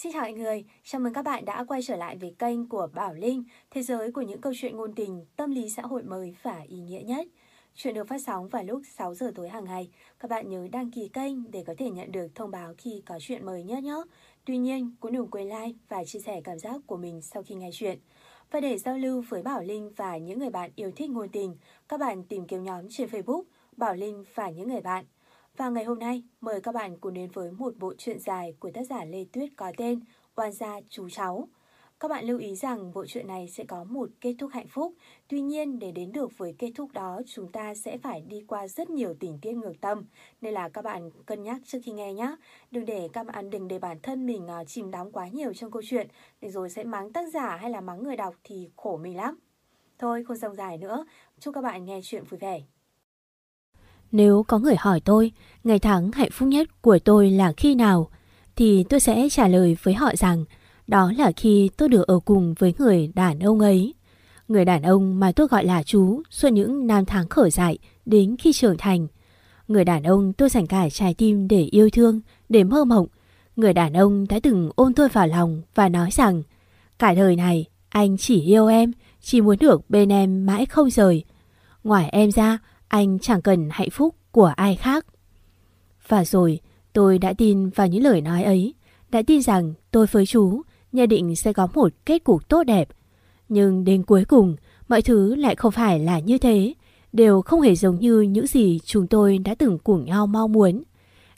Xin chào mọi người, chào mừng các bạn đã quay trở lại với kênh của Bảo Linh, thế giới của những câu chuyện ngôn tình, tâm lý xã hội mới và ý nghĩa nhất. Chuyện được phát sóng vào lúc 6 giờ tối hàng ngày. Các bạn nhớ đăng ký kênh để có thể nhận được thông báo khi có chuyện mới nhất nhé. Tuy nhiên, cũng đừng quên like và chia sẻ cảm giác của mình sau khi nghe chuyện. Và để giao lưu với Bảo Linh và những người bạn yêu thích ngôn tình, các bạn tìm kiếm nhóm trên Facebook Bảo Linh và những người bạn. Và ngày hôm nay, mời các bạn cùng đến với một bộ truyện dài của tác giả Lê Tuyết có tên Oan gia chú cháu. Các bạn lưu ý rằng bộ truyện này sẽ có một kết thúc hạnh phúc, tuy nhiên để đến được với kết thúc đó chúng ta sẽ phải đi qua rất nhiều tình tiết ngược tâm, nên là các bạn cân nhắc trước khi nghe nhé. Đừng để các bạn đừng để bản thân mình à, chìm đắm quá nhiều trong câu chuyện, để rồi sẽ mắng tác giả hay là mắng người đọc thì khổ mình lắm. Thôi không dòng dài nữa, chúc các bạn nghe chuyện vui vẻ. Nếu có người hỏi tôi, ngày tháng hạnh phúc nhất của tôi là khi nào, thì tôi sẽ trả lời với họ rằng đó là khi tôi được ở cùng với người đàn ông ấy. Người đàn ông mà tôi gọi là chú suốt những năm tháng khởi dại đến khi trưởng thành. Người đàn ông tôi dành cả trái tim để yêu thương, để mơ mộng. Người đàn ông đã từng ôm tôi vào lòng và nói rằng cả đời này anh chỉ yêu em, chỉ muốn được bên em mãi không rời. Ngoài em ra, anh chẳng cần hạnh phúc của ai khác. Và rồi tôi đã tin vào những lời nói ấy, đã tin rằng tôi với chú nhất định sẽ có một kết cục tốt đẹp. Nhưng đến cuối cùng, mọi thứ lại không phải là như thế, đều không hề giống như những gì chúng tôi đã từng cùng nhau mong muốn.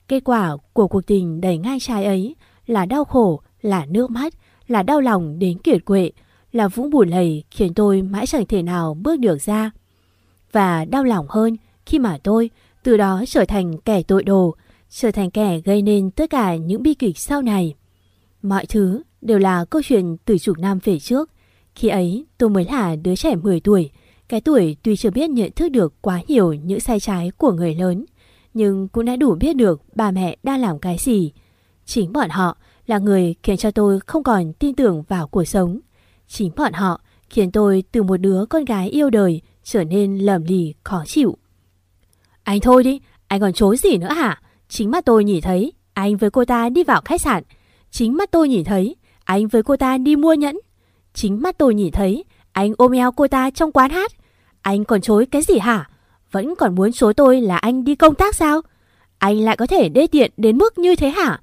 Kết quả của cuộc tình đầy ngai trái ấy là đau khổ, là nước mắt, là đau lòng đến kiệt quệ, là vũng bùn lầy khiến tôi mãi chẳng thể nào bước được ra. Và đau lòng hơn khi mà tôi từ đó trở thành kẻ tội đồ, trở thành kẻ gây nên tất cả những bi kịch sau này. Mọi thứ đều là câu chuyện từ chục năm về trước. Khi ấy tôi mới là đứa trẻ 10 tuổi, cái tuổi tuy chưa biết nhận thức được quá nhiều những sai trái của người lớn, nhưng cũng đã đủ biết được bà mẹ đang làm cái gì. Chính bọn họ là người khiến cho tôi không còn tin tưởng vào cuộc sống. Chính bọn họ khiến tôi từ một đứa con gái yêu đời trở nên lầm lì khó chịu. Anh thôi đi, anh còn chối gì nữa hả? Chính mắt tôi nhìn thấy anh với cô ta đi vào khách sạn. Chính mắt tôi nhìn thấy anh với cô ta đi mua nhẫn. Chính mắt tôi nhìn thấy anh ôm eo cô ta trong quán hát. Anh còn chối cái gì hả? Vẫn còn muốn chối tôi là anh đi công tác sao? Anh lại có thể đê tiện đến mức như thế hả?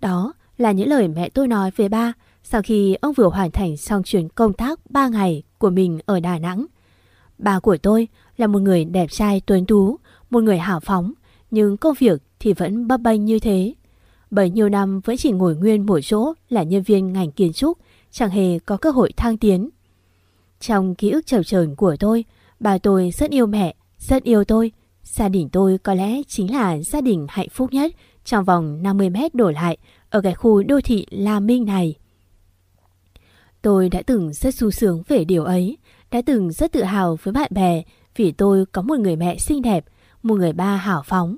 Đó là những lời mẹ tôi nói về ba sau khi ông vừa hoàn thành xong chuyến công tác 3 ngày của mình ở Đà Nẵng. Bà của tôi là một người đẹp trai tuấn tú, một người hào phóng, nhưng công việc thì vẫn bấp bênh như thế. Bởi nhiều năm vẫn chỉ ngồi nguyên một chỗ là nhân viên ngành kiến trúc, chẳng hề có cơ hội thăng tiến. Trong ký ức chập chờn của tôi, bà tôi rất yêu mẹ, rất yêu tôi. Gia đình tôi có lẽ chính là gia đình hạnh phúc nhất trong vòng 50 mét đổ lại ở cái khu đô thị La Minh này. Tôi đã từng rất sung sướng về điều ấy, đã từng rất tự hào với bạn bè vì tôi có một người mẹ xinh đẹp, một người ba hảo phóng.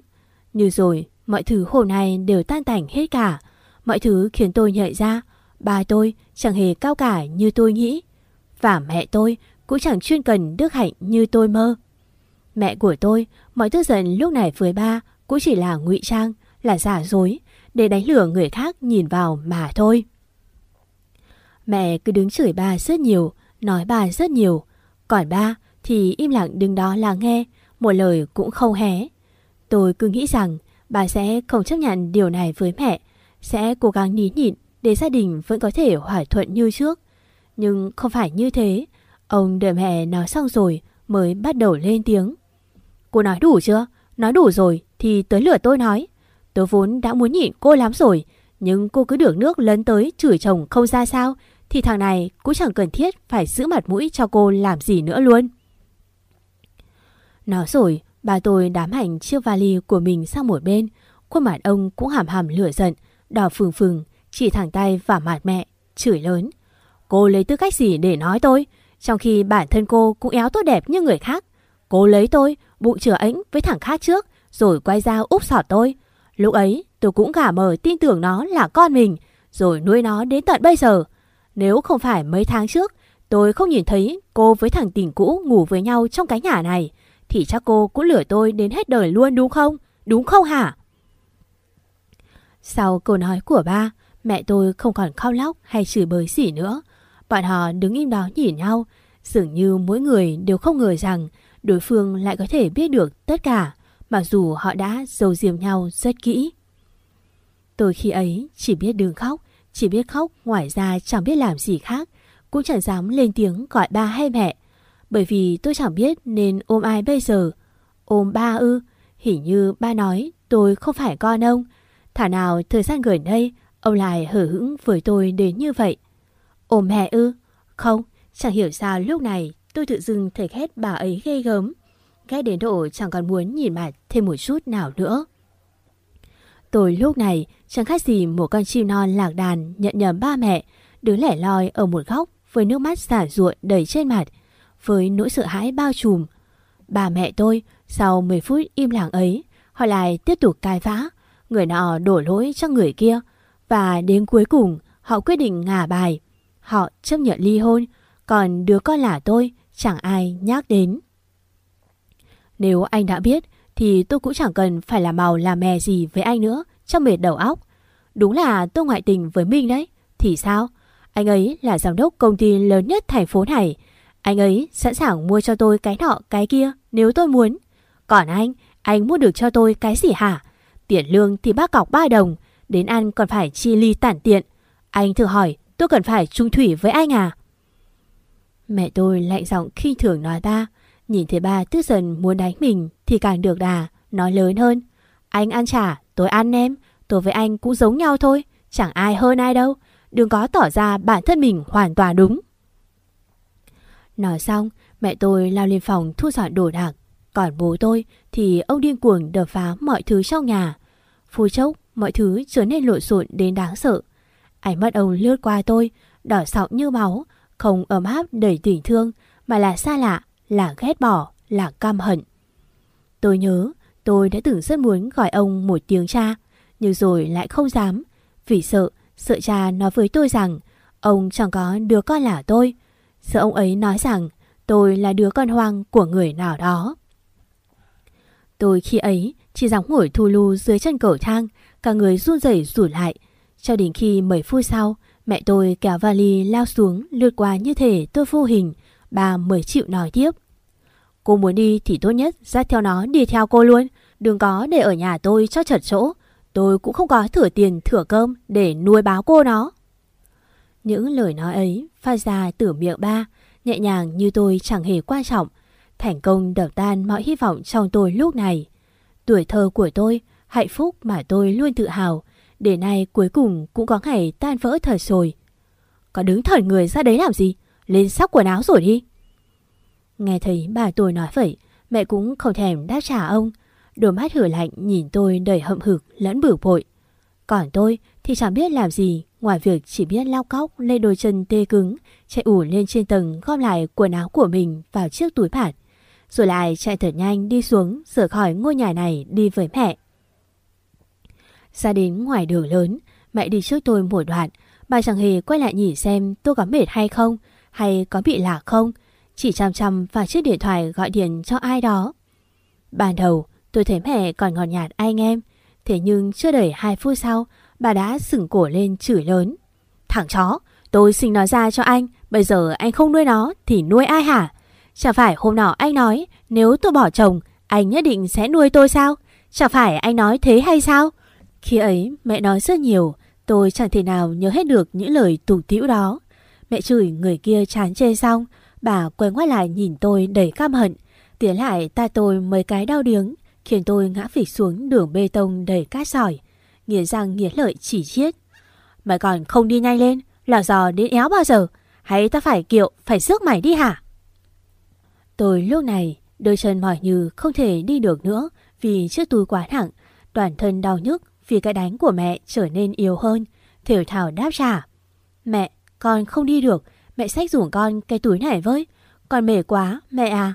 Như rồi, mọi thứ hôm nay đều tan tành hết cả. Mọi thứ khiến tôi nhận ra, ba tôi chẳng hề cao cả như tôi nghĩ. Và mẹ tôi cũng chẳng chuyên cần đức hạnh như tôi mơ. Mẹ của tôi, mọi tức giận lúc này với ba cũng chỉ là ngụy trang, là giả dối, để đánh lừa người khác nhìn vào mà thôi. Mẹ cứ đứng chửi ba rất nhiều, nói bà rất nhiều. Còn ba thì im lặng đứng đó là nghe, một lời cũng không hé. Tôi cứ nghĩ rằng bà sẽ không chấp nhận điều này với mẹ, sẽ cố gắng nín nhịn để gia đình vẫn có thể hòa thuận như trước. Nhưng không phải như thế, ông đợi mẹ nói xong rồi mới bắt đầu lên tiếng. Cô nói đủ chưa? Nói đủ rồi thì tới lửa tôi nói. Tôi vốn đã muốn nhịn cô lắm rồi, nhưng cô cứ được nước lấn tới chửi chồng không ra sao thì thằng này cũng chẳng cần thiết phải giữ mặt mũi cho cô làm gì nữa luôn. Nói rồi, bà tôi đám hành chiếc vali của mình sang một bên, khuôn mặt ông cũng hàm hàm lửa giận, đỏ phừng phừng, chỉ thẳng tay vào mặt mẹ, chửi lớn. Cô lấy tư cách gì để nói tôi, trong khi bản thân cô cũng éo tốt đẹp như người khác. Cô lấy tôi, bụng chửa ảnh với thằng khác trước, rồi quay ra úp sọt tôi. Lúc ấy, tôi cũng gả mờ tin tưởng nó là con mình, rồi nuôi nó đến tận bây giờ. Nếu không phải mấy tháng trước, tôi không nhìn thấy cô với thằng tình cũ ngủ với nhau trong cái nhà này, thì chắc cô cũng lửa tôi đến hết đời luôn đúng không? Đúng không hả? Sau câu nói của ba, Mẹ tôi không còn khao lóc hay chửi bới gì nữa. Bọn họ đứng im đó nhìn nhau, dường như mỗi người đều không ngờ rằng đối phương lại có thể biết được tất cả, mặc dù họ đã giấu diếm nhau rất kỹ. Tôi khi ấy chỉ biết đường khóc, chỉ biết khóc ngoài ra chẳng biết làm gì khác, cũng chẳng dám lên tiếng gọi ba hay mẹ. Bởi vì tôi chẳng biết nên ôm ai bây giờ. Ôm ba ư, hình như ba nói tôi không phải con ông. Thả nào thời gian gần đây ông lại hở hững với tôi đến như vậy. Ôm mẹ ư? Không, chẳng hiểu sao lúc này tôi tự dưng thấy ghét bà ấy ghê gớm. Ghét đến độ chẳng còn muốn nhìn mặt thêm một chút nào nữa. Tôi lúc này chẳng khác gì một con chim non lạc đàn nhận nhầm ba mẹ, đứng lẻ loi ở một góc với nước mắt xả ruộng đầy trên mặt, với nỗi sợ hãi bao trùm. Bà mẹ tôi, sau 10 phút im lặng ấy, họ lại tiếp tục cai vã, người nọ đổ lỗi cho người kia, và đến cuối cùng họ quyết định ngả bài. Họ chấp nhận ly hôn, còn đứa con là tôi, chẳng ai nhắc đến. Nếu anh đã biết, thì tôi cũng chẳng cần phải làm màu làm mè gì với anh nữa, cho mệt đầu óc. Đúng là tôi ngoại tình với Minh đấy. Thì sao? Anh ấy là giám đốc công ty lớn nhất thành phố này. Anh ấy sẵn sàng mua cho tôi cái nọ cái kia nếu tôi muốn. Còn anh, anh mua được cho tôi cái gì hả? Tiền lương thì bác cọc 3 đồng, đến ăn còn phải chi ly tản tiện. Anh thử hỏi tôi cần phải trung thủy với anh à? Mẹ tôi lạnh giọng khi thường nói ta. Nhìn thấy ba tức giận muốn đánh mình thì càng được đà, nói lớn hơn. Anh ăn trả, tôi ăn em, tôi với anh cũng giống nhau thôi, chẳng ai hơn ai đâu. Đừng có tỏ ra bản thân mình hoàn toàn đúng. Nói xong, mẹ tôi lao lên phòng thu dọn đồ đạc. Còn bố tôi thì ông điên cuồng đập phá mọi thứ trong nhà. phù chốc, mọi thứ trở nên lộn xộn đến đáng sợ. Ánh mắt ông lướt qua tôi, đỏ sọng như máu, không ấm áp đầy tình thương, mà là xa lạ, là ghét bỏ, là căm hận. Tôi nhớ, tôi đã từng rất muốn gọi ông một tiếng cha, nhưng rồi lại không dám, vì sợ, sợ cha nói với tôi rằng ông chẳng có đứa con là tôi. Sợ ông ấy nói rằng tôi là đứa con hoang của người nào đó. Tôi khi ấy chỉ dám ngồi thu lu dưới chân cầu thang, cả người run rẩy rủi lại. Cho đến khi 10 phút sau, mẹ tôi kéo vali lao xuống lướt qua như thể tôi vô hình, bà mới chịu nói tiếp. Cô muốn đi thì tốt nhất dắt theo nó đi theo cô luôn. Đừng có để ở nhà tôi cho chật chỗ. Tôi cũng không có thừa tiền thừa cơm để nuôi báo cô nó. Những lời nói ấy phát ra từ miệng ba, nhẹ nhàng như tôi chẳng hề quan trọng. Thành công đập tan mọi hy vọng trong tôi lúc này. Tuổi thơ của tôi, hạnh phúc mà tôi luôn tự hào, để nay cuối cùng cũng có ngày tan vỡ thật rồi. Có đứng thần người ra đấy làm gì? Lên sắc quần áo rồi đi. Nghe thấy bà tôi nói vậy, mẹ cũng không thèm đáp trả ông. Đôi mắt hử lạnh nhìn tôi đầy hậm hực lẫn bử bội. Còn tôi thì chẳng biết làm gì ngoài việc chỉ biết lao cóc lên đôi chân tê cứng, chạy ủ lên trên tầng gom lại quần áo của mình vào chiếc túi bạt. Rồi lại chạy thật nhanh đi xuống rời khỏi ngôi nhà này đi với mẹ. Ra đến ngoài đường lớn, mẹ đi trước tôi một đoạn, bà chẳng hề quay lại nhìn xem tôi có mệt hay không, hay có bị lạ không, chỉ chăm chăm vào chiếc điện thoại gọi điện cho ai đó. Ban đầu, tôi thấy mẹ còn ngọt nhạt anh em, thế nhưng chưa đầy 2 phút sau, bà đã sửng cổ lên chửi lớn. Thằng chó, tôi sinh nó ra cho anh, bây giờ anh không nuôi nó thì nuôi ai hả? Chẳng phải hôm nọ anh nói nếu tôi bỏ chồng, anh nhất định sẽ nuôi tôi sao? Chẳng phải anh nói thế hay sao? Khi ấy mẹ nói rất nhiều, tôi chẳng thể nào nhớ hết được những lời tủ tĩu đó. Mẹ chửi người kia chán chê xong, bà quay ngoắt lại nhìn tôi đầy căm hận. Tiến lại ta tôi mấy cái đau điếng, khiến tôi ngã phịch xuống đường bê tông đầy cát sỏi. Nghiến răng nghiến lợi chỉ chiết. Mày còn không đi nhanh lên, là dò đến éo bao giờ? Hay ta phải kiệu, phải rước mày đi hả? Tôi lúc này, đôi chân mỏi như không thể đi được nữa vì chiếc túi quá nặng, toàn thân đau nhức vì cái đánh của mẹ trở nên yếu hơn. Thiểu thảo đáp trả. Mẹ, con không đi được, mẹ xách rủ con cái túi này với. Con mệt quá, mẹ à.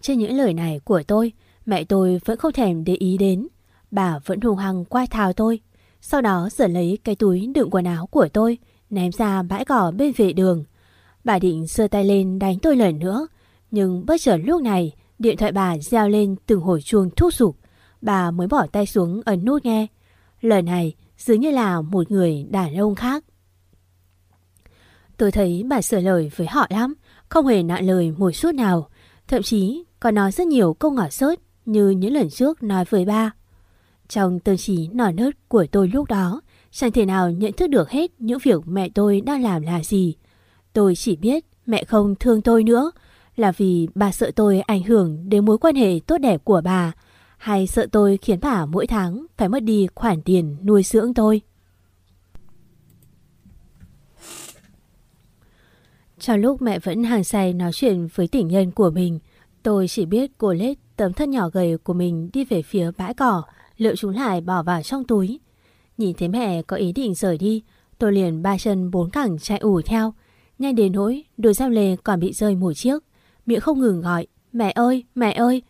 Trên những lời này của tôi, mẹ tôi vẫn không thèm để ý đến. Bà vẫn hùng hăng quay thào tôi. Sau đó giở lấy cái túi đựng quần áo của tôi, ném ra bãi cỏ bên vệ đường. Bà định giơ tay lên đánh tôi lần nữa. Nhưng bất chợt lúc này, điện thoại bà reo lên từng hồi chuông thúc giục. Bà mới bỏ tay xuống ấn nút nghe. Lần này, dường như là một người đàn ông khác. Tôi thấy bà sửa lời với họ lắm, không hề nặng lời một chút nào, thậm chí còn nói rất nhiều câu ngỏ sớt như những lần trước nói với ba. Trong tâm trí nỏ nớt của tôi lúc đó, chẳng thể nào nhận thức được hết những việc mẹ tôi đang làm là gì. Tôi chỉ biết mẹ không thương tôi nữa là vì bà sợ tôi ảnh hưởng đến mối quan hệ tốt đẹp của bà hay sợ tôi khiến bà mỗi tháng phải mất đi khoản tiền nuôi dưỡng tôi. Trong lúc mẹ vẫn hàng say nói chuyện với tình nhân của mình, tôi chỉ biết cô lết tấm thân nhỏ gầy của mình đi về phía bãi cỏ, lựa chúng lại bỏ vào trong túi. Nhìn thấy mẹ có ý định rời đi, tôi liền ba chân bốn cẳng chạy ủ theo. Nhanh đến nỗi đôi dao lê còn bị rơi một chiếc, miệng không ngừng gọi, mẹ ơi, mẹ ơi.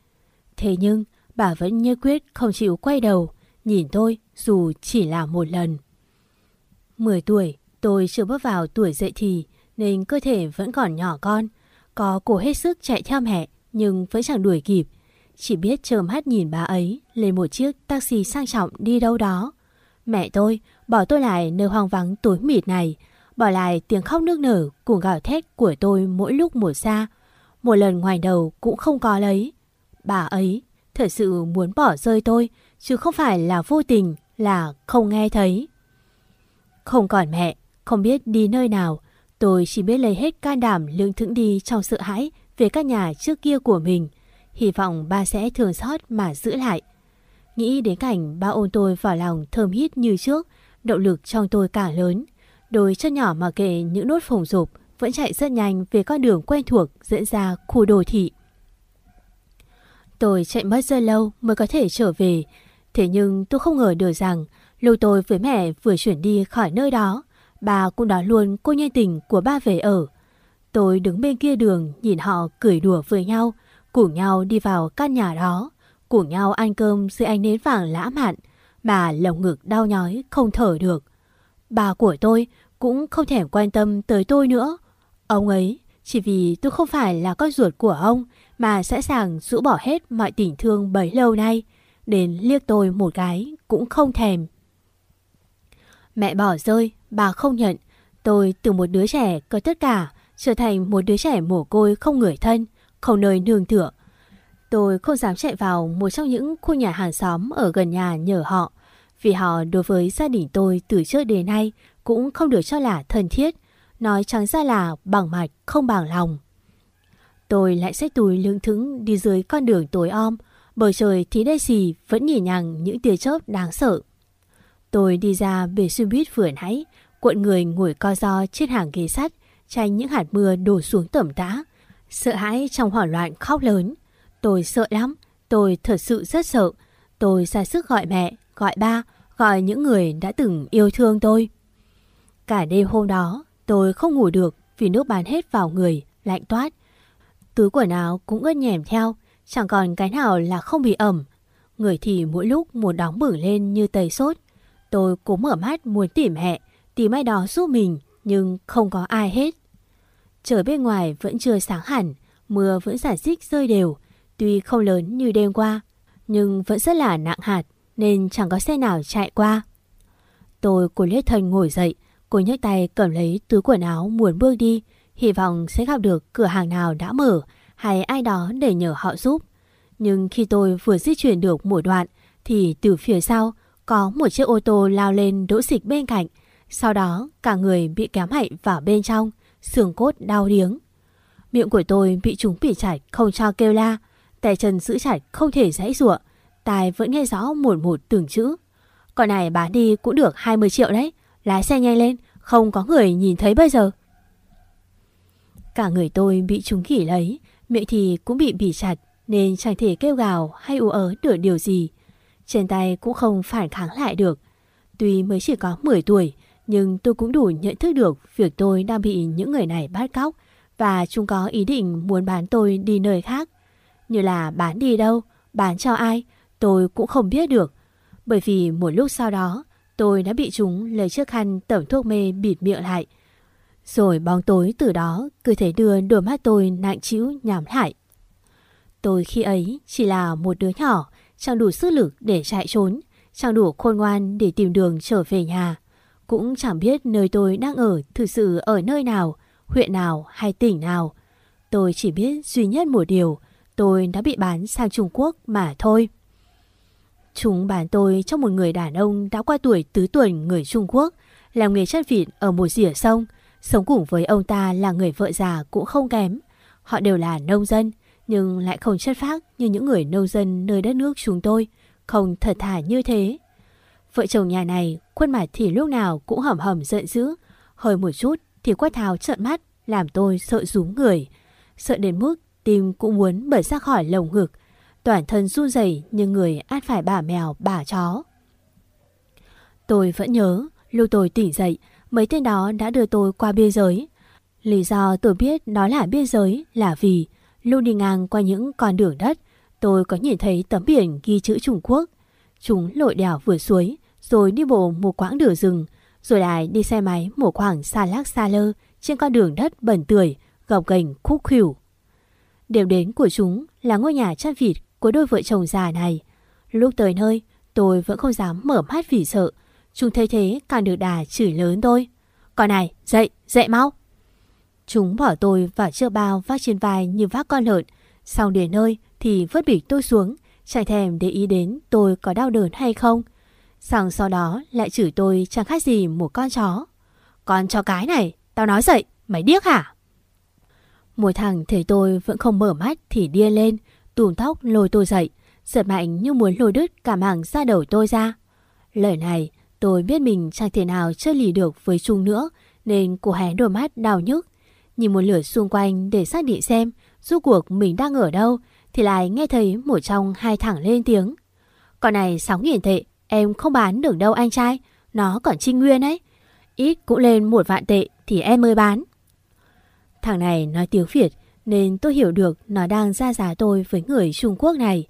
Thế nhưng bà vẫn như quyết không chịu quay đầu, nhìn tôi dù chỉ là một lần. 10 tuổi, tôi chưa bước vào tuổi dậy thì nên cơ thể vẫn còn nhỏ con. Có cố hết sức chạy theo mẹ nhưng vẫn chẳng đuổi kịp. Chỉ biết trơ mắt nhìn bà ấy lên một chiếc taxi sang trọng đi đâu đó. Mẹ tôi bỏ tôi lại nơi hoang vắng tối mịt này, bỏ lại tiếng khóc nước nở cùng gào thét của tôi mỗi lúc một xa. Một lần ngoài đầu cũng không có lấy. Bà ấy thật sự muốn bỏ rơi tôi, chứ không phải là vô tình, là không nghe thấy. Không còn mẹ, không biết đi nơi nào, tôi chỉ biết lấy hết can đảm lương thững đi trong sợ hãi về các nhà trước kia của mình. Hy vọng ba sẽ thường xót mà giữ lại. Nghĩ đến cảnh ba ôn tôi vào lòng thơm hít như trước, động lực trong tôi càng lớn. Đôi chân nhỏ mà kệ những nốt phồng rộp vẫn chạy rất nhanh về con đường quen thuộc dẫn ra khu đô thị. Tôi chạy mất rất lâu mới có thể trở về. Thế nhưng tôi không ngờ được rằng lâu tôi với mẹ vừa chuyển đi khỏi nơi đó, bà cũng đón luôn cô nhân tình của ba về ở. Tôi đứng bên kia đường nhìn họ cười đùa với nhau, cùng nhau đi vào căn nhà đó, cùng nhau ăn cơm dưới ánh nến vàng lã mạn, mà lồng ngực đau nhói không thở được. Bà của tôi cũng không thèm quan tâm tới tôi nữa. Ông ấy chỉ vì tôi không phải là con ruột của ông mà sẵn sàng rũ bỏ hết mọi tình thương bấy lâu nay, đến liếc tôi một cái cũng không thèm. Mẹ bỏ rơi, bà không nhận, tôi từ một đứa trẻ có tất cả trở thành một đứa trẻ mồ côi không người thân, không nơi nương tựa. Tôi không dám chạy vào một trong những khu nhà hàng xóm ở gần nhà nhờ họ, vì họ đối với gia đình tôi từ trước đến nay cũng không được cho là thân thiết, nói trắng ra là bằng mạch không bằng lòng. Tôi lại xách túi lưng thững đi dưới con đường tối om, bầu trời thì đây xì vẫn nhỉ nhằng những tia chớp đáng sợ. Tôi đi ra bể xe buýt vừa nãy, cuộn người ngồi co do trên hàng ghế sắt, tránh những hạt mưa đổ xuống tẩm tã. Sợ hãi trong hoảng loạn khóc lớn. Tôi sợ lắm, tôi thật sự rất sợ. Tôi ra sức gọi mẹ, gọi ba, gọi những người đã từng yêu thương tôi. Cả đêm hôm đó, tôi không ngủ được vì nước bán hết vào người, lạnh toát. Túi quần áo cũng ướt nhèm theo, chẳng còn cái nào là không bị ẩm. Người thì mỗi lúc muốn đóng bửng lên như tầy sốt. Tôi cố mở mắt muốn tìm mẹ, tìm ai đó giúp mình, nhưng không có ai hết. Trời bên ngoài vẫn chưa sáng hẳn, mưa vẫn giả xích rơi đều, tuy không lớn như đêm qua, nhưng vẫn rất là nặng hạt nên chẳng có xe nào chạy qua. Tôi cố lết thân ngồi dậy, cô nhấc tay cầm lấy túi quần áo muốn bước đi, hy vọng sẽ gặp được cửa hàng nào đã mở hay ai đó để nhờ họ giúp. Nhưng khi tôi vừa di chuyển được một đoạn thì từ phía sau có một chiếc ô tô lao lên đỗ xịch bên cạnh. Sau đó cả người bị kéo mạnh vào bên trong, xương cốt đau điếng. Miệng của tôi bị chúng bị chặt không cho kêu la, tay chân giữ chặt không thể dãy rụa, tai vẫn nghe rõ một một từng chữ. Còn này bán đi cũng được 20 triệu đấy, lái xe nhanh lên, không có người nhìn thấy bây giờ. Cả người tôi bị chúng khỉ lấy, miệng thì cũng bị bỉ chặt nên chẳng thể kêu gào hay ú ớ được điều gì. Trên tay cũng không phản kháng lại được. Tuy mới chỉ có 10 tuổi, nhưng tôi cũng đủ nhận thức được việc tôi đang bị những người này bắt cóc và chúng có ý định muốn bán tôi đi nơi khác. Như là bán đi đâu, bán cho ai, tôi cũng không biết được. Bởi vì một lúc sau đó, tôi đã bị chúng lấy chiếc khăn tẩm thuốc mê bịt miệng lại. Rồi bóng tối từ đó cứ thể đưa đôi mắt tôi nặng chịu nhắm lại. Tôi khi ấy chỉ là một đứa nhỏ, chẳng đủ sức lực để chạy trốn, chẳng đủ khôn ngoan để tìm đường trở về nhà. Cũng chẳng biết nơi tôi đang ở thực sự ở nơi nào, huyện nào hay tỉnh nào. Tôi chỉ biết duy nhất một điều, tôi đã bị bán sang Trung Quốc mà thôi. Chúng bán tôi cho một người đàn ông đã qua tuổi tứ tuần người Trung Quốc, làm nghề chất vịt ở một rỉa sông. Sống cùng với ông ta là người vợ già cũng không kém. Họ đều là nông dân, nhưng lại không chất phác như những người nông dân nơi đất nước chúng tôi, không thật thà như thế. Vợ chồng nhà này, khuôn mặt thì lúc nào cũng hầm hầm giận dữ, hơi một chút thì quát tháo trợn mắt, làm tôi sợ rúm người. Sợ đến mức tim cũng muốn bật ra khỏi lồng ngực, toàn thân run rẩy như người át phải bà mèo, bà chó. Tôi vẫn nhớ, lúc tôi tỉnh dậy, mấy tên đó đã đưa tôi qua biên giới. Lý do tôi biết đó là biên giới là vì lúc đi ngang qua những con đường đất, tôi có nhìn thấy tấm biển ghi chữ Trung Quốc. Chúng lội đèo vượt suối, rồi đi bộ một quãng đường rừng, rồi lại đi xe máy một khoảng xa lác xa lơ trên con đường đất bẩn tưởi, gọc gành khúc khỉu. Điểm đến của chúng là ngôi nhà chăn vịt của đôi vợ chồng già này. Lúc tới nơi, tôi vẫn không dám mở mắt vì sợ. Chúng thấy thế càng được đà chửi lớn tôi. Con này, dậy, dậy mau. Chúng bỏ tôi và chưa bao vác trên vai như vác con lợn. Xong đến nơi thì vứt bịch tôi xuống, chẳng thèm để ý đến tôi có đau đớn hay không. Xong sau đó lại chửi tôi chẳng khác gì một con chó. Con chó cái này, tao nói dậy, mày điếc hả? Một thằng thấy tôi vẫn không mở mắt thì điên lên, tùm tóc lôi tôi dậy, giật mạnh như muốn lôi đứt cả mảng da đầu tôi ra. Lời này tôi biết mình chẳng thể nào chơi lì được với Trung nữa nên cô hé đôi mắt đau nhức. Nhìn một lửa xung quanh để xác định xem rốt cuộc mình đang ở đâu thì lại nghe thấy một trong hai thẳng lên tiếng. Con này 6.000 tệ, em không bán được đâu anh trai, nó còn trinh nguyên ấy. Ít cũng lên một vạn tệ thì em mới bán. Thằng này nói tiếng Việt nên tôi hiểu được nó đang ra giá tôi với người Trung Quốc này.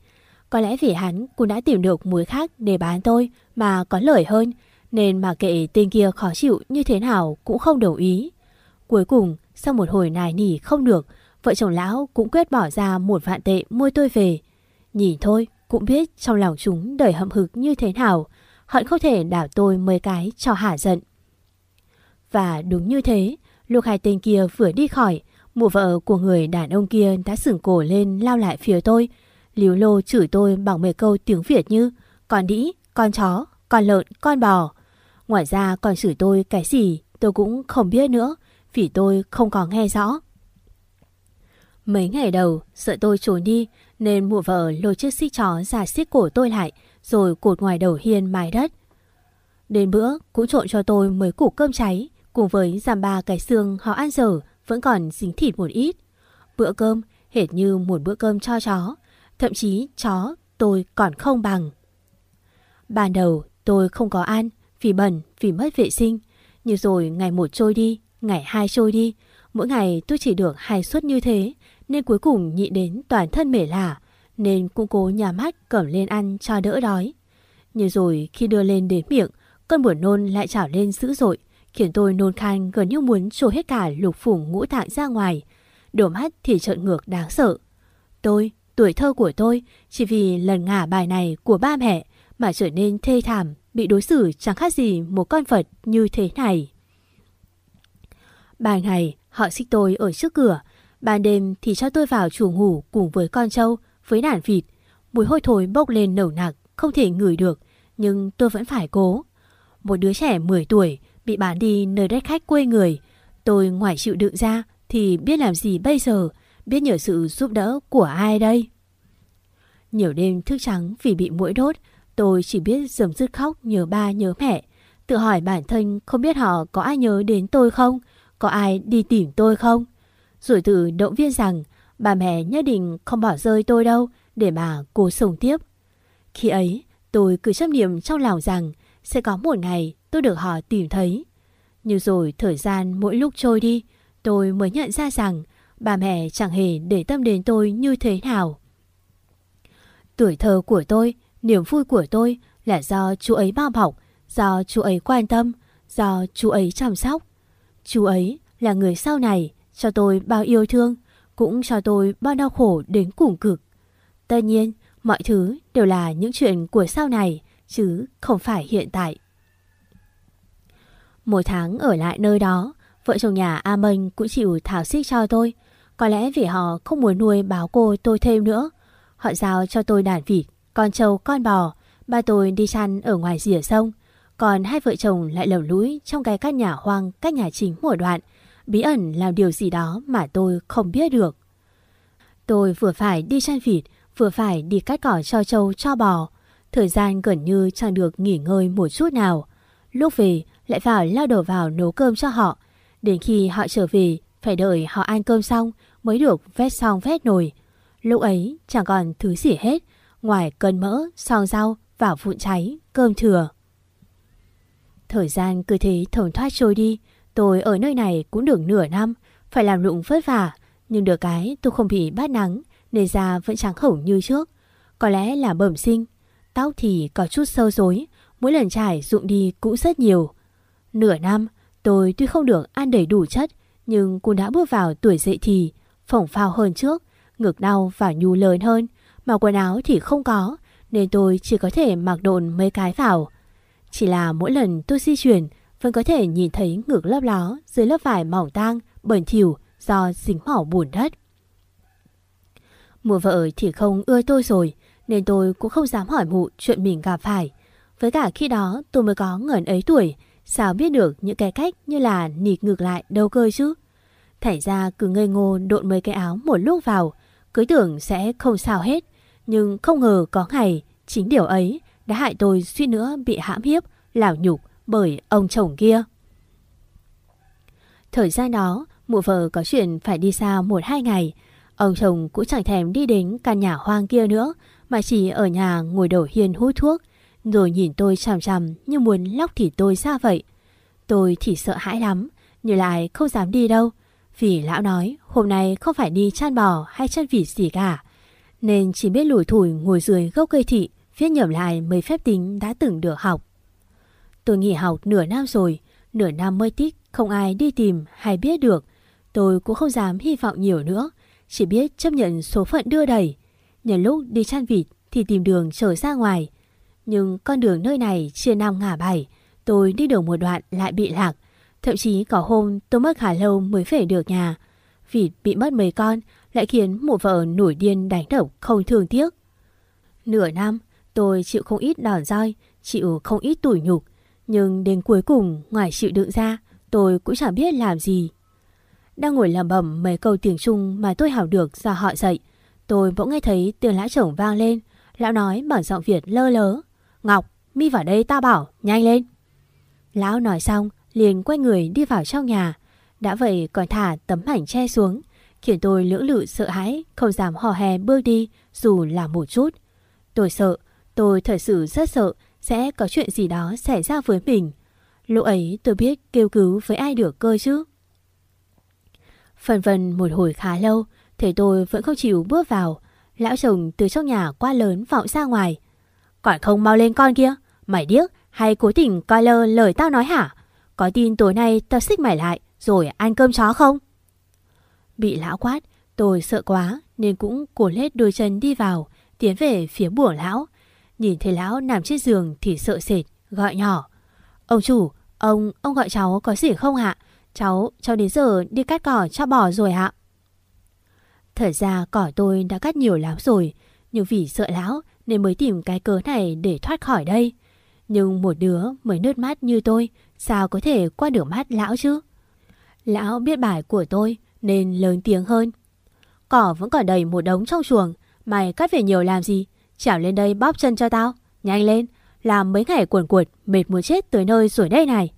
Có lẽ vì hắn cũng đã tìm được muối khác để bán tôi mà có lợi hơn nên mà kệ tên kia khó chịu như thế nào cũng không đồng ý. Cuối cùng, sau một hồi nài nỉ không được, vợ chồng lão cũng quyết bỏ ra một vạn tệ mua tôi về. Nhìn thôi, cũng biết trong lòng chúng đời hậm hực như thế nào, hận không thể đảo tôi mấy cái cho hả giận. Và đúng như thế, lúc hai tên kia vừa đi khỏi, mụ vợ của người đàn ông kia đã sửng cổ lên lao lại phía tôi, liếu lô chửi tôi bằng mấy câu tiếng Việt như con đĩ, con chó, con lợn, con bò. Ngoài ra còn chửi tôi cái gì tôi cũng không biết nữa vì tôi không có nghe rõ. Mấy ngày đầu sợ tôi trốn đi nên mụ vợ lôi chiếc xích chó ra xiết cổ tôi lại rồi cột ngoài đầu hiên mái đất. Đến bữa cũng trộn cho tôi mấy củ cơm cháy cùng với giảm ba cái xương họ ăn dở vẫn còn dính thịt một ít. Bữa cơm hệt như một bữa cơm cho chó, thậm chí chó tôi còn không bằng. Ban đầu tôi không có ăn vì bẩn, vì mất vệ sinh. Nhưng rồi ngày một trôi đi, ngày hai trôi đi, mỗi ngày tôi chỉ được hai suất như thế, nên cuối cùng nhịn đến toàn thân mể lả, nên cũng cố nhà mắt cầm lên ăn cho đỡ đói. Nhưng rồi khi đưa lên đến miệng, cơn buồn nôn lại trào lên dữ dội, khiến tôi nôn khan gần như muốn trôi hết cả lục phủ ngũ tạng ra ngoài. Đổ mắt thì trợn ngược đáng sợ. Tôi, tuổi thơ của tôi, chỉ vì lần ngả bài này của ba mẹ mà trở nên thê thảm, bị đối xử chẳng khác gì một con vật như thế này. Ban ngày, họ xích tôi ở trước cửa, ban đêm thì cho tôi vào chuồng ngủ cùng với con trâu, với đàn vịt. Mùi hôi thối bốc lên nồng nặc, không thể ngửi được, nhưng tôi vẫn phải cố. Một đứa trẻ 10 tuổi bị bán đi nơi đất khách quê người. Tôi ngoài chịu đựng ra thì biết làm gì bây giờ, biết nhờ sự giúp đỡ của ai đây. Nhiều đêm thức trắng vì bị mũi đốt, tôi chỉ biết dầm dứt khóc nhớ ba nhớ mẹ. Tự hỏi bản thân không biết họ có ai nhớ đến tôi không, có ai đi tìm tôi không. Rồi thử động viên rằng bà mẹ nhất định không bỏ rơi tôi đâu để mà cố sống tiếp. Khi ấy, tôi cứ chấp niệm trong lòng rằng sẽ có một ngày tôi được họ tìm thấy. Nhưng rồi thời gian mỗi lúc trôi đi, tôi mới nhận ra rằng bà mẹ chẳng hề để tâm đến tôi như thế nào. Tuổi thơ của tôi, niềm vui của tôi là do chú ấy bao bọc, do chú ấy quan tâm, do chú ấy chăm sóc. Chú ấy là người sau này cho tôi bao yêu thương, cũng cho tôi bao đau khổ đến cùng cực. Tất nhiên, mọi thứ đều là những chuyện của sau này, chứ không phải hiện tại. Một tháng ở lại nơi đó, vợ chồng nhà A Minh cũng chịu thảo xích cho tôi. Có lẽ vì họ không muốn nuôi báo cô tôi thêm nữa. Họ giao cho tôi đàn vịt, con trâu, con bò. Ba tôi đi chăn ở ngoài rìa sông. Còn hai vợ chồng lại lầm lũi trong cái căn nhà hoang cách nhà chính mỗi đoạn. Bí ẩn làm điều gì đó mà tôi không biết được. Tôi vừa phải đi chăn vịt, vừa phải đi cắt cỏ cho trâu cho bò. Thời gian gần như chẳng được nghỉ ngơi một chút nào. Lúc về lại vào lao đầu vào nấu cơm cho họ. Đến khi họ trở về, phải đợi họ ăn cơm xong mới được vét xong vét nồi. Lúc ấy chẳng còn thứ gì hết, ngoài cơn mỡ, xong rau, và vụn cháy, cơm thừa. Thời gian cứ thế thổn thoát trôi đi, tôi ở nơi này cũng được nửa năm, phải làm lụng vất vả, nhưng được cái tôi không bị bát nắng, nên da vẫn trắng hổng như trước. Có lẽ là bẩm sinh, tóc thì có chút sâu rối, mỗi lần trải dụng đi cũng rất nhiều. Nửa năm, tôi tuy không được ăn đầy đủ chất, nhưng cũng đã bước vào tuổi dậy thì, phỏng phao hơn trước, ngực đau và nhu lớn hơn, mà quần áo thì không có, nên tôi chỉ có thể mặc đồn mấy cái vào. Chỉ là mỗi lần tôi di chuyển, vẫn có thể nhìn thấy ngược lớp ló dưới lớp vải mỏng tang, bẩn thỉu do dính mỏ bùn đất. Mùa vợ thì không ưa tôi rồi, nên tôi cũng không dám hỏi mụ chuyện mình gặp phải. Với cả khi đó tôi mới có ngẩn ấy tuổi, sao biết được những cái cách như là nịt ngược lại đâu cơ chứ. Thảy ra cứ ngây ngô độn mấy cái áo một lúc vào, cứ tưởng sẽ không sao hết. Nhưng không ngờ có ngày, chính điều ấy đã hại tôi suy nữa bị hãm hiếp, lảo nhục bởi ông chồng kia. Thời gian đó, mụ vợ có chuyện phải đi xa một hai ngày. Ông chồng cũng chẳng thèm đi đến căn nhà hoang kia nữa, mà chỉ ở nhà ngồi đổ hiên hút thuốc, rồi nhìn tôi chằm chằm như muốn lóc thì tôi ra vậy. Tôi thì sợ hãi lắm, nhưng lại không dám đi đâu. Vì lão nói hôm nay không phải đi chăn bò hay chăn vịt gì cả. Nên chỉ biết lủi thủi ngồi dưới gốc cây thị, viết nhẩm lại mấy phép tính đã từng được học. Tôi nghỉ học nửa năm rồi, nửa năm mới tích, không ai đi tìm hay biết được. Tôi cũng không dám hy vọng nhiều nữa, chỉ biết chấp nhận số phận đưa đẩy. Nhân lúc đi chăn vịt thì tìm đường trở ra ngoài. Nhưng con đường nơi này chia năm ngả bảy, tôi đi được một đoạn lại bị lạc. Thậm chí có hôm tôi mất khá lâu mới về được nhà. Vịt bị mất mấy con lại khiến một vợ nổi điên đánh độc không thương tiếc. Nửa năm tôi chịu không ít đòn roi, chịu không ít tủi nhục. Nhưng đến cuối cùng ngoài chịu đựng ra tôi cũng chẳng biết làm gì. Đang ngồi làm bẩm mấy câu tiếng Trung mà tôi hảo được do họ dạy. Tôi bỗng nghe thấy tiếng lã chồng vang lên. Lão nói bằng giọng Việt lơ lớ. Ngọc, mi vào đây ta bảo, nhanh lên. Lão nói xong, liền quay người đi vào trong nhà. Đã vậy còn thả tấm ảnh che xuống, khiến tôi lưỡng lự sợ hãi, không dám hò hè bước đi dù là một chút. Tôi sợ, tôi thật sự rất sợ sẽ có chuyện gì đó xảy ra với mình. Lúc ấy tôi biết kêu cứu với ai được cơ chứ. Phần vần một hồi khá lâu, thế tôi vẫn không chịu bước vào. Lão chồng từ trong nhà qua lớn vọng ra ngoài. Còn không mau lên con kia, mày điếc hay cố tình coi lơ lời tao nói hả? Có tin tối nay tao xích mày lại rồi ăn cơm chó không? Bị lão quát, tôi sợ quá nên cũng cuốn hết đôi chân đi vào, tiến về phía bùa lão. Nhìn thấy lão nằm trên giường thì sợ sệt, gọi nhỏ. Ông chủ, ông, ông gọi cháu có gì không ạ? Cháu, cháu đến giờ đi cắt cỏ cho bò rồi ạ. Thật ra cỏ tôi đã cắt nhiều lắm rồi, nhưng vì sợ lão nên mới tìm cái cớ này để thoát khỏi đây. Nhưng một đứa mới nước mắt như tôi, sao có thể qua được mắt lão chứ? Lão biết bài của tôi nên lớn tiếng hơn. Cỏ vẫn còn đầy một đống trong chuồng, mày cắt về nhiều làm gì? Chảo lên đây bóp chân cho tao, nhanh lên, làm mấy ngày cuồn cuột, mệt muốn chết tới nơi rồi đây này.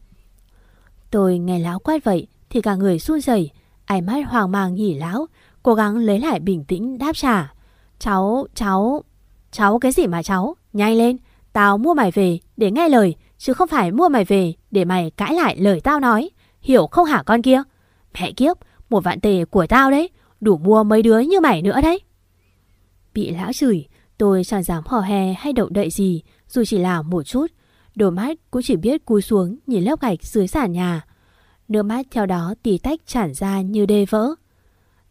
Tôi nghe lão quát vậy thì cả người run rẩy, ánh mắt hoang mang nhỉ lão, cố gắng lấy lại bình tĩnh đáp trả. Cháu, cháu, cháu cái gì mà cháu, nhanh lên, tao mua mày về để nghe lời, chứ không phải mua mày về để mày cãi lại lời tao nói. Hiểu không hả con kia? Mẹ kiếp, một vạn tề của tao đấy, đủ mua mấy đứa như mày nữa đấy. Bị lão chửi, tôi chẳng dám hò hè hay động đậy gì, dù chỉ là một chút. Đôi mắt cũng chỉ biết cúi xuống nhìn lớp gạch dưới sàn nhà. Nước mắt theo đó tì tách tràn ra như đê vỡ.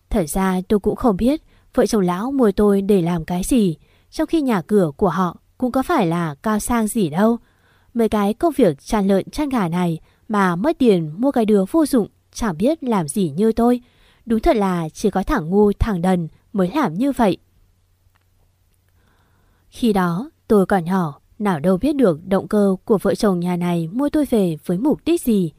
Thật ra tôi cũng không biết vợ chồng lão mua tôi để làm cái gì, trong khi nhà cửa của họ cũng có phải là cao sang gì đâu. Mấy cái công việc chăn lợn chăn gà này mà mất tiền mua cái đứa vô dụng chẳng biết làm gì như tôi. Đúng thật là chỉ có thằng ngu thằng đần mới làm như vậy. Khi đó tôi còn nhỏ, nào đâu biết được động cơ của vợ chồng nhà này mua tôi về với mục đích gì.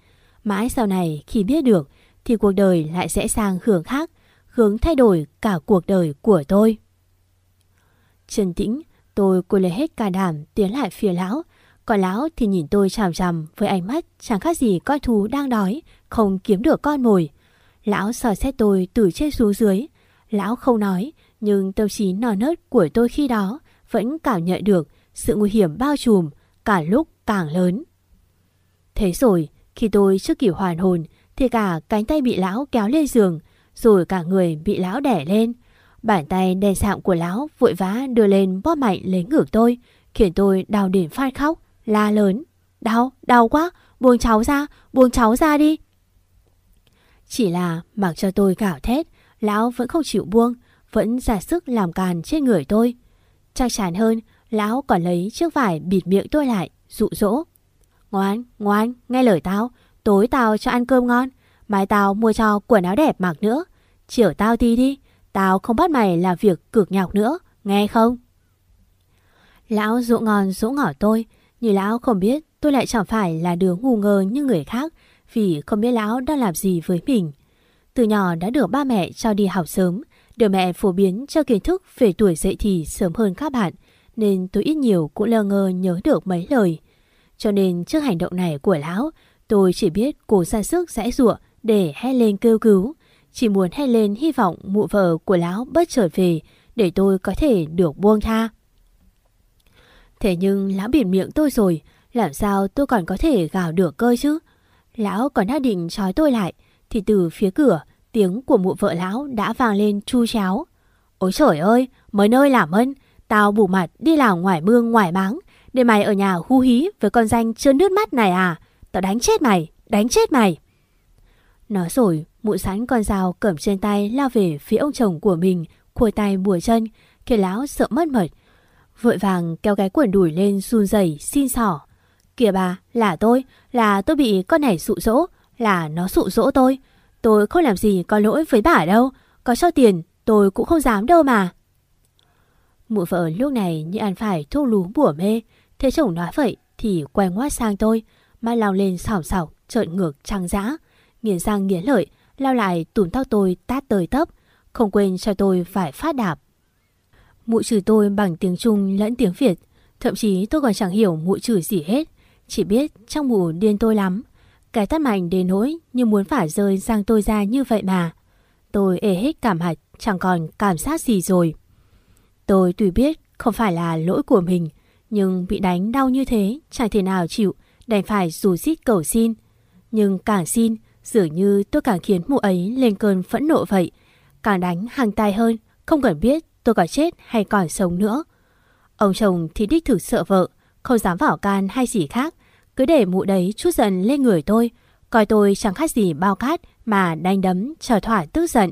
Mãi sau này khi biết được thì cuộc đời lại sẽ sang hướng khác, hướng thay đổi cả cuộc đời của tôi. Trần tĩnh, tôi cô lấy hết cả đảm tiến lại phía lão. Còn lão thì nhìn tôi chằm chằm với ánh mắt chẳng khác gì con thú đang đói, không kiếm được con mồi. Lão sờ xét tôi từ trên xuống dưới. Lão không nói, nhưng tâm trí nò nớt của tôi khi đó vẫn cảm nhận được sự nguy hiểm bao trùm, cả lúc càng lớn. Thế rồi, khi tôi chưa kịp hoàn hồn, thì cả cánh tay bị lão kéo lên giường, rồi cả người bị lão đẻ lên. Bàn tay đè sạm của lão vội vã đưa lên bóp mạnh lấy ngược tôi, khiến tôi đau đến phát khóc, la lớn. Đau, đau quá, buông cháu ra, buông cháu ra đi. Chỉ là mặc cho tôi gào thét, lão vẫn không chịu buông, vẫn giả sức làm càn trên người tôi. Chắc chắn hơn, lão còn lấy chiếc vải bịt miệng tôi lại, dụ dỗ. Ngoan, ngoan, nghe lời tao, tối tao cho ăn cơm ngon, mai tao mua cho quần áo đẹp mặc nữa. Chở tao đi đi, tao không bắt mày làm việc cực nhọc nữa, nghe không? Lão dỗ ngon dỗ ngỏ tôi, như lão không biết tôi lại chẳng phải là đứa ngu ngơ như người khác vì không biết lão đang làm gì với mình. Từ nhỏ đã được ba mẹ cho đi học sớm, được mẹ phổ biến cho kiến thức về tuổi dậy thì sớm hơn các bạn, nên tôi ít nhiều cũng lơ ngơ nhớ được mấy lời. Cho nên trước hành động này của lão, tôi chỉ biết cố ra sức rẽ rụa để hét lên kêu cứu. Chỉ muốn hét lên hy vọng mụ vợ của lão bất trở về để tôi có thể được buông tha. Thế nhưng lão biển miệng tôi rồi, làm sao tôi còn có thể gào được cơ chứ? Lão còn đã định trói tôi lại, thì từ phía cửa, tiếng của mụ vợ lão đã vang lên chu cháo. Ôi trời ơi, mới nơi làm ơn, tao bù mặt đi làm ngoài mương ngoài báng, để mày ở nhà hu hí với con danh trơn nước mắt này à? Tao đánh chết mày, đánh chết mày. Nói rồi, mụ sẵn con dao cầm trên tay lao về phía ông chồng của mình, khuôi tay bùa chân, khiến lão sợ mất mật. Vội vàng kéo cái quần đùi lên run rẩy xin xỏ. Kìa bà, là tôi, là tôi bị con này sụ dỗ, là nó sụ dỗ tôi. Tôi không làm gì có lỗi với bà đâu, có cho tiền tôi cũng không dám đâu mà. Mụ vợ lúc này như ăn phải thuốc lú bủa mê, thế chồng nói vậy thì quay ngoắt sang tôi, mắt lao lên sỏng sọc trợn ngược trăng dã, nghiền răng nghiến lợi, lao lại tùm tóc tôi tát tới tấp, không quên cho tôi phải phát đạp. Mụ chửi tôi bằng tiếng Trung lẫn tiếng Việt, thậm chí tôi còn chẳng hiểu mụ chửi gì hết, chỉ biết trong mụ điên tôi lắm. Cái tắt mạnh đến nỗi như muốn phải rơi sang tôi ra như vậy mà. Tôi ê hết cảm hạch, chẳng còn cảm giác gì rồi. Tôi tuy biết không phải là lỗi của mình, nhưng bị đánh đau như thế chẳng thể nào chịu, đành phải dù xít cầu xin. Nhưng càng xin, dường như tôi càng khiến mụ ấy lên cơn phẫn nộ vậy. Càng đánh hàng tay hơn, không cần biết tôi có chết hay còn sống nữa. Ông chồng thì đích thực sợ vợ, không dám vào can hay gì khác, cứ để mụ đấy chút giận lên người tôi, coi tôi chẳng khác gì bao cát mà đánh đấm chờ thỏa tức giận.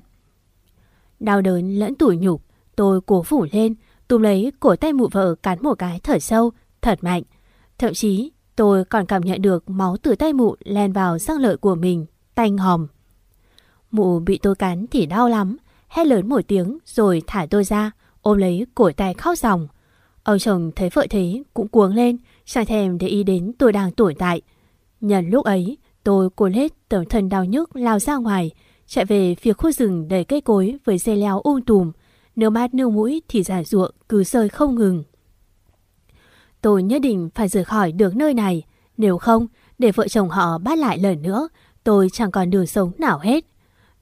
Đau đớn lẫn tủi nhục, tôi cố phủ lên, túm lấy cổ tay mụ vợ cắn một cái thở sâu, thật mạnh. Thậm chí tôi còn cảm nhận được máu từ tay mụ len vào răng lợi của mình, tanh hòm. Mụ bị tôi cắn thì đau lắm, hét lớn một tiếng rồi thả tôi ra, ôm lấy cổ tay khóc ròng. Ông chồng thấy vợ thế cũng cuống lên, chẳng thèm để ý đến tôi đang tồn tại. Nhân lúc ấy, tôi cuốn hết tấm thân đau nhức lao ra ngoài, chạy về phía khu rừng đầy cây cối với dây leo um tùm. Nước mắt nước mũi thì giả ruộng cứ rơi không ngừng. Tôi nhất định phải rời khỏi được nơi này. Nếu không, để vợ chồng họ bắt lại lần nữa, tôi chẳng còn đường sống nào hết.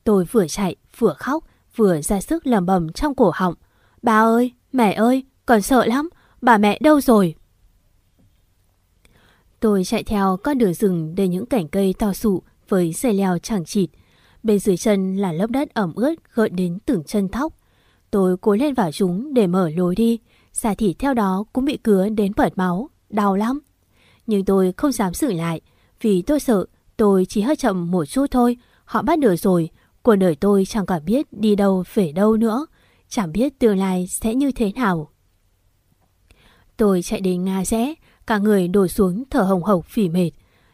Tôi vừa chạy, vừa khóc, vừa ra sức lầm bầm trong cổ họng. Bà ơi, mẹ ơi, còn sợ lắm, bà mẹ đâu rồi? Tôi chạy theo con đường rừng đầy những cảnh cây to sụ với dây leo chẳng chịt. Bên dưới chân là lớp đất ẩm ướt gợn đến từng chân thóc. Tôi cố lên vào chúng để mở lối đi. Xà thịt theo đó cũng bị cứa đến bật máu, đau lắm. Nhưng tôi không dám xử lại vì tôi sợ tôi chỉ hơi chậm một chút thôi. Họ bắt được rồi, cuộc đời tôi chẳng còn biết đi đâu về đâu nữa. Chẳng biết tương lai sẽ như thế nào. Tôi chạy đến ngã rẽ, cả người đổ xuống thở hồng hộc phỉ mệt.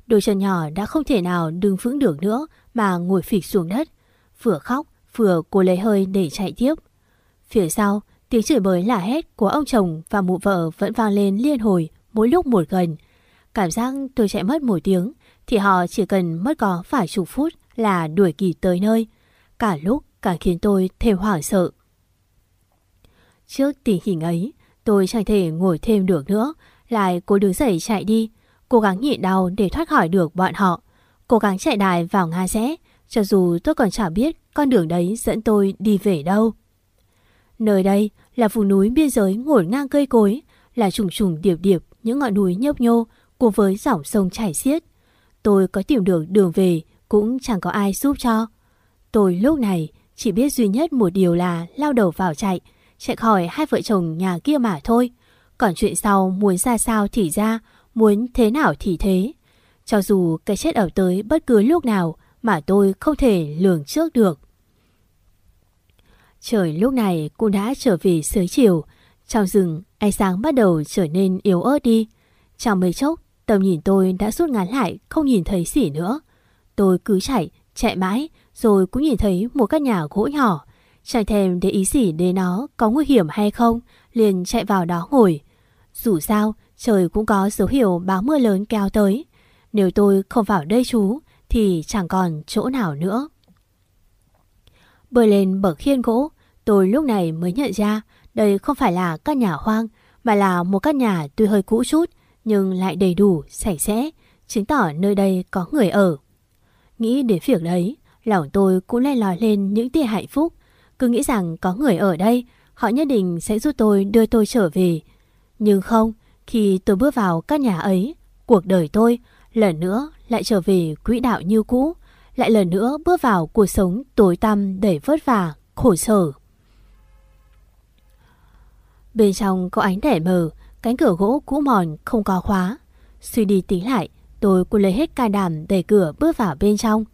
Đôi chân nhỏ đã không thể nào đứng vững được nữa mà ngồi phịch xuống đất. Vừa khóc, vừa cố lấy hơi để chạy tiếp. Phía sau, tiếng chửi bới là hét của ông chồng và mụ vợ vẫn vang lên liên hồi mỗi lúc một gần. Cảm giác tôi chạy mất một tiếng thì họ chỉ cần mất có vài chục phút là đuổi kịp tới nơi. Cả lúc càng khiến tôi thêm hoảng sợ. Trước tình hình ấy, tôi chẳng thể ngồi thêm được nữa, lại cố đứng dậy chạy đi, cố gắng nhịn đau để thoát khỏi được bọn họ, cố gắng chạy đài vào ngã rẽ, cho dù tôi còn chẳng biết con đường đấy dẫn tôi đi về đâu. Nơi đây là vùng núi biên giới ngổn ngang cây cối, là trùng trùng điệp điệp những ngọn núi nhấp nhô cùng với dòng sông chảy xiết. Tôi có tìm được đường về cũng chẳng có ai giúp cho. Tôi lúc này chỉ biết duy nhất một điều là lao đầu vào chạy, chạy khỏi hai vợ chồng nhà kia mà thôi. Còn chuyện sau muốn ra sao thì ra, muốn thế nào thì thế. Cho dù cái chết ở tới bất cứ lúc nào mà tôi không thể lường trước được. Trời lúc này cũng đã trở về sới chiều. Trong rừng, ánh sáng bắt đầu trở nên yếu ớt đi. Trong mấy chốc, tầm nhìn tôi đã rút ngắn lại, không nhìn thấy gì nữa. Tôi cứ chạy, chạy mãi, rồi cũng nhìn thấy một căn nhà gỗ nhỏ. Chẳng thèm để ý gì đến nó có nguy hiểm hay không, liền chạy vào đó ngồi. Dù sao, trời cũng có dấu hiệu báo mưa lớn kéo tới. Nếu tôi không vào đây chú, thì chẳng còn chỗ nào nữa. Bơi lên bờ khiên gỗ, tôi lúc này mới nhận ra đây không phải là căn nhà hoang, mà là một căn nhà tuy hơi cũ chút, nhưng lại đầy đủ, sạch sẽ, chứng tỏ nơi đây có người ở. Nghĩ đến việc đấy, lòng tôi cũng len lòi lên những tia hạnh phúc. Cứ nghĩ rằng có người ở đây, họ nhất định sẽ giúp tôi đưa tôi trở về. Nhưng không, khi tôi bước vào căn nhà ấy, cuộc đời tôi lần nữa lại trở về quỹ đạo như cũ, lại lần nữa bước vào cuộc sống tối tăm đầy vất vả, khổ sở. Bên trong có ánh đèn mờ, cánh cửa gỗ cũ mòn không có khóa. Suy đi tính lại, tôi cũng lấy hết can đảm đẩy cửa bước vào bên trong.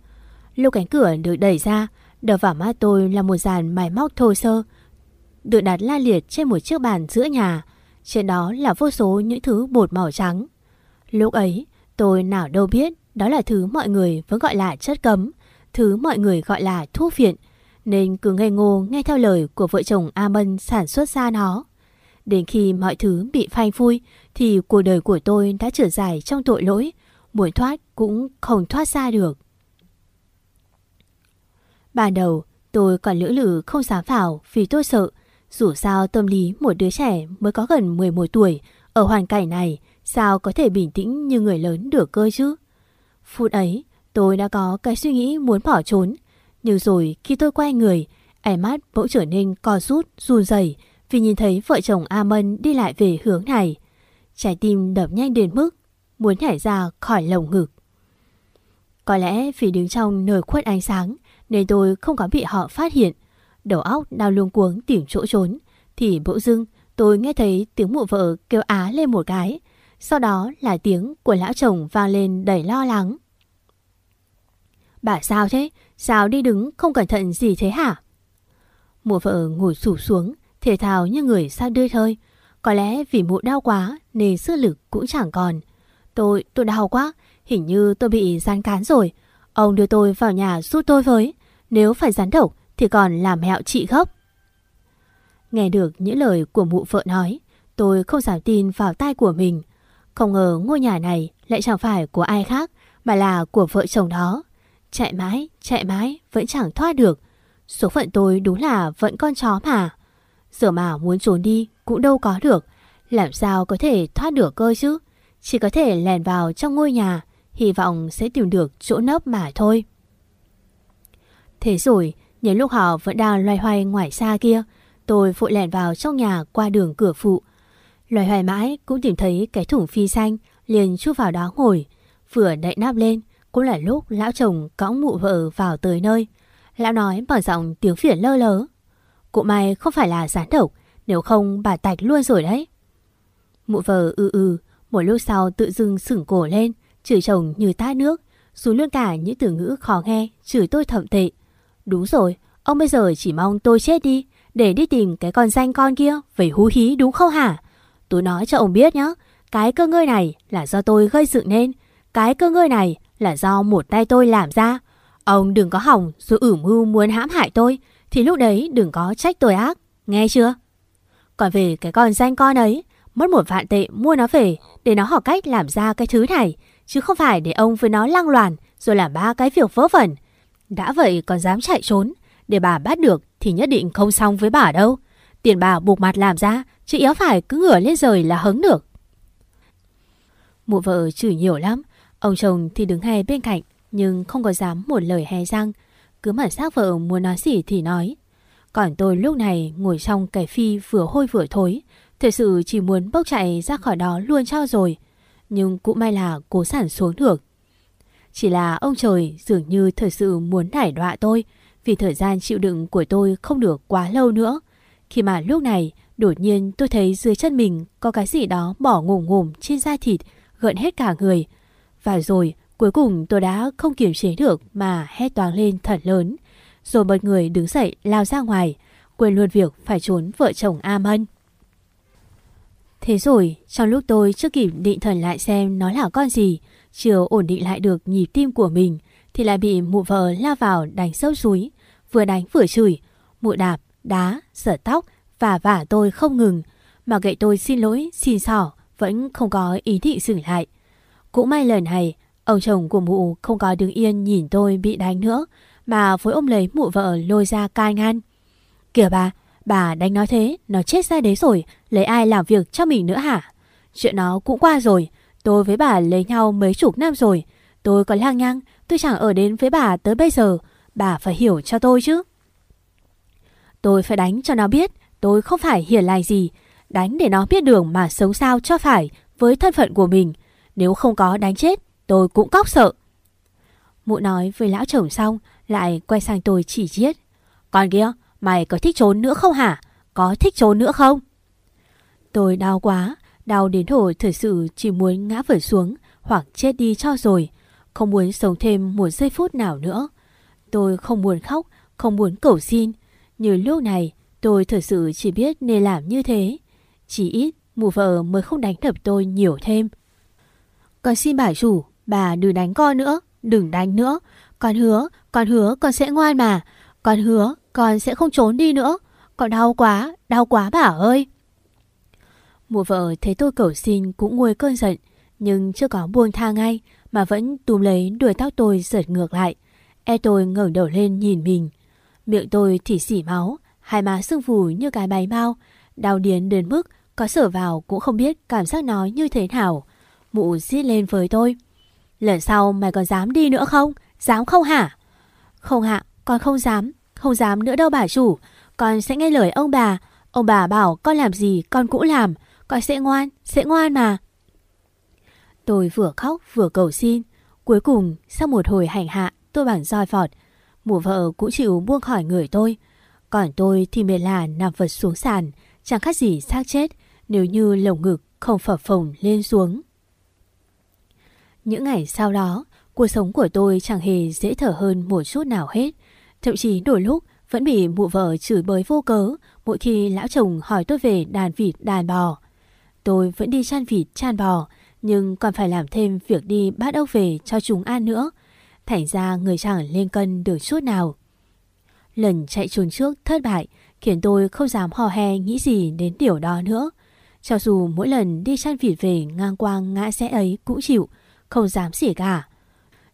Lúc cánh cửa được đẩy ra, đập vào mắt tôi là một dàn máy móc thô sơ, được đặt la liệt trên một chiếc bàn giữa nhà. Trên đó là vô số những thứ bột màu trắng. Lúc ấy, tôi nào đâu biết đó là thứ mọi người vẫn gọi là chất cấm, thứ mọi người gọi là thuốc viện, nên cứ ngây ngô nghe theo lời của vợ chồng A Mân sản xuất ra nó. Đến khi mọi thứ bị phanh phui thì cuộc đời của tôi đã trở dài trong tội lỗi, muốn thoát cũng không thoát ra được. Ban đầu tôi còn lưỡng lự không dám vào vì tôi sợ. Dù sao tâm lý một đứa trẻ mới có gần 11 tuổi ở hoàn cảnh này sao có thể bình tĩnh như người lớn được cơ chứ. Phút ấy tôi đã có cái suy nghĩ muốn bỏ trốn. Nhưng rồi khi tôi quay người, ánh mắt bỗng trở nên co rút, run rẩy vì nhìn thấy vợ chồng A Mân đi lại về hướng này. Trái tim đập nhanh đến mức muốn nhảy ra khỏi lồng ngực. Có lẽ vì đứng trong nơi khuất ánh sáng nên tôi không có bị họ phát hiện. Đầu óc đau luống cuống tìm chỗ trốn thì bỗng dưng tôi nghe thấy tiếng mụ vợ kêu á lên một cái. Sau đó là tiếng của lão chồng vang lên đầy lo lắng. Bà sao thế? Sao đi đứng không cẩn thận gì thế hả? Mụ vợ ngồi sụp xuống, thể thao như người sao đưa thôi. Có lẽ vì mụ đau quá nên sức lực cũng chẳng còn. Tôi, tôi đau quá, hình như tôi bị gian cán rồi. Ông đưa tôi vào nhà giúp tôi với. Nếu phải rắn độc thì còn làm hẹo chị gốc. Nghe được những lời của mụ vợ nói, tôi không dám tin vào tai của mình. Không ngờ ngôi nhà này lại chẳng phải của ai khác mà là của vợ chồng đó. Chạy mãi, chạy mãi vẫn chẳng thoát được. Số phận tôi đúng là vẫn con chó mà. Giờ mà muốn trốn đi cũng đâu có được. Làm sao có thể thoát được cơ chứ? Chỉ có thể lèn vào trong ngôi nhà, hy vọng sẽ tìm được chỗ nấp mà thôi. Thế rồi, những lúc họ vẫn đang loay hoay ngoài xa kia, tôi vội lẹn vào trong nhà qua đường cửa phụ. Loay hoay mãi cũng tìm thấy cái thủng phi xanh, liền chui vào đó ngồi. Vừa đậy nắp lên, cũng là lúc lão chồng cõng mụ vợ vào tới nơi. Lão nói bằng giọng tiếng phiền lơ lớ. Cụ mày không phải là gián độc, nếu không bà tạch luôn rồi đấy. Mụ vợ ư ư, một lúc sau tự dưng sửng cổ lên, chửi chồng như tát nước, dù luôn cả những từ ngữ khó nghe, chửi tôi thậm tệ. Đúng rồi, ông bây giờ chỉ mong tôi chết đi, để đi tìm cái con danh con kia về hú hí đúng không hả? tôi nói cho ông biết nhé. Cái cơ ngơi này là do tôi gây dựng nên. Cái cơ ngơi này là do một tay tôi làm ra. Ông đừng có hỏng rồi ử mưu muốn hãm hại tôi. Thì lúc đấy đừng có trách tôi ác. Nghe chưa? Còn về cái con danh con ấy, mất một vạn tệ mua nó về để nó học cách làm ra cái thứ này. Chứ không phải để ông với nó lăng loàn rồi làm ba cái việc vớ vẩn. Đã vậy còn dám chạy trốn. Để bà bắt được thì nhất định không xong với bà đâu. Tiền bà buộc mặt làm ra, chứ éo phải cứ ngửa lên rời là hứng được. Mụ vợ chửi nhiều lắm, ông chồng thì đứng hay bên cạnh, nhưng không có dám một lời hé răng. Cứ mặt xác vợ muốn nói gì thì nói. Còn tôi lúc này ngồi trong cái phi vừa hôi vừa thối, thật sự chỉ muốn bốc chạy ra khỏi đó luôn cho rồi. Nhưng cũng may là cố sản xuống được. Chỉ là ông trời dường như thật sự muốn nải đọa tôi, vì thời gian chịu đựng của tôi không được quá lâu nữa. Khi mà lúc này, đột nhiên tôi thấy dưới chân mình có cái gì đó bỏ ngồm ngồm trên da thịt, gợn hết cả người. Và rồi, cuối cùng tôi đã không kiềm chế được mà hét toáng lên thật lớn. Rồi một người đứng dậy lao ra ngoài, quên luôn việc phải trốn vợ chồng A Mân. Thế rồi, trong lúc tôi chưa kịp định thần lại xem nó là con gì, chưa ổn định lại được nhịp tim của mình, thì lại bị mụ vợ la vào đánh sâu suối, vừa đánh vừa chửi, mụ đạp, đá, sở tóc và vả tôi không ngừng, mà gậy tôi xin lỗi, xin xỏ, vẫn không có ý định dừng lại. Cũng may lần này, ông chồng của mụ không có đứng yên nhìn tôi bị đánh nữa, mà với ôm lấy mụ vợ lôi ra cai ngăn. Kìa bà, bà đánh nó thế, nó chết ra đấy rồi, lấy ai làm việc cho mình nữa hả? Chuyện nó cũng qua rồi, tôi với bà lấy nhau mấy chục năm rồi, tôi có lang nhăng, tôi chẳng ở đến với bà tới bây giờ, bà phải hiểu cho tôi chứ. Tôi phải đánh cho nó biết tôi không phải hiền lành gì. Đánh để nó biết đường mà sống sao cho phải với thân phận của mình. Nếu không có đánh chết, tôi cũng cóc sợ. Mụ nói với lão chồng xong, lại quay sang tôi chỉ chiết. Còn kia, mày có thích trốn nữa không hả? Có thích trốn nữa không? Tôi đau quá, đau đến hồi thật sự chỉ muốn ngã vỡ xuống hoặc chết đi cho rồi. Không muốn sống thêm một giây phút nào nữa. Tôi không muốn khóc, không muốn cầu xin, như lúc này, tôi thật sự chỉ biết nên làm như thế. Chỉ ít, mụ vợ mới không đánh đập tôi nhiều thêm. Con xin bà chủ, bà đừng đánh con nữa, đừng đánh nữa. Con hứa, con hứa con sẽ ngoan mà. Con hứa, con sẽ không trốn đi nữa. Con đau quá, đau quá bà ơi mùa vợ thấy tôi cầu xin cũng nguôi cơn giận, nhưng chưa có buông tha ngay mà vẫn túm lấy đuôi tóc tôi giật ngược lại. E tôi ngẩng đầu lên nhìn mình. Miệng tôi thì xỉ máu, hai má sưng phù như cái bánh bao, đau điến đến mức có sở vào cũng không biết cảm giác nó như thế nào. Mụ giết lên với tôi. Lần sau mày còn dám đi nữa không? Dám không hả? Không hạ, con không dám, không dám nữa đâu bà chủ. Con sẽ nghe lời ông bà. Ông bà bảo con làm gì con cũng làm. Con sẽ ngoan, sẽ ngoan mà. Tôi vừa khóc vừa cầu xin. Cuối cùng, sau một hồi hành hạ, tôi bằng roi vọt. Mụ vợ cũng chịu buông khỏi người tôi Còn tôi thì mệt là nằm vật xuống sàn Chẳng khác gì xác chết Nếu như lồng ngực không phập phồng lên xuống Những ngày sau đó Cuộc sống của tôi chẳng hề dễ thở hơn một chút nào hết Thậm chí đôi lúc vẫn bị mụ vợ chửi bới vô cớ Mỗi khi lão chồng hỏi tôi về đàn vịt đàn bò Tôi vẫn đi chăn vịt, chăn bò, Nhưng còn phải làm thêm việc đi bắt ốc về cho chúng ăn nữa. Thành ra người chẳng lên cân được chút nào. Lần chạy trốn trước thất bại Khiến tôi không dám hò hè nghĩ gì đến điều đó nữa. Cho dù mỗi lần đi chăn vịt về ngang qua ngã xe ấy cũng chịu, Không dám gì cả.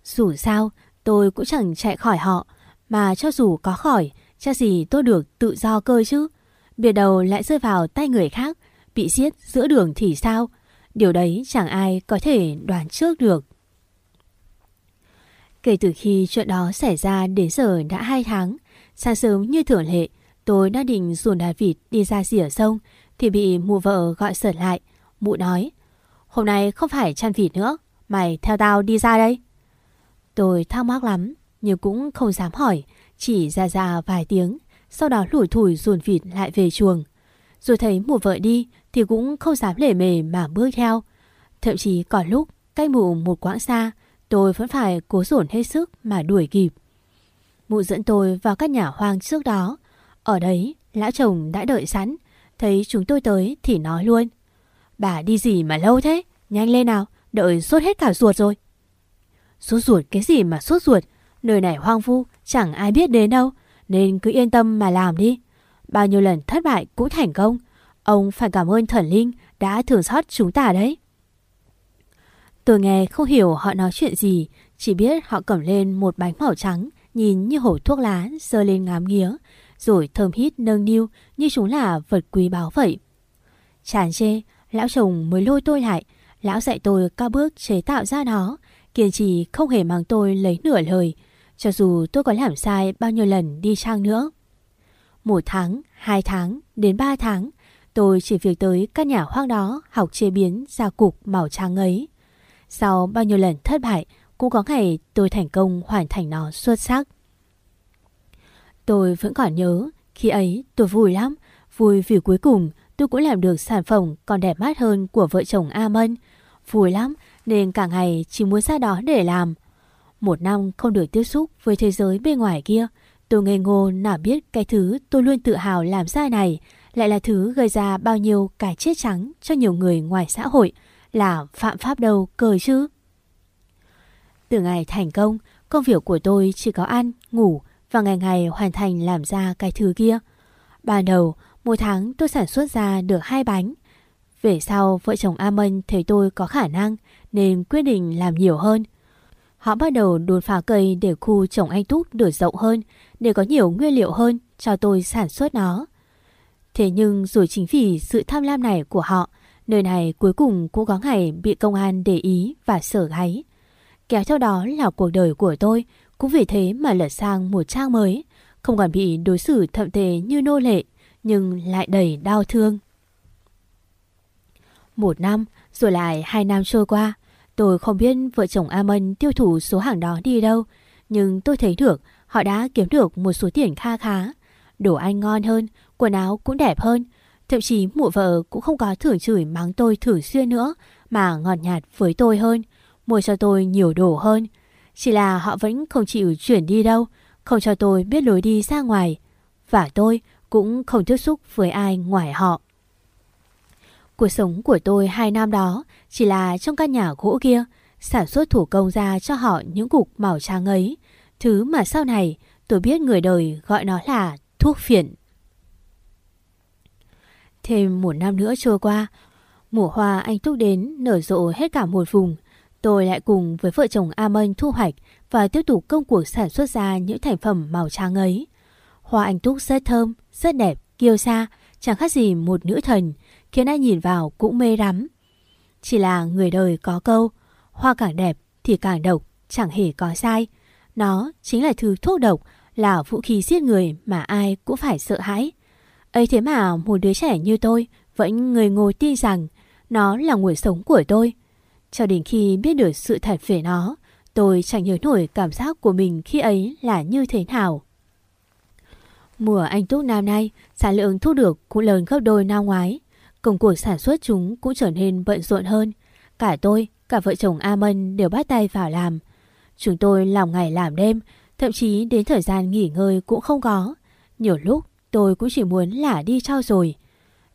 Dù sao, tôi cũng chẳng chạy khỏi họ, Mà cho dù có khỏi, Chắc gì tôi được tự do cơ chứ. Biệt đầu lại rơi vào tay người khác Bị giết giữa đường thì sao Điều đấy chẳng ai có thể đoán trước được Kể từ khi chuyện đó xảy ra đến giờ đã 2 tháng, sáng sớm như thường lệ, tôi đã định dùn đà vịt đi ra rỉa sông thì bị mụ vợ gọi sợt lại. Mụ nói, hôm nay không phải chăn vịt nữa, mày theo tao đi ra đây. Tôi thắc mắc lắm, nhưng cũng không dám hỏi, chỉ ra ra vài tiếng, sau đó lủi thủi dùn vịt lại về chuồng. Rồi thấy mụ vợ đi thì cũng không dám lể mề mà bước theo. Thậm chí có lúc cách mụ một quãng xa, Tôi vẫn phải cố dồn hết sức mà đuổi kịp. Mụ dẫn tôi vào các nhà hoang trước đó. Ở đấy, lão chồng đã đợi sẵn. Thấy chúng tôi tới thì nói luôn. Bà đi gì mà lâu thế? Nhanh lên nào, đợi sốt hết cả ruột rồi. Sốt ruột cái gì mà sốt ruột? Nơi này hoang vu, chẳng ai biết đến đâu. Nên cứ yên tâm mà làm đi. Bao nhiêu lần thất bại cũng thành công. Ông phải cảm ơn thần linh đã thường xót chúng ta đấy. Tôi nghe không hiểu họ nói chuyện gì, chỉ biết họ cầm lên một bánh màu trắng, nhìn như hổ thuốc lá, sơ lên ngám nghía, rồi thơm hít nâng niu như chúng là vật quý báu vậy. Chán chê, lão chồng mới lôi tôi lại, lão dạy tôi các bước chế tạo ra nó, kiên trì không hề mang tôi lấy nửa lời, cho dù tôi có làm sai bao nhiêu lần đi chăng nữa. Một tháng, hai tháng, đến ba tháng, tôi chỉ việc tới căn nhà hoang đó học chế biến ra cục màu trắng ấy. Sau bao nhiêu lần thất bại, cũng có ngày tôi thành công hoàn thành nó xuất sắc. Tôi vẫn còn nhớ, khi ấy tôi vui lắm, vui vì cuối cùng tôi cũng làm được sản phẩm còn đẹp mắt hơn của vợ chồng A Mân. Vui lắm nên cả ngày chỉ muốn ra đó để làm. Một năm không được tiếp xúc với thế giới bên ngoài kia, tôi ngây ngô nào biết cái thứ tôi luôn tự hào làm ra này lại là thứ gây ra bao nhiêu cái chết trắng cho nhiều người ngoài xã hội là phạm pháp đâu cờ chứ. Từ ngày thành công, công việc của tôi chỉ có ăn, ngủ và ngày ngày hoàn thành làm ra cái thứ kia. Ban đầu, mỗi tháng tôi sản xuất ra được hai bánh. Về sau, vợ chồng A Mân thấy tôi có khả năng nên quyết định làm nhiều hơn. Họ bắt đầu đột phá cây để khu trồng anh túc được rộng hơn, để có nhiều nguyên liệu hơn cho tôi sản xuất nó. Thế nhưng rồi chính vì sự tham lam này của họ, nơi này cuối cùng cũng có ngày bị công an để ý và sở gáy. Kéo theo đó là cuộc đời của tôi cũng vì thế mà lật sang một trang mới, không còn bị đối xử thậm tệ như nô lệ, nhưng lại đầy đau thương. Một năm, rồi lại hai năm trôi qua, tôi không biết vợ chồng Amon tiêu thụ số hàng đó đi đâu, nhưng tôi thấy được họ đã kiếm được một số tiền kha khá. Đồ ăn ngon hơn, quần áo cũng đẹp hơn, thậm chí mụ vợ cũng không có thưởng chửi mắng tôi thử xuyên nữa, mà ngọt nhạt với tôi hơn, mua cho tôi nhiều đồ hơn. Chỉ là họ vẫn không chịu chuyển đi đâu, không cho tôi biết lối đi ra ngoài. Và tôi cũng không tiếp xúc với ai ngoài họ. Cuộc sống của tôi hai năm đó chỉ là trong căn nhà gỗ kia, sản xuất thủ công ra cho họ những cục màu trắng ấy. Thứ mà sau này tôi biết người đời gọi nó là thuốc phiện. Thêm một năm nữa trôi qua, mùa hoa anh túc đến nở rộ hết cả một vùng. Tôi lại cùng với vợ chồng A thu hoạch và tiếp tục công cuộc sản xuất ra những thành phẩm màu trắng ấy. Hoa anh túc rất thơm, rất đẹp, kiêu sa, chẳng khác gì một nữ thần, khiến ai nhìn vào cũng mê đắm. Chỉ là người đời có câu, hoa càng đẹp thì càng độc, chẳng hề có sai. Nó chính là thứ thuốc độc, là vũ khí giết người mà ai cũng phải sợ hãi ấy thế mà một đứa trẻ như tôi vẫn người ngồi tin rằng nó là nguồn sống của tôi. Cho đến khi biết được sự thật về nó, tôi chẳng nhớ nổi cảm giác của mình khi ấy là như thế nào. Mùa anh túc năm nay, sản lượng thu được cũng lớn gấp đôi năm ngoái. Công cuộc sản xuất chúng cũng trở nên bận rộn hơn. Cả tôi, cả vợ chồng A Mân đều bắt tay vào làm. Chúng tôi làm ngày làm đêm, thậm chí đến thời gian nghỉ ngơi cũng không có. Nhiều lúc tôi cũng chỉ muốn là đi trao rồi.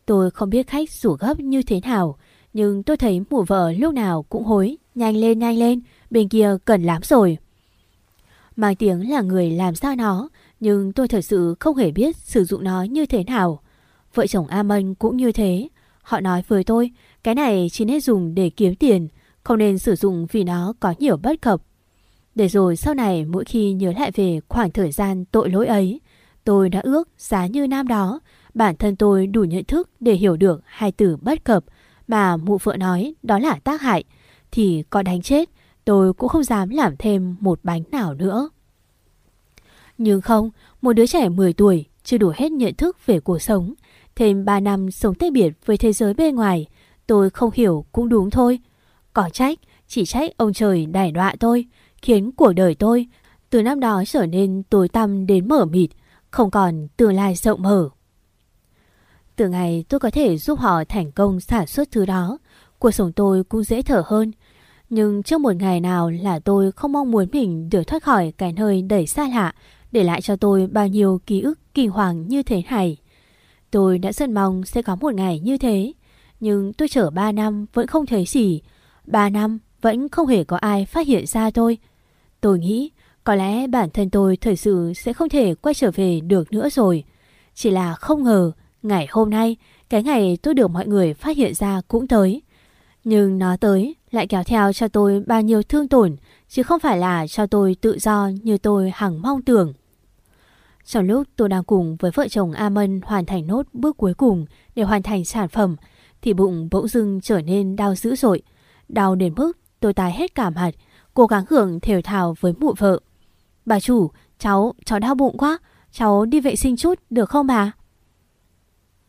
Tôi không biết khách rủ gấp như thế nào, nhưng tôi thấy mụ vợ lúc nào cũng hối, nhanh lên nhanh lên, bên kia cần lắm rồi. Mang tiếng là người làm sao nó, nhưng tôi thật sự không hề biết sử dụng nó như thế nào. Vợ chồng A Mân cũng như thế. Họ nói với tôi, cái này chỉ nên dùng để kiếm tiền, không nên sử dụng vì nó có nhiều bất cập. Để rồi sau này mỗi khi nhớ lại về khoảng thời gian tội lỗi ấy, tôi đã ước giá như nam đó, bản thân tôi đủ nhận thức để hiểu được hai từ bất cập mà mụ vợ nói đó là tác hại, thì có đánh chết, tôi cũng không dám làm thêm một bánh nào nữa. Nhưng không, một đứa trẻ 10 tuổi chưa đủ hết nhận thức về cuộc sống. Thêm 3 năm sống tách biệt với thế giới bên ngoài, tôi không hiểu cũng đúng thôi. Có trách, chỉ trách ông trời đài đọa tôi, khiến cuộc đời tôi từ năm đó trở nên tối tăm đến mở mịt, không còn tương lai rộng mở. Từ ngày tôi có thể giúp họ thành công sản xuất thứ đó, cuộc sống tôi cũng dễ thở hơn. Nhưng trước một ngày nào là tôi không mong muốn mình được thoát khỏi cái nơi đầy xa lạ, để lại cho tôi bao nhiêu ký ức kinh hoàng như thế này. Tôi đã rất mong sẽ có một ngày như thế. Nhưng tôi chở 3 năm vẫn không thấy gì. 3 năm vẫn không hề có ai phát hiện ra tôi. Tôi nghĩ có lẽ bản thân tôi thật sự sẽ không thể quay trở về được nữa rồi. Chỉ là không ngờ ngày hôm nay cái ngày tôi được mọi người phát hiện ra cũng tới. Nhưng nó tới lại kéo theo cho tôi bao nhiêu thương tổn chứ không phải là cho tôi tự do như tôi hằng mong tưởng. Trong lúc tôi đang cùng với vợ chồng Amon hoàn thành nốt bước cuối cùng để hoàn thành sản phẩm thì bụng bỗng dưng trở nên đau dữ dội. Đau đến mức tôi tái hết cả mặt, cố gắng hưởng thều thào với mụ vợ. Bà chủ, cháu, cháu đau bụng quá, cháu đi vệ sinh chút được không bà?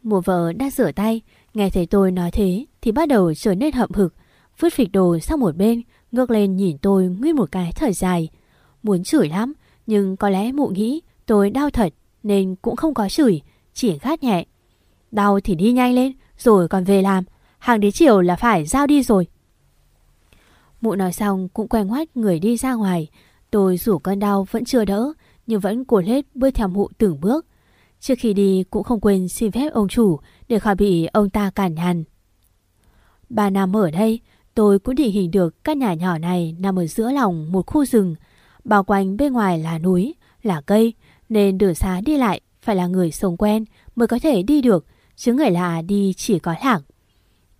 mùa vợ đang rửa tay, nghe thấy tôi nói thế thì bắt đầu trở nên hậm hực, vứt phịch đồ sang một bên, ngước lên nhìn tôi nguyên một cái thở dài. Muốn chửi lắm, nhưng có lẽ mụ nghĩ tôi đau thật nên cũng không có chửi, chỉ gắt nhẹ. Đau thì đi nhanh lên, rồi còn về làm. Hàng đến chiều là phải giao đi rồi. Mụ nói xong cũng quay ngoắt người đi ra ngoài. Tôi rủ cơn đau vẫn chưa đỡ, nhưng vẫn cuốn hết bước theo mụ từng bước. Trước khi đi cũng không quên xin phép ông chủ để khỏi bị ông ta cản hằn. Ba năm ở đây, tôi cũng định hình được căn nhà nhỏ này nằm ở giữa lòng một khu rừng. Bao quanh bên ngoài là núi, là cây, nên đường xá đi lại phải là người sống quen mới có thể đi được, chứ người lạ đi chỉ có lạc.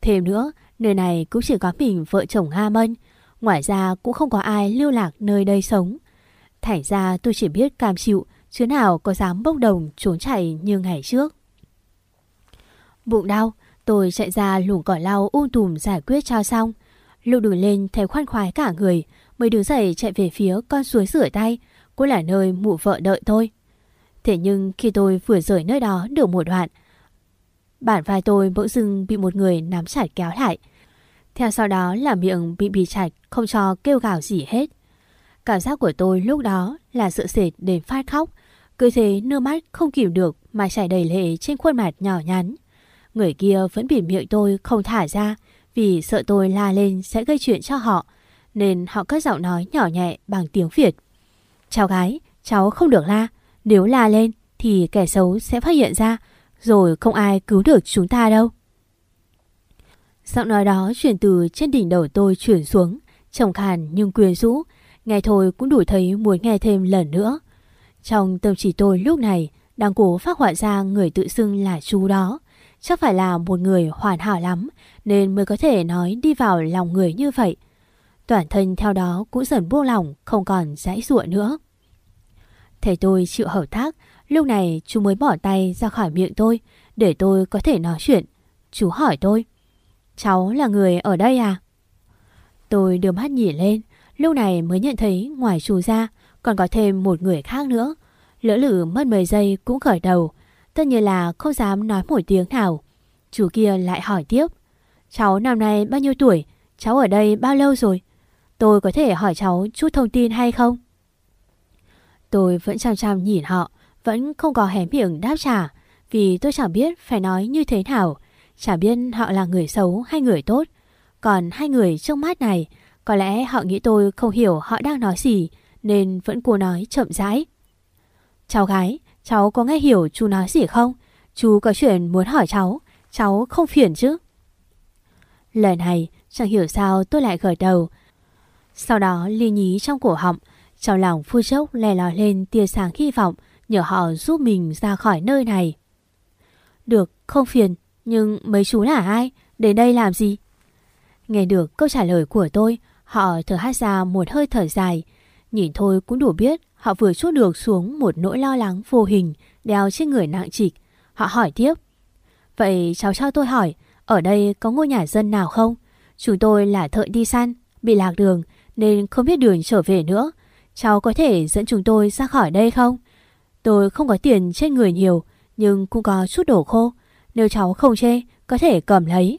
Thêm nữa, nơi này cũng chỉ có mình vợ chồng Hà Mân, ngoài ra cũng không có ai lưu lạc nơi đây sống. Thành ra tôi chỉ biết cam chịu, chứ nào có dám bốc đồng trốn chạy như ngày trước. Bụng đau, tôi chạy ra lủng cỏ lau ung tùm giải quyết cho xong. Lưu đường lên thấy khoan khoái cả người, mới đứng dậy chạy về phía con suối rửa tay, cũng là nơi mụ vợ đợi tôi. Thế nhưng khi tôi vừa rời nơi đó được một đoạn, bản vai tôi bỗng dưng bị một người nắm chặt kéo lại. Theo sau đó là miệng bị bì chặt không cho kêu gào gì hết. Cảm giác của tôi lúc đó là sợ sệt đến phát khóc. Cứ thế nước mắt không kìm được mà chảy đầy lệ trên khuôn mặt nhỏ nhắn. Người kia vẫn bịt miệng tôi không thả ra vì sợ tôi la lên sẽ gây chuyện cho họ. Nên họ cất giọng nói nhỏ nhẹ bằng tiếng Việt. Cháu gái, cháu không được la. Nếu la lên thì kẻ xấu sẽ phát hiện ra rồi không ai cứu được chúng ta đâu. Giọng nói đó chuyển từ trên đỉnh đầu tôi chuyển xuống, trầm khàn nhưng quyến rũ, nghe thôi cũng đủ thấy muốn nghe thêm lần nữa. Trong tâm trí tôi lúc này đang cố phát họa ra người tự xưng là chú đó. Chắc phải là một người hoàn hảo lắm nên mới có thể nói đi vào lòng người như vậy. Toàn thân theo đó cũng dần buông lỏng không còn dãy ruộng nữa. Thầy tôi chịu hợp thác lúc này chú mới bỏ tay ra khỏi miệng tôi để tôi có thể nói chuyện. Chú hỏi tôi, cháu là người ở đây à? Tôi đưa mắt nhìn lên, lúc này mới nhận thấy ngoài chú ra còn có thêm một người khác nữa. Lỡ lử mất 10 giây cũng khởi đầu, tất nhiên là không dám nói một tiếng nào. Chú kia lại hỏi tiếp, cháu năm nay bao nhiêu tuổi? Cháu ở đây bao lâu rồi? Tôi có thể hỏi cháu chút thông tin hay không? Tôi vẫn chăm chăm nhìn họ, vẫn không có hé miệng đáp trả, vì tôi chẳng biết phải nói như thế nào, chả biết họ là người xấu hay người tốt. Còn hai người trước mắt này, có lẽ họ nghĩ tôi không hiểu họ đang nói gì, nên vẫn cố nói chậm rãi. Cháu gái, cháu có nghe hiểu chú nói gì không? Chú có chuyện muốn hỏi cháu, cháu không phiền chứ? Lời này, chẳng hiểu sao tôi lại gật đầu. Sau đó ly nhí trong cổ họng, trong lòng phu chốc lè lò lên tia sáng hy vọng nhờ họ giúp mình ra khỏi nơi này. Được, không phiền, nhưng mấy chú là ai? Đến đây làm gì? Nghe được câu trả lời của tôi, họ thở hát ra một hơi thở dài. Nhìn thôi cũng đủ biết họ vừa chút được xuống một nỗi lo lắng vô hình đeo trên người nặng trịch. Họ hỏi tiếp. Vậy cháu cho tôi hỏi, ở đây có ngôi nhà dân nào không? Chúng tôi là thợ đi săn, bị lạc đường nên không biết đường trở về nữa. Cháu có thể dẫn chúng tôi ra khỏi đây không? Tôi không có tiền trên người nhiều, nhưng cũng có chút đồ khô. Nếu cháu không chê, có thể cầm lấy.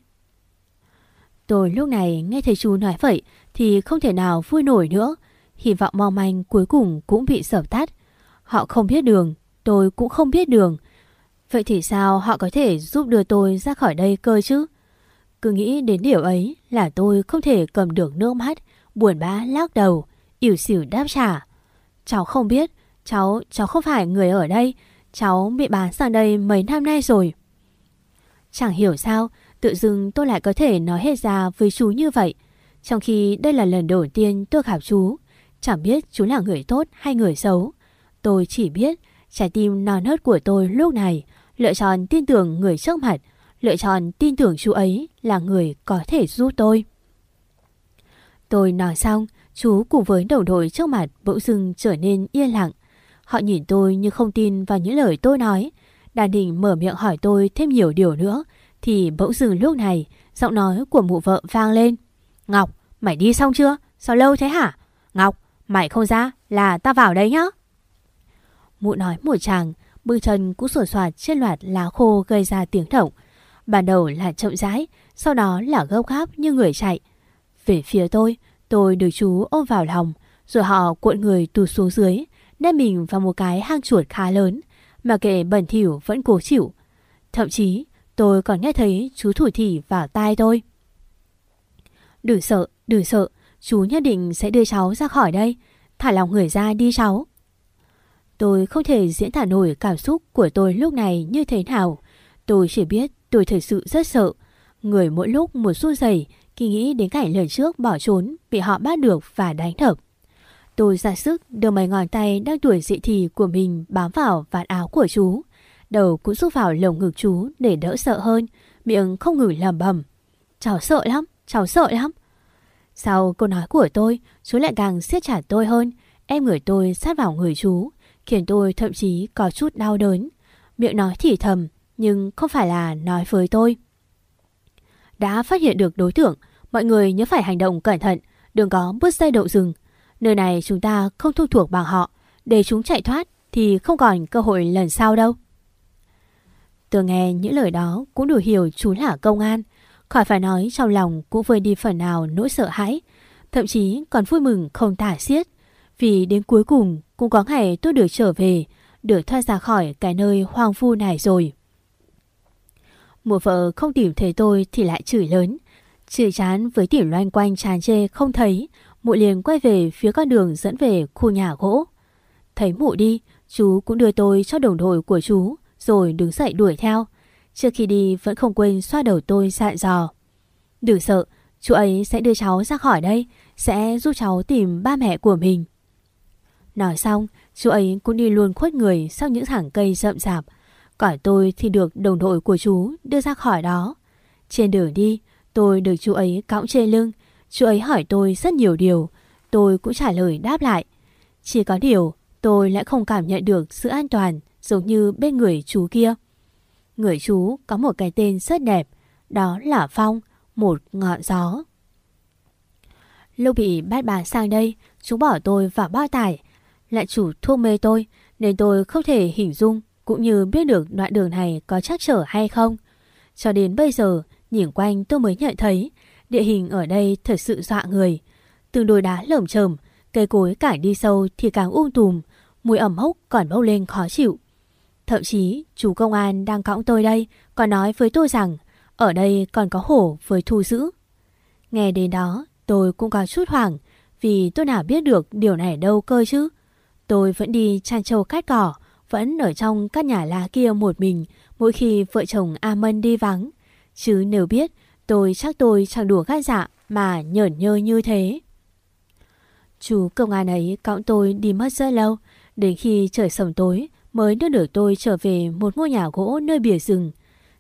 Tôi lúc này nghe thấy chú nói vậy thì không thể nào vui nổi nữa. Hy vọng mong manh cuối cùng cũng bị sập tắt. Họ không biết đường, tôi cũng không biết đường. Vậy thì sao họ có thể giúp đưa tôi ra khỏi đây cơ chứ? Cứ nghĩ đến điều ấy là tôi không thể cầm được nước mắt, buồn bã lắc đầu ỉu xỉu đáp trả. Cháu không biết, cháu, cháu không phải người ở đây, cháu bị bán sang đây mấy năm nay rồi. Chẳng hiểu sao, Tự dưng tôi lại có thể nói hết ra với chú như vậy. Trong khi đây là lần đầu tiên tôi gặp chú. Chẳng biết chú là người tốt hay người xấu. Tôi chỉ biết trái tim non nớt của tôi lúc này lựa chọn tin tưởng người trước mặt, lựa chọn tin tưởng chú ấy là người có thể giúp tôi. Tôi nói xong, chú cùng với đầu đội trước mặt bỗng dưng trở nên yên lặng. Họ nhìn tôi như không tin vào những lời tôi nói. Đàn định mở miệng hỏi tôi thêm nhiều điều nữa, thì bỗng dưng lúc này, giọng nói của mụ vợ vang lên. Ngọc, mày đi xong chưa? Sao lâu thế hả? Ngọc, mày không ra là ta vào đấy nhá. Mụ nói một chàng, Bước chân cũng sổ soạt trên loạt lá khô gây ra tiếng động. Ban đầu là chậm rãi, sau đó là gấp gáp như người chạy. Về phía tôi, tôi được chú ôm vào lòng, rồi họ cuộn người tụt xuống dưới, ném mình vào một cái hang chuột khá lớn, mà kệ bẩn thỉu vẫn cố chịu. Thậm chí, tôi còn nghe thấy chú thủ thỉ vào tai tôi. Đừng sợ, đừng sợ, chú nhất định sẽ đưa cháu ra khỏi đây. Thả lòng người ra đi cháu. Tôi không thể diễn tả nổi cảm xúc của tôi lúc này như thế nào. Tôi chỉ biết tôi thật sự rất sợ. Người mỗi lúc một run rẩy khi nghĩ đến cảnh lần trước bỏ trốn bị họ bắt được và đánh thập. Tôi ra sức đưa mấy ngón tay đang tuổi dị thì của mình bám vào vạt áo của chú. Đầu cũng rút vào lồng ngực chú để đỡ sợ hơn, miệng không ngừng lầm bầm. Cháu sợ lắm, cháu sợ lắm. Sau câu nói của tôi, chú lại càng siết chặt tôi hơn, em người tôi sát vào người chú, khiến tôi thậm chí có chút đau đớn. Miệng nói thì thầm, nhưng không phải là nói với tôi. Đã phát hiện được đối tượng, mọi người nhớ phải hành động cẩn thận, đừng có bước dây đậu rừng. Nơi này chúng ta không thu thuộc bằng họ, để chúng chạy thoát thì không còn cơ hội lần sau đâu. Tôi nghe những lời đó cũng đủ hiểu chú là công an, khỏi phải nói trong lòng cũng vơi đi phần nào nỗi sợ hãi, thậm chí còn vui mừng không tả xiết. Vì đến cuối cùng cũng có ngày tôi được trở về, được thoát ra khỏi cái nơi hoang vu này rồi. Một vợ không tìm thấy tôi thì lại chửi lớn. Chửi chán với tiểu loanh quanh tràn chê không thấy, mụ liền quay về phía con đường dẫn về khu nhà gỗ. Thấy mụ đi, chú cũng đưa tôi cho đồng đội của chú, rồi đứng dậy đuổi theo. Trước khi đi vẫn không quên xoa đầu tôi dặn dò. Đừng sợ, chú ấy sẽ đưa cháu ra khỏi đây, sẽ giúp cháu tìm ba mẹ của mình. Nói xong, chú ấy cũng đi luôn khuất người sau những thẳng cây rậm rạp. Còn tôi thì được đồng đội của chú đưa ra khỏi đó. Trên đường đi, tôi được chú ấy cõng trên lưng. Chú ấy hỏi tôi rất nhiều điều. Tôi cũng trả lời đáp lại. Chỉ có điều, tôi lại không cảm nhận được sự an toàn giống như bên người chú kia. Người chú có một cái tên rất đẹp, đó là Phong, một ngọn gió. Lúc bị bắt bà sang đây, chúng bỏ tôi vào bao tải, lại chủ thuốc mê tôi, nên tôi không thể hình dung cũng như biết được đoạn đường này có chắc trở hay không. Cho đến bây giờ, nhìn quanh tôi mới nhận thấy địa hình ở đây thật sự dọa người. Từng đồi đá lởm chởm, cây cối cải đi sâu thì càng um tùm, mùi ẩm hốc còn bốc lên khó chịu. Thậm chí, chú công an đang cõng tôi đây còn nói với tôi rằng ở đây còn có hổ với thu giữ. Nghe đến đó, tôi cũng có chút hoảng vì tôi nào biết được điều này đâu cơ chứ. Tôi vẫn đi chăn trâu cát cỏ, vẫn ở trong các nhà lá kia một mình mỗi khi vợ chồng A Mân đi vắng. Chứ nếu biết, tôi chắc tôi chẳng đùa gan dạ mà nhởn nhơ như thế. Chú công an ấy cõng tôi đi mất rất lâu, đến khi trời sầm tối mới đưa được tôi trở về một ngôi nhà gỗ nơi bìa rừng.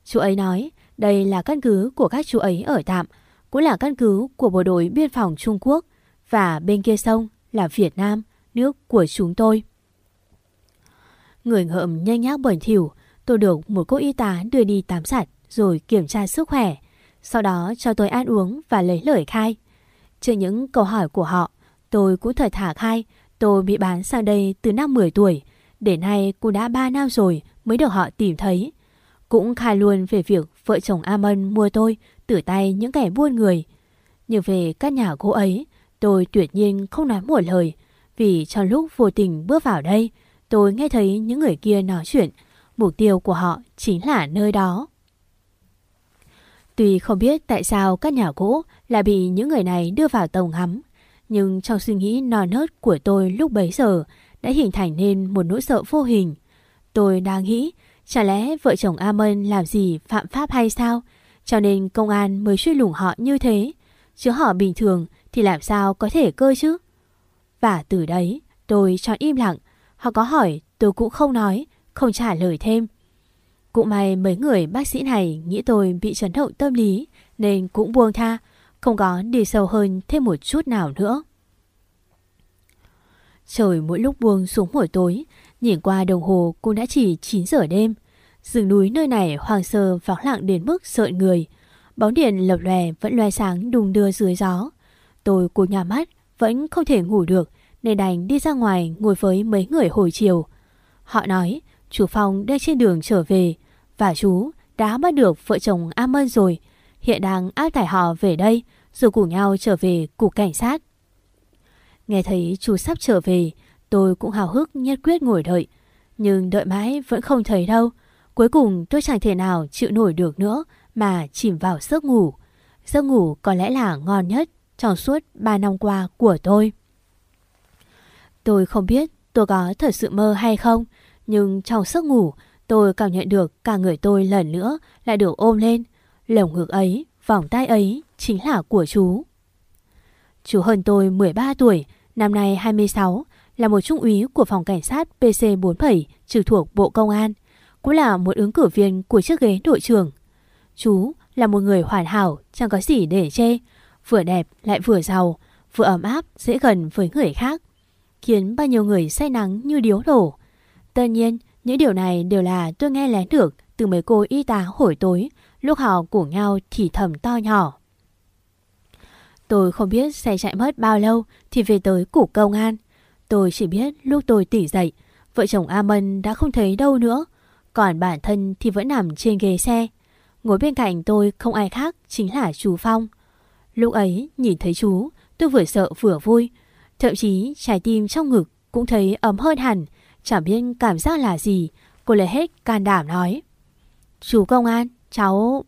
Chú ấy nói đây là căn cứ của các chú ấy ở tạm, cũng là căn cứ của bộ đội biên phòng Trung Quốc và bên kia sông là Việt Nam, nước của chúng tôi. Người ngợm nhanh nhác bẩn thỉu, tôi được một cô y tá đưa đi tắm sạch rồi kiểm tra sức khỏe. Sau đó cho tôi ăn uống và lấy lời khai. Trước những câu hỏi của họ, tôi cũng thật thả khai tôi bị bán sang đây từ năm 10 tuổi. Đến nay cũng đã 3 năm rồi mới được họ tìm thấy. Cũng khai luôn về việc vợ chồng Amon mua tôi từ tay những kẻ buôn người. Nhưng về các nhà cô ấy, tôi tuyệt nhiên không nói một lời. Vì trong lúc vô tình bước vào đây, tôi nghe thấy những người kia nói chuyện. Mục tiêu của họ chính là nơi đó. Tuy không biết tại sao các nhà gỗ lại bị những người này đưa vào tàu ngắm, nhưng trong suy nghĩ non nớt của tôi lúc bấy giờ đã hình thành nên một nỗi sợ vô hình. Tôi đang nghĩ, chả lẽ vợ chồng Amon làm gì phạm pháp hay sao? cho nên công an mới truy lùng họ như thế. Chứ họ bình thường thì làm sao có thể cơ chứ? Và từ đấy tôi chọn im lặng. Họ có hỏi tôi cũng không nói, không trả lời thêm. Cũng may mấy người bác sĩ này nghĩ tôi bị chấn động tâm lý nên cũng buông tha, không có đi sâu hơn thêm một chút nào nữa. Trời mỗi lúc buông xuống buổi tối, nhìn qua đồng hồ cũng đã chỉ 9 giờ đêm. Rừng núi nơi này hoang sơ vắng lặng đến mức sợ người. Bóng điện lập lòe vẫn loe sáng đùng đưa dưới gió. Tôi cố nhà mắt, vẫn không thể ngủ được nên đành đi ra ngoài ngồi với mấy người hồi chiều. Họ nói chủ phòng đang trên đường trở về và chú đã bắt được vợ chồng A Mân rồi. Hiện đang áp tải họ về đây rồi cùng nhau trở về cục cảnh sát. Nghe thấy chú sắp trở về, tôi cũng hào hức nhất quyết ngồi đợi. Nhưng đợi mãi vẫn không thấy đâu. Cuối cùng tôi chẳng thể nào chịu nổi được nữa mà chìm vào giấc ngủ. Giấc ngủ có lẽ là ngon nhất trong suốt 3 năm qua của tôi. Tôi không biết tôi có thật sự mơ hay không, nhưng trong giấc ngủ tôi cảm nhận được cả người tôi lần nữa lại được ôm lên. Lồng ngực ấy, vòng tay ấy chính là của chú. Chú hơn tôi 13 tuổi, năm nay 26, là một trung úy của phòng cảnh sát PC47 trực thuộc Bộ Công an, cũng là một ứng cử viên của chiếc ghế đội trưởng. Chú là một người hoàn hảo, chẳng có gì để chê, vừa đẹp lại vừa giàu, vừa ấm áp, dễ gần với người khác, khiến bao nhiêu người say nắng như điếu đổ. Tất nhiên, những điều này đều là tôi nghe lén được từ mấy cô y tá hồi tối, lúc họ cùng nhau thì thầm to nhỏ. Tôi không biết xe chạy mất bao lâu thì về tới củ công an. Tôi chỉ biết lúc tôi tỉnh dậy, vợ chồng A Mân đã không thấy đâu nữa. Còn bản thân thì vẫn nằm trên ghế xe. Ngồi bên cạnh tôi không ai khác chính là chú Phong. Lúc ấy nhìn thấy chú, tôi vừa sợ vừa vui. Thậm chí trái tim trong ngực cũng thấy ấm hơn hẳn. Chẳng biết cảm giác là gì. Cô lấy hết can đảm nói. Chú công an, cháu...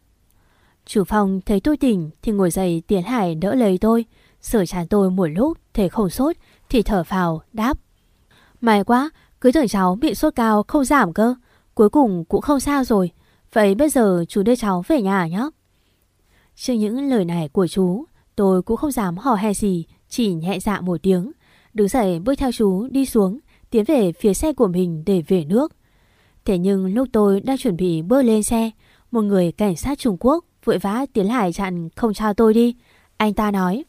Chủ phòng thấy tôi tỉnh thì ngồi dậy tiến hải đỡ lấy tôi. Sửa chán tôi một lúc thấy không sốt thì thở phào đáp. May quá, cứ tưởng cháu bị sốt cao không giảm cơ. Cuối cùng cũng không sao rồi. Vậy bây giờ chú đưa cháu về nhà nhé. Trước những lời này của chú, tôi cũng không dám hò hè gì, chỉ nhẹ dạ một tiếng. Đứng dậy bước theo chú đi xuống, tiến về phía xe của mình để về nước. Thế nhưng lúc tôi đang chuẩn bị bước lên xe, một người cảnh sát Trung Quốc vội vã tiến lại chặn không cho tôi đi. Anh ta nói,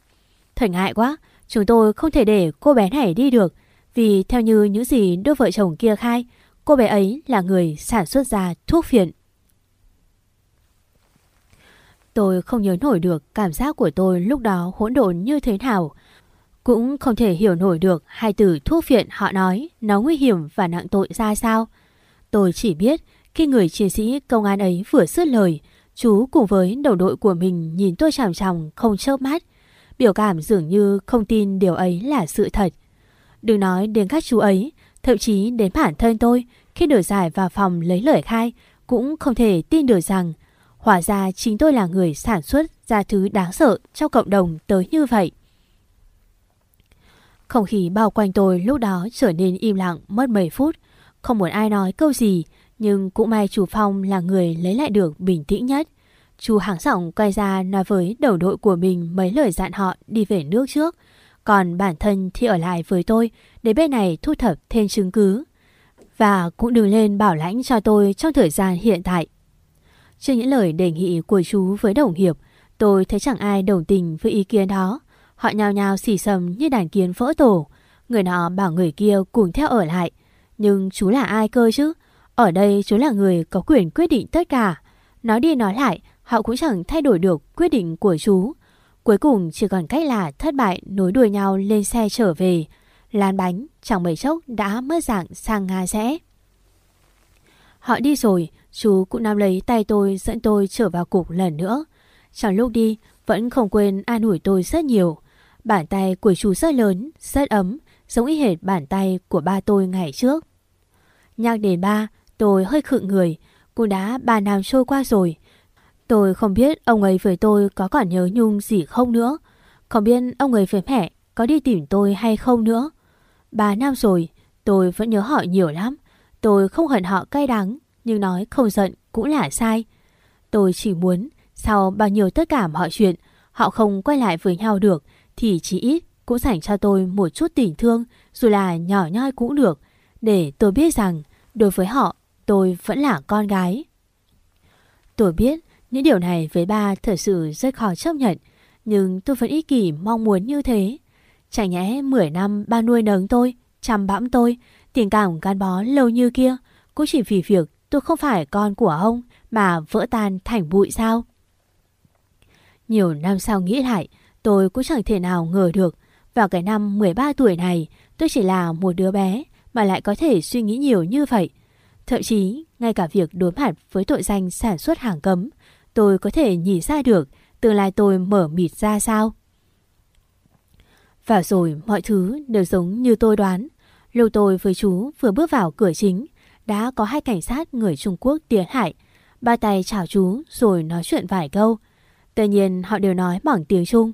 thật ngại quá, chúng tôi không thể để cô bé này đi được, vì theo như những gì đôi vợ chồng kia khai, cô bé ấy là người sản xuất ra thuốc phiện. Tôi không nhớ nổi được cảm giác của tôi lúc đó hỗn độn như thế nào. Cũng không thể hiểu nổi được hai từ thuốc phiện họ nói nó nguy hiểm và nặng tội ra sao. Tôi chỉ biết khi người chiến sĩ công an ấy vừa dứt lời, chú cùng với đầu đội của mình nhìn tôi chằm chằm không chớp mắt. Biểu cảm dường như không tin điều ấy là sự thật. Đừng nói đến các chú ấy, thậm chí đến bản thân tôi khi được giải vào phòng lấy lời khai cũng không thể tin được rằng Hóa ra chính tôi là người sản xuất ra thứ đáng sợ cho cộng đồng tới như vậy. Không khí bao quanh tôi lúc đó trở nên im lặng mất mấy phút. Không muốn ai nói câu gì, nhưng cũng may chủ Phong là người lấy lại được bình tĩnh nhất. Chú hãng giọng quay ra nói với đầu đội của mình mấy lời dặn họ đi về nước trước. Còn bản thân thì ở lại với tôi để bên này thu thập thêm chứng cứ. Và cũng đừng lên bảo lãnh cho tôi trong thời gian hiện tại. Trước những lời đề nghị của chú với đồng hiệp, tôi thấy chẳng ai đồng tình với ý kiến đó. Họ nhào nhào xỉ sầm như đàn kiến vỡ tổ. Người nọ bảo người kia cùng theo ở lại. Nhưng chú là ai cơ chứ? Ở đây chú là người có quyền quyết định tất cả. Nói đi nói lại, họ cũng chẳng thay đổi được quyết định của chú. Cuối cùng chỉ còn cách là thất bại nối đuôi nhau lên xe trở về. Lán bánh chẳng mấy chốc đã mất dạng sang Nga rẽ. Họ đi rồi, chú cũng nắm lấy tay tôi dẫn tôi trở vào cục lần nữa. Trong lúc đi, vẫn không quên an ủi tôi rất nhiều. Bàn tay của chú rất lớn, rất ấm, giống y hệt bàn tay của ba tôi ngày trước. Nhắc đến ba, tôi hơi khựng người, cũng đã ba năm trôi qua rồi. Tôi không biết ông ấy với tôi có còn nhớ nhung gì không nữa. Không biết ông ấy với mẹ có đi tìm tôi hay không nữa. Ba năm rồi, tôi vẫn nhớ họ nhiều lắm. Tôi không hận họ cay đắng, nhưng nói không giận cũng là sai. Tôi chỉ muốn Sau bao nhiêu tất cả mọi chuyện, họ không quay lại với nhau được, thì chỉ ít cũng dành cho tôi một chút tình thương, dù là nhỏ nhoi cũng được, để tôi biết rằng đối với họ tôi vẫn là con gái. Tôi biết những điều này với ba thật sự rất khó chấp nhận, nhưng tôi vẫn ích kỷ mong muốn như thế. Chẳng nhẽ 10 năm ba nuôi nấng tôi, chăm bẵm tôi, tình cảm gắn bó lâu như kia, cũng chỉ vì việc tôi không phải con của ông mà vỡ tan thành bụi sao? Nhiều năm sau nghĩ lại, tôi cũng chẳng thể nào ngờ được vào cái năm 13 tuổi này tôi chỉ là một đứa bé mà lại có thể suy nghĩ nhiều như vậy. Thậm chí, ngay cả việc đối mặt với tội danh sản xuất hàng cấm, tôi có thể nhìn ra được tương lai tôi mở mịt ra sao. Và rồi mọi thứ đều giống như tôi đoán. Lúc tôi với chú vừa bước vào cửa chính, đã có hai cảnh sát người Trung Quốc tiến hại. Ba tay chào chú rồi nói chuyện vài câu. Tất nhiên họ đều nói bằng tiếng Trung.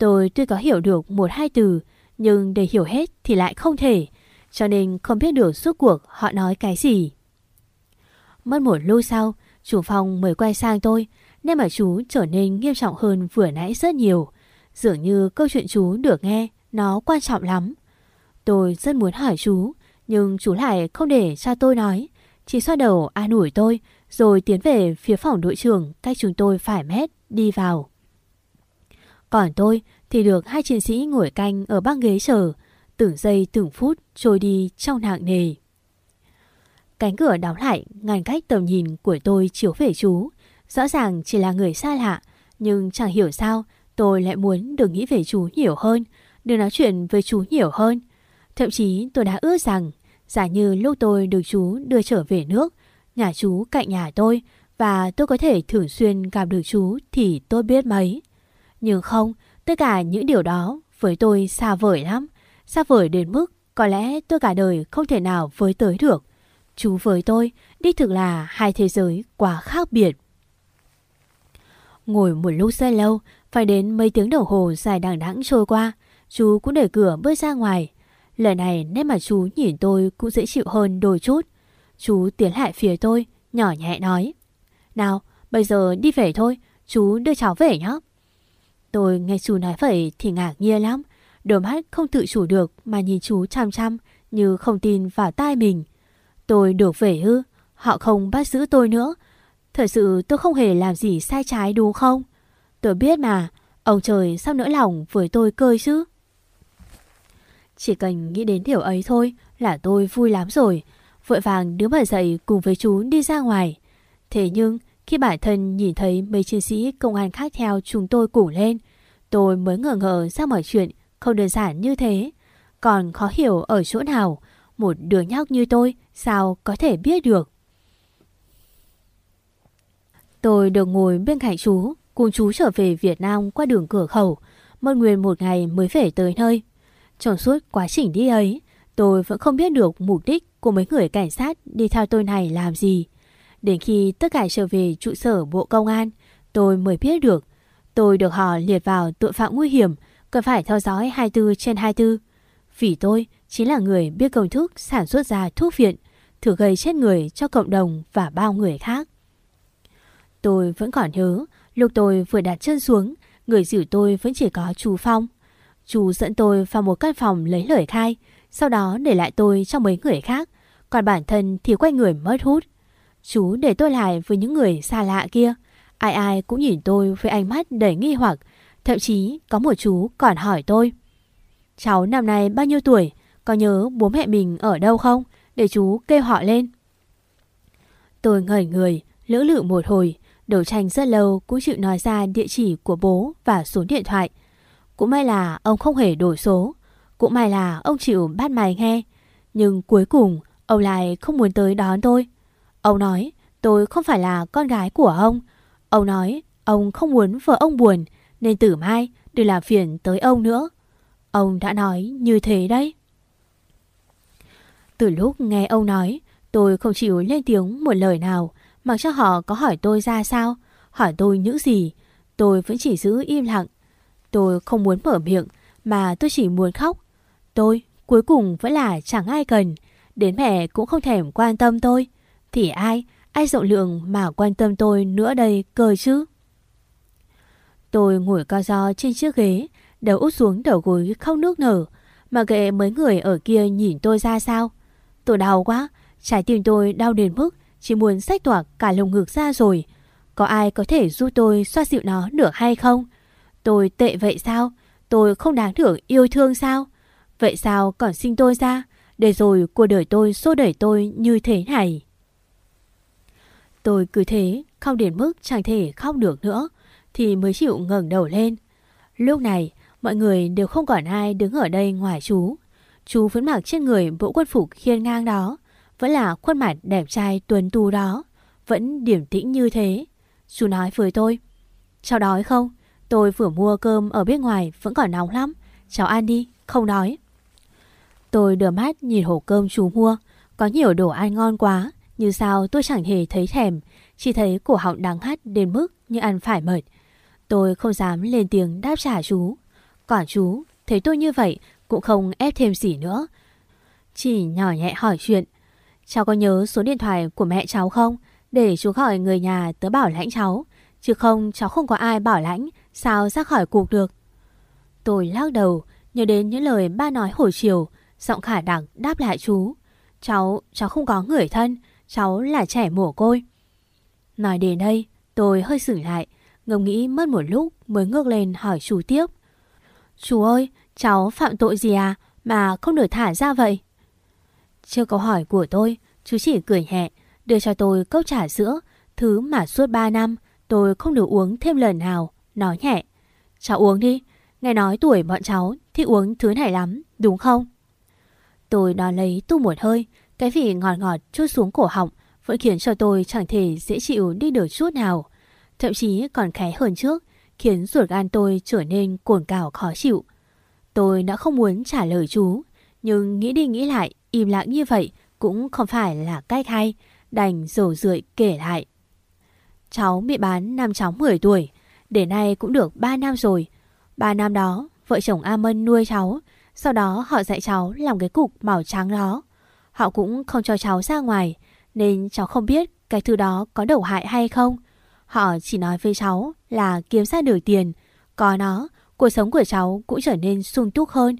Tôi tuy có hiểu được một hai từ, nhưng để hiểu hết thì lại không thể, cho nên không biết được suốt cuộc họ nói cái gì. Mất một lúc sau, chủ phòng mới quay sang tôi, nên mà chú trở nên nghiêm trọng hơn vừa nãy rất nhiều. Dường như câu chuyện chú được nghe, nó quan trọng lắm. Tôi rất muốn hỏi chú, nhưng chú lại không để cho tôi nói. Chỉ xoa đầu an ủi tôi, rồi tiến về phía phòng đội trưởng cách chúng tôi phải mét, đi vào. Còn tôi thì được hai chiến sĩ ngồi canh ở băng ghế chờ, từng giây từng phút trôi đi trong nặng nề. Cánh cửa đóng lại ngăn cách tầm nhìn của tôi chiếu về chú. Rõ ràng chỉ là người xa lạ, nhưng chẳng hiểu sao tôi lại muốn được nghĩ về chú nhiều hơn, được nói chuyện với chú nhiều hơn. Thậm chí tôi đã ước rằng, giả như lúc tôi được chú đưa trở về nước, nhà chú cạnh nhà tôi và tôi có thể thường xuyên gặp được chú thì tôi biết mấy. Nhưng không, tất cả những điều đó với tôi xa vời lắm, xa vời đến mức có lẽ tôi cả đời không thể nào với tới được. Chú với tôi, đích thực là hai thế giới quá khác biệt. Ngồi một lúc rất lâu, phải đến mấy tiếng đồng hồ dài đằng đẵng trôi qua, chú cũng đẩy cửa bước ra ngoài. Lần này nét mặt chú nhìn tôi cũng dễ chịu hơn đôi chút. Chú tiến lại phía tôi, nhỏ nhẹ nói. Nào, bây giờ đi về thôi, chú đưa cháu về nhé. Tôi nghe chú nói vậy thì ngạc nhiên lắm. Đôi mắt không tự chủ được mà nhìn chú chăm chăm như không tin vào tai mình. Tôi được về ư? Họ không bắt giữ tôi nữa. Thật sự tôi không hề làm gì sai trái đúng không? Tôi biết mà, ông trời sao nỡ lòng với tôi cơi chứ? Chỉ cần nghĩ đến điều ấy thôi là tôi vui lắm rồi. Vội vàng đứng bật dậy cùng với chú đi ra ngoài. Thế nhưng khi bản thân nhìn thấy mấy chiến sĩ công an khác theo chúng tôi củ lên, tôi mới ngờ ngờ ra mọi chuyện không đơn giản như thế. Còn khó hiểu ở chỗ nào, một đứa nhóc như tôi sao có thể biết được. Tôi được ngồi bên cạnh chú, cùng chú trở về Việt Nam qua đường cửa khẩu, mất nguyên một ngày mới về tới nơi. Trong suốt quá trình đi ấy, tôi vẫn không biết được mục đích của mấy người cảnh sát đi theo tôi này làm gì. Đến khi tất cả trở về trụ sở Bộ Công an, tôi mới biết được. Tôi được họ liệt vào tội phạm nguy hiểm, cần phải theo dõi 24 trên 24. Vì tôi chính là người biết công thức sản xuất ra thuốc viện, thử gây chết người cho cộng đồng và bao người khác. Tôi vẫn còn nhớ, lúc tôi vừa đặt chân xuống, người giữ tôi vẫn chỉ có chú Phong. Chú dẫn tôi vào một căn phòng lấy lời khai, sau đó để lại tôi cho mấy người khác, còn bản thân thì quay người mất hút. Chú để tôi lại với những người xa lạ kia. Ai ai cũng nhìn tôi với ánh mắt đầy nghi hoặc. Thậm chí có một chú còn hỏi tôi. Cháu năm nay bao nhiêu tuổi? Có nhớ bố mẹ mình ở đâu không? Để chú kêu họ lên. Tôi ngẩn người, lưỡng lự một hồi. Đấu tranh rất lâu cũng chịu nói ra địa chỉ của bố và số điện thoại. Cũng may là ông không hề đổi số. Cũng may là ông chịu bắt mày nghe. Nhưng cuối cùng ông lại không muốn tới đón tôi. Ông nói tôi không phải là con gái của ông. Ông nói ông không muốn vợ ông buồn nên từ mai đừng làm phiền tới ông nữa. Ông đã nói như thế đấy. Từ lúc nghe ông nói, tôi không chịu lên tiếng một lời nào, mặc cho họ có hỏi tôi ra sao, hỏi tôi những gì, tôi vẫn chỉ giữ im lặng. Tôi không muốn mở miệng, mà tôi chỉ muốn khóc. Tôi cuối cùng vẫn là chẳng ai cần, đến mẹ cũng không thèm quan tâm tôi. Thì ai, ai rộng lượng mà quan tâm tôi nữa đây cơ chứ? Tôi ngồi co ro trên chiếc ghế, đầu út xuống đầu gối khóc nước nở, mà kệ mấy người ở kia nhìn tôi ra sao. Tôi đau quá, trái tim tôi đau đến mức chỉ muốn sách toạc cả lồng ngực ra rồi. Có ai có thể giúp tôi xoa dịu nó được hay không? Tôi tệ vậy sao? Tôi không đáng được yêu thương sao? Vậy sao còn sinh tôi ra? Để rồi cuộc đời tôi xô đẩy tôi như thế này. Tôi cứ thế, không đến mức chẳng thể khóc được nữa, thì mới chịu ngẩng đầu lên. Lúc này, mọi người đều không còn ai đứng ở đây ngoài chú. Chú vẫn mặc trên người bộ quân phục khiên ngang đó, vẫn là khuôn mặt đẹp trai tuấn tu đó, vẫn điểm tĩnh như thế. Chú nói với tôi, cháu đói không? Tôi vừa mua cơm ở bên ngoài vẫn còn nóng lắm, cháu ăn đi, không đói. Tôi đưa mắt nhìn hộp cơm chú mua, có nhiều đồ ăn ngon quá, như sao tôi chẳng hề thấy thèm, chỉ thấy cổ họng đáng hắt đến mức như ăn phải mệt. Tôi không dám lên tiếng đáp trả chú. Còn chú, thấy tôi như vậy cũng không ép thêm gì nữa. Chỉ nhỏ nhẹ hỏi chuyện. Cháu có nhớ số điện thoại của mẹ cháu không? Để chú gọi người nhà tớ bảo lãnh cháu. Chứ không cháu không có ai bảo lãnh, sao ra khỏi cuộc được. Tôi lắc đầu, nhớ đến những lời ba nói hồi chiều, giọng khả đẳng đáp lại chú. Cháu, cháu không có người thân, cháu là trẻ mồ côi. Nói đến đây, tôi hơi sửng lại, ngầm nghĩ mất một lúc mới ngước lên hỏi chú tiếp. Chú ơi, cháu phạm tội gì à mà không được thả ra vậy? Chưa câu hỏi của tôi, chú chỉ cười nhẹ, đưa cho tôi cốc trà sữa, thứ mà suốt 3 năm tôi không được uống thêm lần nào, nói nhẹ. Cháu uống đi, nghe nói tuổi bọn cháu thì uống thứ này lắm, đúng không? Tôi đón lấy tu một hơi, cái vị ngọt ngọt chút xuống cổ họng vẫn khiến cho tôi chẳng thể dễ chịu đi được chút nào. Thậm chí còn khé hơn trước, khiến ruột gan tôi trở nên cồn cào khó chịu. Tôi đã không muốn trả lời chú, nhưng nghĩ đi nghĩ lại, im lặng như vậy cũng không phải là cách hay, đành rổ rượi kể lại. Cháu bị bán năm cháu 10 tuổi, đến nay cũng được 3 năm rồi. 3 năm đó, vợ chồng A Mân nuôi cháu, sau đó họ dạy cháu làm cái cục màu trắng đó. Họ cũng không cho cháu ra ngoài, nên cháu không biết cái thứ đó có độc hại hay không. Họ chỉ nói với cháu là kiếm ra được tiền, có nó, cuộc sống của cháu cũng trở nên sung túc hơn.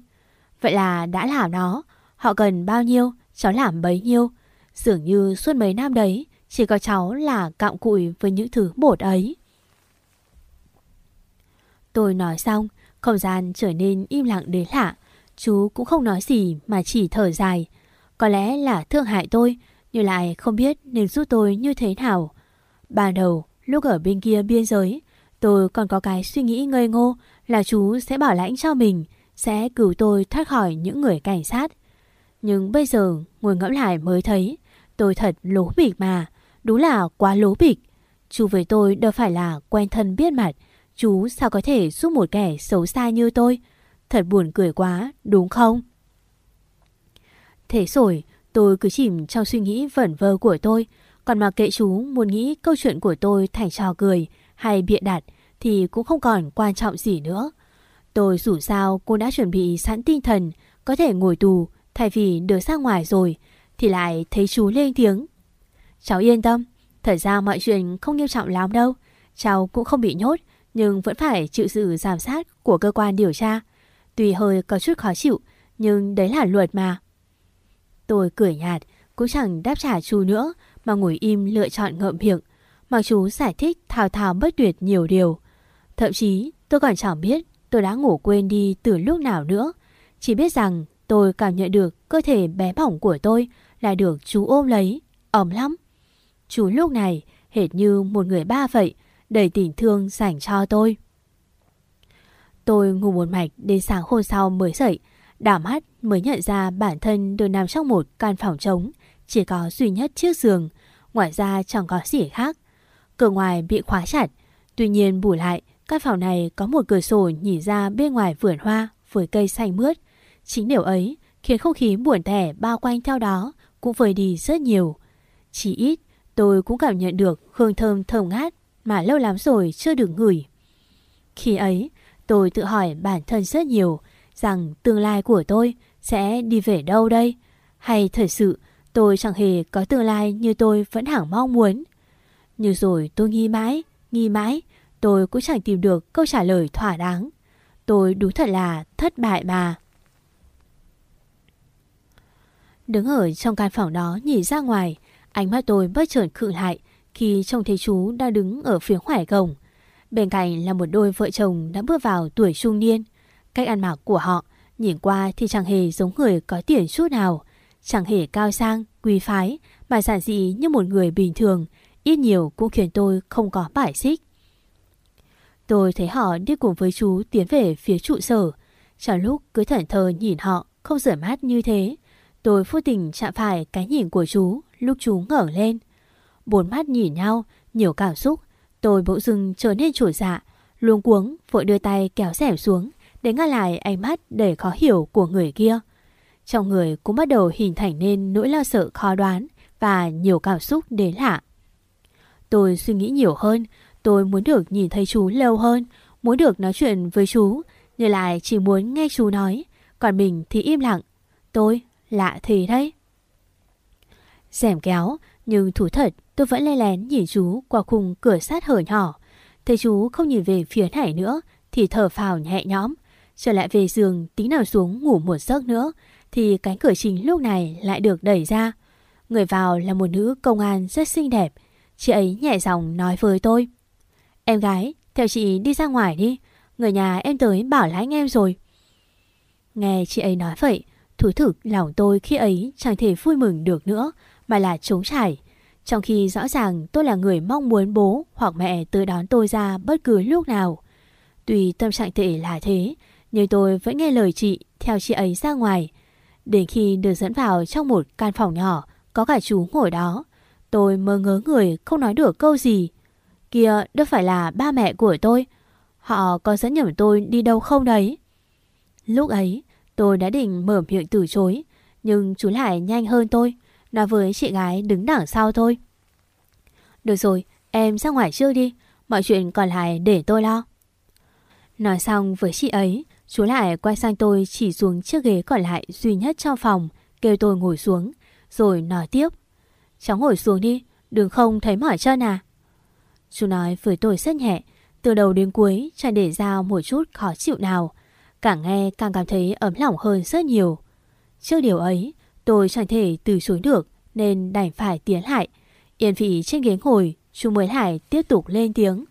Vậy là đã làm nó, họ cần bao nhiêu, cháu làm bấy nhiêu. Dường như suốt mấy năm đấy, chỉ có cháu là cạm cụi với những thứ bột ấy. Tôi nói xong, không gian trở nên im lặng đến lạ. Chú cũng không nói gì mà chỉ thở dài. Có lẽ là thương hại tôi, nhưng lại không biết nên giúp tôi như thế nào. Ban đầu, lúc ở bên kia biên giới, tôi còn có cái suy nghĩ ngây ngô là chú sẽ bảo lãnh cho mình, sẽ cứu tôi thoát khỏi những người cảnh sát. Nhưng bây giờ ngồi ngẫm lại mới thấy, tôi thật lố bịch mà, đúng là quá lố bịch. Chú với tôi đâu phải là quen thân biết mặt, chú sao có thể giúp một kẻ xấu xa như tôi? Thật buồn cười quá, đúng không? Thế rồi, tôi cứ chìm trong suy nghĩ vẩn vơ của tôi, còn mà kệ chú muốn nghĩ câu chuyện của tôi thành trò cười hay bịa đặt thì cũng không còn quan trọng gì nữa. Tôi dù sao cô đã chuẩn bị sẵn tinh thần có thể ngồi tù thay vì được ra ngoài rồi thì lại thấy chú lên tiếng. Cháu yên tâm, thật ra mọi chuyện không nghiêm trọng lắm đâu. Cháu cũng không bị nhốt nhưng vẫn phải chịu sự giám sát của cơ quan điều tra. Tuy hơi có chút khó chịu nhưng đấy là luật mà. Tôi cười nhạt cũng chẳng đáp trả chú nữa mà ngồi im lựa chọn ngậm miệng. Mặc chú giải thích thao thao bất tuyệt nhiều điều. Thậm chí tôi còn chẳng biết tôi đã ngủ quên đi từ lúc nào nữa. Chỉ biết rằng tôi cảm nhận được cơ thể bé bỏng của tôi lại được chú ôm lấy, ấm lắm. Chú lúc này hệt như một người ba vậy, đầy tình thương dành cho tôi. Tôi ngủ một mạch đến sáng hôm sau mới dậy, đảo mắt mới nhận ra bản thân được nằm trong một căn phòng trống, chỉ có duy nhất chiếc giường, ngoài ra chẳng có gì khác. Cửa ngoài bị khóa chặt, tuy nhiên bù lại, căn phòng này có một cửa sổ nhìn ra bên ngoài vườn hoa với cây xanh mướt. Chính điều ấy khiến không khí buồn tẻ bao quanh theo đó cũng vơi đi rất nhiều. Chỉ ít, tôi cũng cảm nhận được hương thơm thơm ngát mà lâu lắm rồi chưa được ngửi. Khi ấy, tôi tự hỏi bản thân rất nhiều rằng tương lai của tôi sẽ đi về đâu đây? Hay thật sự tôi chẳng hề có tương lai như tôi vẫn hẳn mong muốn? Nhưng rồi tôi nghi mãi, nghi mãi, tôi cũng chẳng tìm được câu trả lời thỏa đáng. Tôi đúng thật là thất bại mà. Đứng ở trong căn phòng đó nhìn ra ngoài, ánh mắt tôi bất chợt khựng lại khi trông thấy chú đang đứng ở phía ngoài cổng. Bên cạnh là một đôi vợ chồng đã bước vào tuổi trung niên. Cách ăn mặc của họ nhìn qua thì chẳng hề giống người có tiền chút nào. Chẳng hề cao sang, quý phái mà giản dị như một người bình thường, ít nhiều cũng khiến tôi không có bài xích. Tôi thấy họ đi cùng với chú tiến về phía trụ sở. Trong lúc cứ thẩn thờ nhìn họ không rửa mắt như thế, tôi vô tình chạm phải cái nhìn của chú lúc chú ngẩng lên. Bốn mắt nhìn nhau, nhiều cảm xúc. Tôi bỗng dưng trở nên chủ dạ, luống cuống vội đưa tay kéo rèm xuống để ngăn lại ánh mắt đầy khó hiểu của người kia. Trong người cũng bắt đầu hình thành nên nỗi lo sợ khó đoán và nhiều cảm xúc đến lạ. Tôi suy nghĩ nhiều hơn, tôi muốn được nhìn thấy chú lâu hơn, muốn được nói chuyện với chú, nhưng lại chỉ muốn nghe chú nói, còn mình thì im lặng. Tôi lạ thì đấy. Xẻm kéo, nhưng thú thật tôi vẫn lê lén nhìn chú qua khung cửa sát hở nhỏ. Thấy chú không nhìn về phía này nữa thì thở phào nhẹ nhõm. Trở lại về giường tính nào xuống ngủ một giấc nữa thì cánh cửa chính lúc này lại được đẩy ra. Người vào là một nữ công an rất xinh đẹp. Chị ấy nhẹ giọng nói với tôi. Em gái, theo chị đi ra ngoài đi. Người nhà em tới bảo lãnh em rồi. Nghe chị ấy nói vậy, thú thực lòng tôi khi ấy chẳng thể vui mừng được nữa mà là trống trải. Trong khi rõ ràng tôi là người mong muốn bố hoặc mẹ tới đón tôi ra bất cứ lúc nào. Tuy tâm trạng tệ là thế, nhưng tôi vẫn nghe lời chị theo chị ấy ra ngoài. Đến khi được dẫn vào trong một căn phòng nhỏ, có cả chú ngồi đó. Tôi mơ ngớ người không nói được câu gì. Kia đâu phải là ba mẹ của tôi. Họ có dẫn nhầm tôi đi đâu không đấy? Lúc ấy, tôi đã định mở miệng từ chối. Nhưng chú lại nhanh hơn tôi. Nói với chị gái đứng đằng sau thôi. Được rồi, em ra ngoài trước đi. Mọi chuyện còn lại để tôi lo. Nói xong với chị ấy, chú lại quay sang tôi chỉ xuống chiếc ghế còn lại duy nhất trong phòng, kêu tôi ngồi xuống, rồi nói tiếp. Cháu ngồi xuống đi, đừng không thấy mỏi chân à. Chú nói với tôi rất nhẹ, từ đầu đến cuối chẳng để ra một chút khó chịu nào. Càng nghe càng cảm thấy ấm lòng hơn rất nhiều. Trước điều ấy, tôi chẳng thể từ chối được nên đành phải tiến lại. Yên vị trên ghế ngồi, chú mới lại tiếp tục lên tiếng.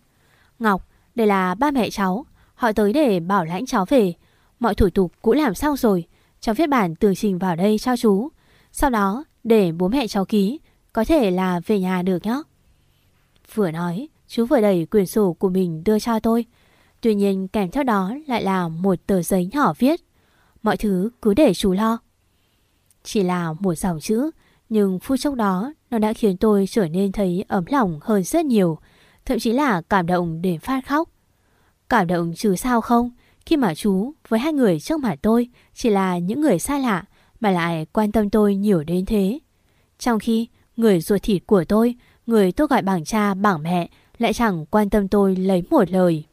Ngọc, đây là ba mẹ cháu. Họ tới để bảo lãnh cháu về. Mọi thủ tục cũng làm xong rồi. Cháu viết bản tường trình vào đây cho chú. Sau đó để bố mẹ cháu ký. Có thể là về nhà được nhé. Vừa nói, chú vừa đẩy quyển sổ của mình đưa cho tôi. Tuy nhiên kèm theo đó lại là một tờ giấy nhỏ viết. Mọi thứ cứ để chú lo. Chỉ là một dòng chữ, nhưng phút chốc đó nó đã khiến tôi trở nên thấy ấm lòng hơn rất nhiều, thậm chí là cảm động để phát khóc. Cảm động chứ sao không, khi mà chú với hai người trước mặt tôi chỉ là những người xa lạ mà lại quan tâm tôi nhiều đến thế. Trong khi người ruột thịt của tôi, người tôi gọi bằng cha bằng mẹ lại chẳng quan tâm tôi lấy một lời.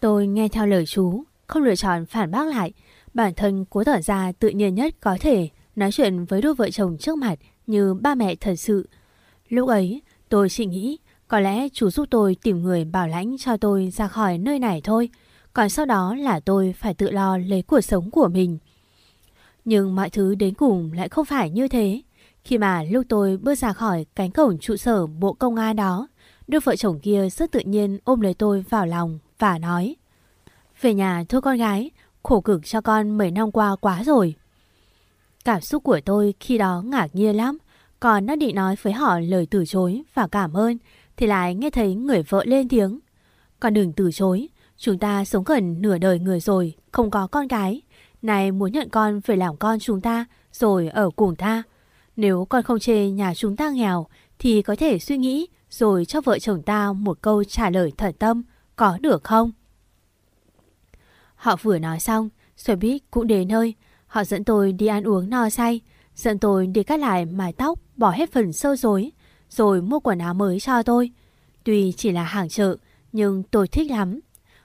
Tôi nghe theo lời chú, không lựa chọn phản bác lại, bản thân cố tỏ ra tự nhiên nhất có thể nói chuyện với đôi vợ chồng trước mặt như ba mẹ thật sự. Lúc ấy, tôi chỉ nghĩ có lẽ chú giúp tôi tìm người bảo lãnh cho tôi ra khỏi nơi này thôi. Còn sau đó là tôi phải tự lo lấy cuộc sống của mình. Nhưng mọi thứ đến cùng lại không phải như thế. Khi mà lúc tôi bước ra khỏi cánh cổng trụ sở bộ công an đó, đôi vợ chồng kia rất tự nhiên ôm lấy tôi vào lòng và nói Về nhà thôi con gái, khổ cực cho con mấy năm qua quá rồi. Cảm xúc của tôi khi đó ngạc nhiên lắm, còn đã định nói với họ lời từ chối và cảm ơn thì lại nghe thấy người vợ lên tiếng. Con đừng từ chối, chúng ta sống gần nửa đời người rồi, không có con cái. Này muốn nhận con về làm con chúng ta, rồi ở cùng ta. Nếu con không chê nhà chúng ta nghèo, thì có thể suy nghĩ rồi cho vợ chồng ta một câu trả lời thật tâm, có được không? Họ vừa nói xong, xe buýt cũng đến nơi. Họ dẫn tôi đi ăn uống no say, dẫn tôi đi cắt lại mái tóc, bỏ hết phần sơ rối rồi mua quần áo mới cho tôi. Tuy chỉ là hàng chợ, nhưng tôi thích lắm.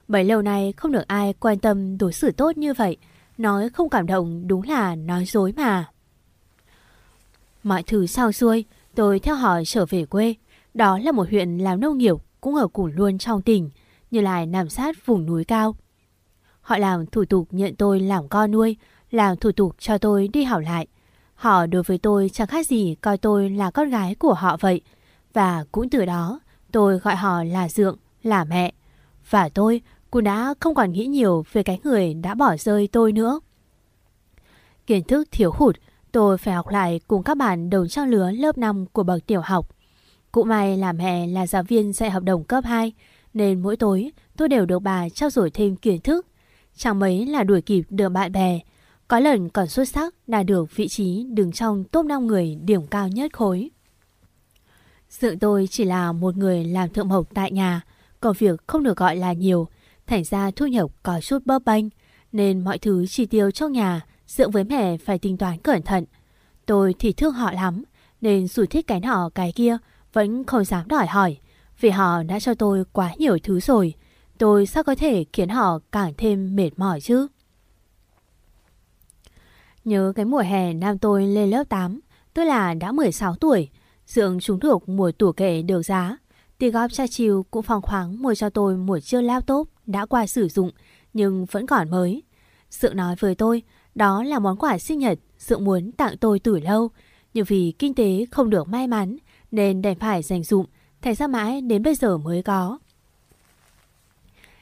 Bấy lâu nay không được ai quan tâm đối xử tốt như vậy. Nói không cảm động đúng là nói dối mà. Mọi thứ sau xuôi, tôi theo họ trở về quê. Đó là một huyện làm nông nghiệp cũng ở cùng luôn trong tỉnh, như lại nằm sát vùng núi cao. Họ làm thủ tục nhận tôi làm con nuôi, làm thủ tục cho tôi đi học lại. Họ đối với tôi chẳng khác gì coi tôi là con gái của họ vậy. Và cũng từ đó tôi gọi họ là Dượng, là mẹ. Và tôi cũng đã không còn nghĩ nhiều về cái người đã bỏ rơi tôi nữa. Kiến thức thiếu hụt, tôi phải học lại cùng các bạn đồng trang lứa lớp 5 của bậc tiểu học. Cũng may là mẹ là giáo viên dạy hợp đồng cấp 2, nên mỗi tối tôi đều được bà trao dồi thêm kiến thức. Chẳng mấy là đuổi kịp được bạn bè. Có lần còn xuất sắc đạt được vị trí đứng trong top 5 người điểm cao nhất khối. Sự tôi chỉ là một người làm thượng mộc tại nhà, công việc không được gọi là nhiều, thành ra thu nhập có chút bấp bênh, nên mọi thứ chi tiêu trong nhà dựa với mẹ phải tính toán cẩn thận. Tôi thì thương họ lắm, nên dù thích cái nọ cái kia vẫn không dám đòi hỏi, vì họ đã cho tôi quá nhiều thứ rồi. Tôi sao có thể khiến họ càng thêm mệt mỏi chứ? Nhớ cái mùa hè năm tôi lên lớp 8, tôi là đã 16 tuổi, dượng chúng được mùa tủ kệ được giá. Tiền góp cha chiều cũng phong khoáng mua cho tôi một chiếc laptop đã qua sử dụng nhưng vẫn còn mới. Sự nói với tôi đó là món quà sinh nhật sự muốn tặng tôi từ lâu nhưng vì kinh tế không được may mắn nên đành phải dành dụng thành ra mãi đến bây giờ mới có.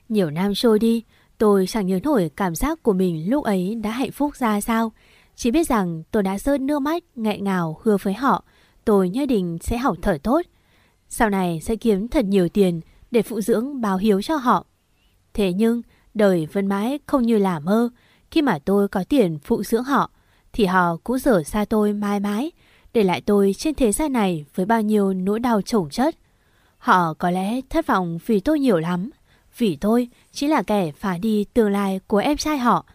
Nhiều năm trôi đi, tôi chẳng nhớ nổi cảm giác của mình lúc ấy đã hạnh phúc ra sao. Chỉ biết rằng tôi đã rơi nước mắt nghẹn ngào hứa với họ, tôi nhất định sẽ học thở tốt. Sau này sẽ kiếm thật nhiều tiền để phụ dưỡng báo hiếu cho họ. Thế nhưng, đời vẫn mãi không như là mơ. Khi mà tôi có tiền phụ dưỡng họ, thì họ cũng rửa xa tôi mãi mãi, để lại tôi trên thế gian này với bao nhiêu nỗi đau chồng chất. Họ có lẽ thất vọng vì tôi nhiều lắm, vì tôi chỉ là kẻ phá đi tương lai của em trai họ,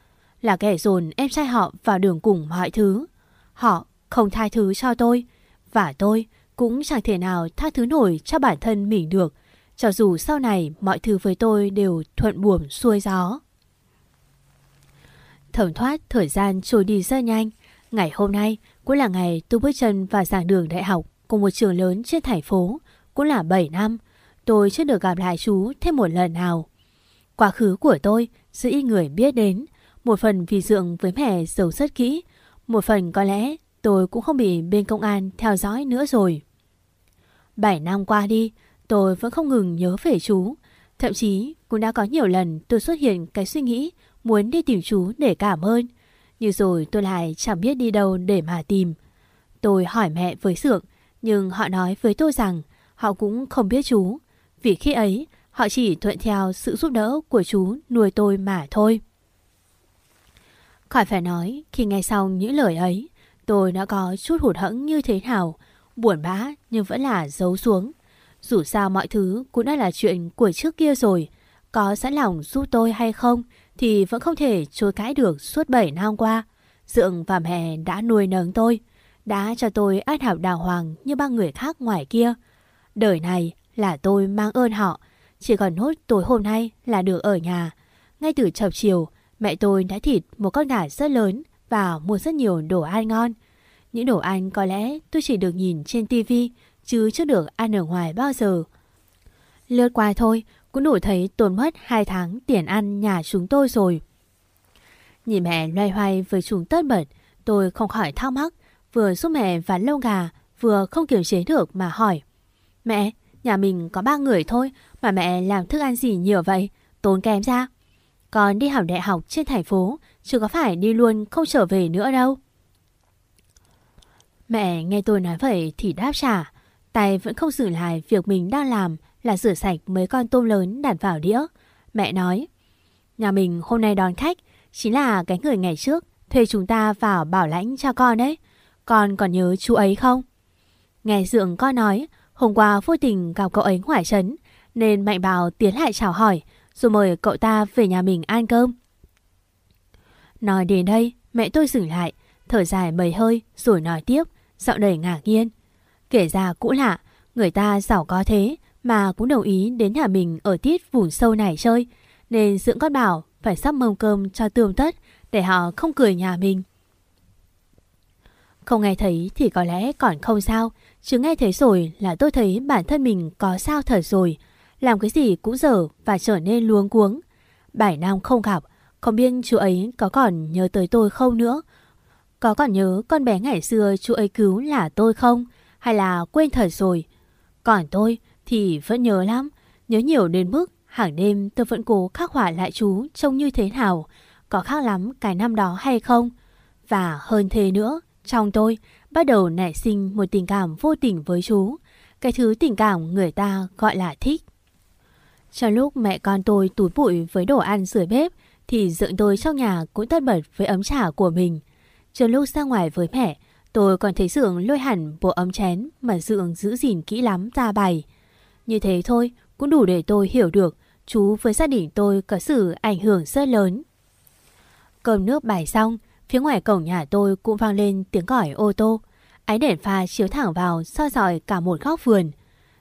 là kẻ dồn em trai họ vào đường cùng mọi thứ. Họ không tha thứ cho tôi, và tôi cũng chẳng thể nào tha thứ nổi cho bản thân mình được, cho dù sau này mọi thứ với tôi đều thuận buồm xuôi gió. Thẩm thoát thời gian trôi đi rất nhanh. Ngày hôm nay cũng là ngày tôi bước chân vào giảng đường đại học của một trường lớn trên thành phố. Cũng là 7 năm, tôi chưa được gặp lại chú thêm một lần nào. Quá khứ của tôi sự ít người biết đến. Một phần vì dượng với mẹ giấu rất kỹ. Một phần có lẽ tôi cũng không bị bên công an theo dõi nữa rồi. Bảy năm qua đi, tôi vẫn không ngừng nhớ về chú. Thậm chí cũng đã có nhiều lần tôi xuất hiện cái suy nghĩ muốn đi tìm chú để cảm ơn. Nhưng rồi tôi lại chẳng biết đi đâu để mà tìm. Tôi hỏi mẹ với Sượng, nhưng họ nói với tôi rằng họ cũng không biết chú. Vì khi ấy, họ chỉ thuận theo sự giúp đỡ của chú nuôi tôi mà thôi. Khỏi phải nói, khi nghe xong những lời ấy, tôi đã có chút hụt hẫng như thế nào, buồn bã nhưng vẫn là giấu xuống. Dù sao mọi thứ cũng đã là chuyện của trước kia rồi, có sẵn lòng giúp tôi hay không thì vẫn không thể chối cãi được suốt 7 năm qua. Dượng và mẹ đã nuôi nấng tôi, đã cho tôi ăn học đào hoàng như ba người khác ngoài kia. Đời này là tôi mang ơn họ, chỉ còn nốt tối hôm nay là được ở nhà. Ngay từ chập chiều, mẹ tôi đã thịt một con gà rất lớn và mua rất nhiều đồ ăn ngon. Những đồ ăn có lẽ tôi chỉ được nhìn trên tivi chứ chưa được ăn ở ngoài bao giờ. Lướt qua thôi, cũng đủ thấy tốn mất 2 tháng tiền ăn nhà chúng tôi rồi. Nhìn mẹ loay hoay với chúng tất bật, tôi không khỏi thắc mắc, vừa giúp mẹ ván lâu gà, vừa không kiềm chế được mà hỏi. Mẹ, nhà mình có ba người thôi mà mẹ làm thức ăn gì nhiều vậy, tốn kém ra. Còn đi học đại học trên thành phố, chứ có phải đi luôn không trở về nữa đâu. Mẹ nghe tôi nói vậy thì đáp trả, tay vẫn không dừng lại việc mình đang làm là rửa sạch mấy con tôm lớn đặt vào đĩa. Mẹ nói, nhà mình hôm nay đón khách, chính là cái người ngày trước thuê chúng ta vào bảo lãnh cho con đấy. Con còn nhớ chú ấy không? Nghe dượng con nói, hôm qua vô tình gặp cậu ấy ngoài trấn, nên Mạnh Bảo tiến lại chào hỏi, rồi mời cậu ta về nhà mình ăn cơm. Nói đến đây, mẹ tôi dừng lại, thở dài mấy hơi rồi nói tiếp, giọng đầy ngạc nhiên. Kể ra cũ lạ, người ta giàu có thế mà cũng đồng ý đến nhà mình ở tiết vùng sâu này chơi. Nên dưỡng con bảo phải sắp mâm cơm cho tươm tất để họ không cười nhà mình. Không nghe thấy thì có lẽ còn không sao, chứ nghe thấy rồi là tôi thấy bản thân mình có sao thật rồi làm cái gì cũng dở và trở nên luống cuống. Bảy năm không gặp, không biết chú ấy có còn nhớ tới tôi không nữa. Có còn nhớ con bé ngày xưa chú ấy cứu là tôi không? Hay là quên thật rồi? Còn tôi thì vẫn nhớ lắm. Nhớ nhiều đến mức hàng đêm tôi vẫn cố khắc họa lại chú trông như thế nào. Có khác lắm cái năm đó hay không? Và hơn thế nữa, trong tôi bắt đầu nảy sinh một tình cảm vô tình với chú. Cái thứ tình cảm người ta gọi là thích. Trong lúc mẹ con tôi túi bụi với đồ ăn rửa bếp thì dựng tôi trong nhà cũng tất bật với ấm trà của mình. Chờ lúc ra ngoài với mẹ, tôi còn thấy Dượng lôi hẳn bộ ấm chén mà Dượng giữ gìn kỹ lắm ra bày. Như thế thôi cũng đủ để tôi hiểu được chú với gia đình tôi có sự ảnh hưởng rất lớn. Cơm nước bày xong, phía ngoài cổng nhà tôi cũng vang lên tiếng còi ô tô. Ánh đèn pha chiếu thẳng vào soi dọi cả một góc vườn.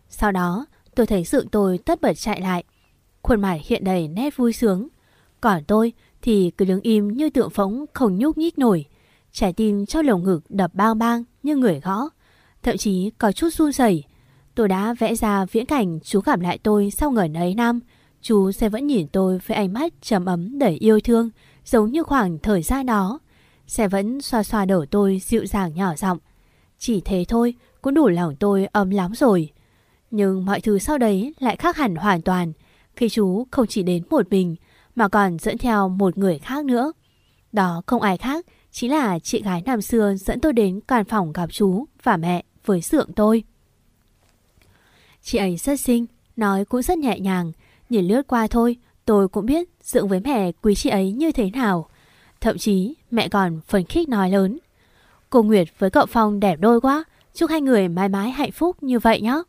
Sau đó, tôi thấy sự tôi tất bật chạy lại. Khuôn mặt hiện đầy nét vui sướng. Còn tôi thì cứ đứng im như tượng phóng không nhúc nhích nổi. Trái tim cho lồng ngực đập bang bang như người gõ. Thậm chí có chút run rẩy. Tôi đã vẽ ra viễn cảnh chú gặp lại tôi sau ngần ấy năm. Chú sẽ vẫn nhìn tôi với ánh mắt trầm ấm đầy yêu thương, giống như khoảng thời gian đó. Sẽ vẫn xoa xoa đầu tôi dịu dàng nhỏ giọng. Chỉ thế thôi, cũng đủ lòng tôi ấm lắm rồi. Nhưng mọi thứ sau đấy lại khác hẳn hoàn toàn khi chú không chỉ đến một mình mà còn dẫn theo một người khác nữa. Đó không ai khác, chính là chị gái năm xưa dẫn tôi đến căn phòng gặp chú và mẹ với sượng tôi. Chị ấy rất xinh, nói cũng rất nhẹ nhàng, nhìn lướt qua thôi, tôi cũng biết dượng với mẹ quý chị ấy như thế nào. Thậm chí mẹ còn phấn khích nói lớn. Cô Nguyệt với cậu Phong đẹp đôi quá, chúc hai người mãi mãi hạnh phúc như vậy nhé.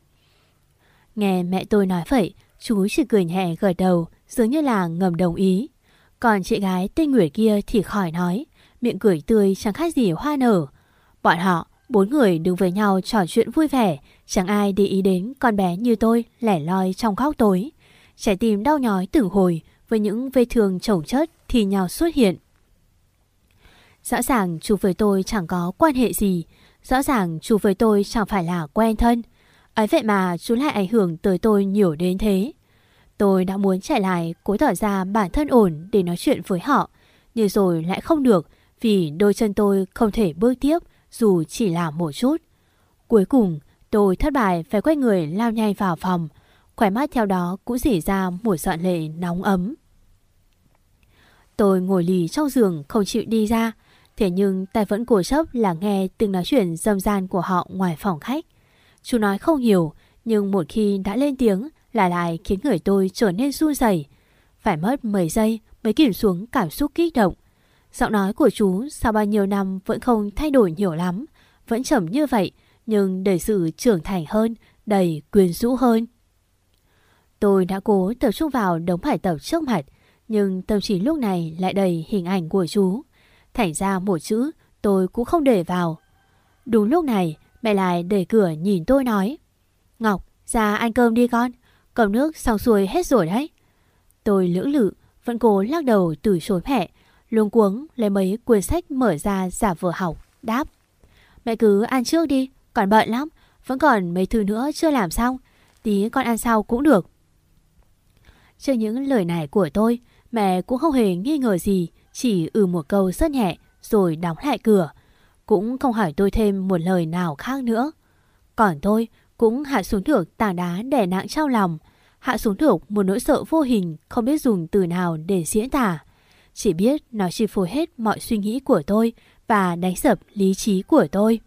Nghe mẹ tôi nói vậy, chú chỉ cười nhẹ gật đầu, dường như là ngầm đồng ý. Còn chị gái tên Nguyệt kia thì khỏi nói, miệng cười tươi chẳng khác gì hoa nở. Bọn họ, bốn người đứng với nhau trò chuyện vui vẻ, chẳng ai để ý đến con bé như tôi lẻ loi trong góc tối. Trái tim đau nhói từng hồi với những vết thương chồng chất thì nhau xuất hiện. Rõ ràng chú với tôi chẳng có quan hệ gì, rõ ràng chú với tôi chẳng phải là quen thân. Ấy vậy mà chú lại ảnh hưởng tới tôi nhiều đến thế. Tôi đã muốn chạy lại, cố tỏ ra bản thân ổn để nói chuyện với họ. Nhưng rồi lại không được vì đôi chân tôi không thể bước tiếp, dù chỉ là một chút. Cuối cùng, tôi thất bại phải quay người lao nhanh vào phòng. Khỏe mắt theo đó cũng dỉ ra một dọn lệ nóng ấm. Tôi ngồi lì trong giường không chịu đi ra. Thế nhưng tay vẫn cố chấp là nghe từng nói chuyện dâm gian của họ ngoài phòng khách. Chú nói không hiểu, nhưng một khi đã lên tiếng là lại khiến người tôi trở nên run rẩy. Phải mất mấy giây mới kiểm xuống cảm xúc kích động. Giọng nói của chú sau bao nhiêu năm vẫn không thay đổi nhiều lắm, vẫn trầm như vậy, nhưng đầy sự trưởng thành hơn, đầy quyền rũ hơn. Tôi đã cố tập trung vào đống bài tập trước mặt, nhưng tâm trí lúc này lại đầy hình ảnh của chú. Thành ra một chữ tôi cũng không để vào. Đúng lúc này, Mẹ lại đẩy cửa nhìn tôi nói, Ngọc, ra ăn cơm đi con, Cầm nước xong xuôi hết rồi đấy. Tôi lưỡng lự, Vẫn cố lắc đầu từ chối mẹ, Luống cuống lấy mấy quyển sách mở ra giả vờ học, Đáp, Mẹ cứ ăn trước đi, Còn bận lắm, Vẫn còn mấy thứ nữa chưa làm xong, Tí con ăn sau cũng được. Trước những lời này của tôi, Mẹ cũng không hề nghi ngờ gì, Chỉ ừ một câu rất nhẹ Rồi đóng lại cửa cũng không hỏi tôi thêm một lời nào khác nữa. Còn tôi cũng hạ xuống được tảng đá đè nặng trong lòng, hạ xuống được một nỗi sợ vô hình không biết dùng từ nào để diễn tả. Chỉ biết nó chi phối hết mọi suy nghĩ của tôi và đánh sập lý trí của tôi.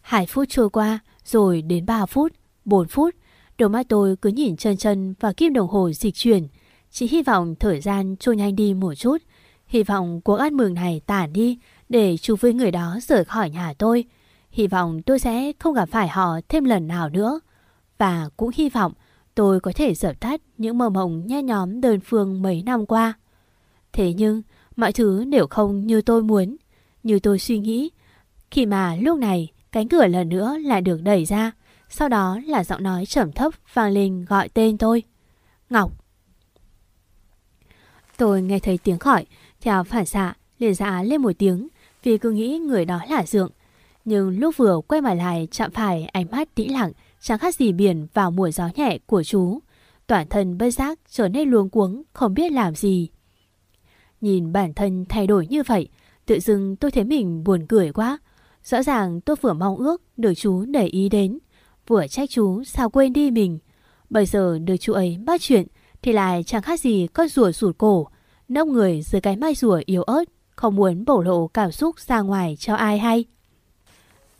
Hai phút trôi qua, rồi đến 3 phút, 4 phút, đôi mắt tôi cứ nhìn chân chân và kim đồng hồ dịch chuyển. Chỉ hy vọng thời gian trôi nhanh đi một chút, hy vọng cuộc ăn mừng này tản đi để chú với người đó rời khỏi nhà tôi. Hy vọng tôi sẽ không gặp phải họ thêm lần nào nữa. Và cũng hy vọng tôi có thể dập tắt những mơ mộng nhe nhóm đơn phương mấy năm qua. Thế nhưng, mọi thứ đều không như tôi muốn, như tôi suy nghĩ. Khi mà lúc này, cánh cửa lần nữa lại được đẩy ra, sau đó là giọng nói trầm thấp vang lên gọi tên tôi. Ngọc. Tôi nghe thấy tiếng gọi, theo phản xạ, liền dạ lên một tiếng, vì cứ nghĩ người đó là Dượng. Nhưng lúc vừa quay mặt lại chạm phải ánh mắt tĩnh lặng, chẳng khác gì biển vào mùa gió nhẹ của chú. Toàn thân bất giác trở nên luống cuống, không biết làm gì. Nhìn bản thân thay đổi như vậy, tự dưng tôi thấy mình buồn cười quá. Rõ ràng tôi vừa mong ước được chú để ý đến, vừa trách chú sao quên đi mình. Bây giờ được chú ấy bắt chuyện thì lại chẳng khác gì con rùa sụt cổ, nông người dưới cái mai rùa yếu ớt, không muốn bổ lộ cảm xúc ra ngoài cho ai hay.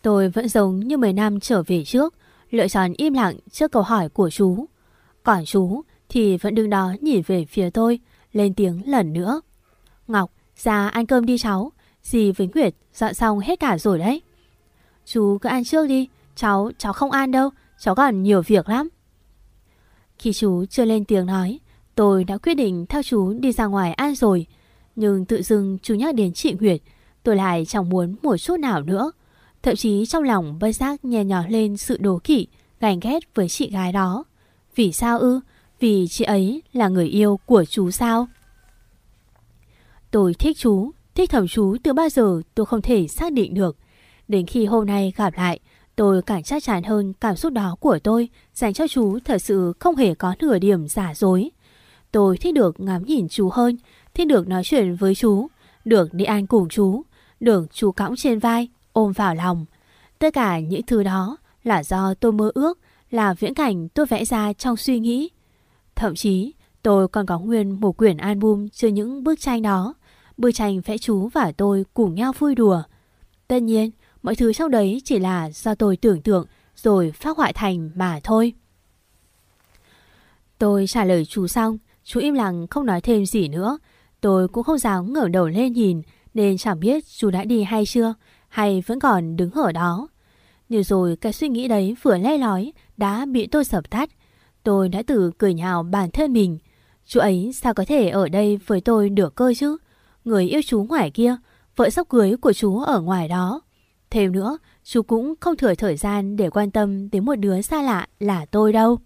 Tôi vẫn giống như 10 năm trở về trước, lựa chọn im lặng trước câu hỏi của chú. Còn chú thì vẫn đứng đó nhìn về phía tôi, lên tiếng lần nữa. Ngọc, ra ăn cơm đi cháu. Dì với Nguyệt dọn xong hết cả rồi đấy. Chú cứ ăn trước đi, cháu, cháu không ăn đâu, cháu còn nhiều việc lắm. Khi chú chưa lên tiếng nói, tôi đã quyết định theo chú đi ra ngoài ăn rồi. Nhưng tự dưng chú nhắc đến chị Nguyệt, tôi lại chẳng muốn một chút nào nữa. Thậm chí trong lòng bất giác nhè nhỏ lên sự đố kỵ, gành ghét với chị gái đó. Vì sao ư? Vì chị ấy là người yêu của chú sao? Tôi thích chú, thích thầm chú từ bao giờ tôi không thể xác định được. Đến khi hôm nay gặp lại, tôi càng chắc chắn hơn cảm xúc đó của tôi dành cho chú thật sự không hề có nửa điểm giả dối. Tôi thích được ngắm nhìn chú hơn, thích được nói chuyện với chú, được đi ăn cùng chú, được chú cõng trên vai, ôm vào lòng. Tất cả những thứ đó là do tôi mơ ước, là viễn cảnh tôi vẽ ra trong suy nghĩ. Thậm chí, tôi còn có nguyên một quyển album chứa những bức tranh đó. Bức tranh vẽ chú và tôi cùng nhau vui đùa. Tất nhiên, mọi thứ trong đấy chỉ là do tôi tưởng tượng rồi phát họa thành mà thôi. Tôi trả lời chú xong, chú im lặng không nói thêm gì nữa. Tôi cũng không dám ngẩng đầu lên nhìn nên chẳng biết chú đã đi hay chưa hay vẫn còn đứng ở đó. Nhưng rồi cái suy nghĩ đấy vừa le lói đã bị tôi sập tắt. Tôi đã tự cười nhạo bản thân mình. Chú ấy sao có thể ở đây với tôi được cơ chứ? Người yêu chú ngoài kia, vợ sắp cưới của chú ở ngoài đó. Thêm nữa, chú cũng không thừa thời gian để quan tâm đến một đứa xa lạ là tôi đâu.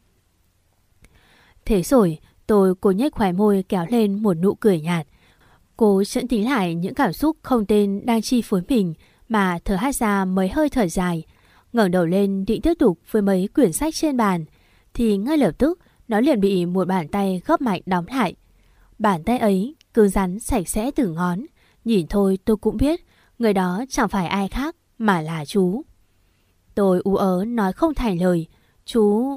Thế rồi, tôi cố nhếch khóe môi kéo lên một nụ cười nhạt. Cố chẫn tính lại những cảm xúc không tên đang chi phối mình mà thở hát ra mấy hơi thở dài. ngẩng đầu lên định tiếp tục với mấy quyển sách trên bàn. Thì ngay lập tức nó liền bị một bàn tay gấp mạnh đóng lại. Bàn tay ấy cứng rắn sạch sẽ từ ngón. Nhìn thôi tôi cũng biết người đó chẳng phải ai khác mà là chú. Tôi ú ớ nói không thành lời. Chú...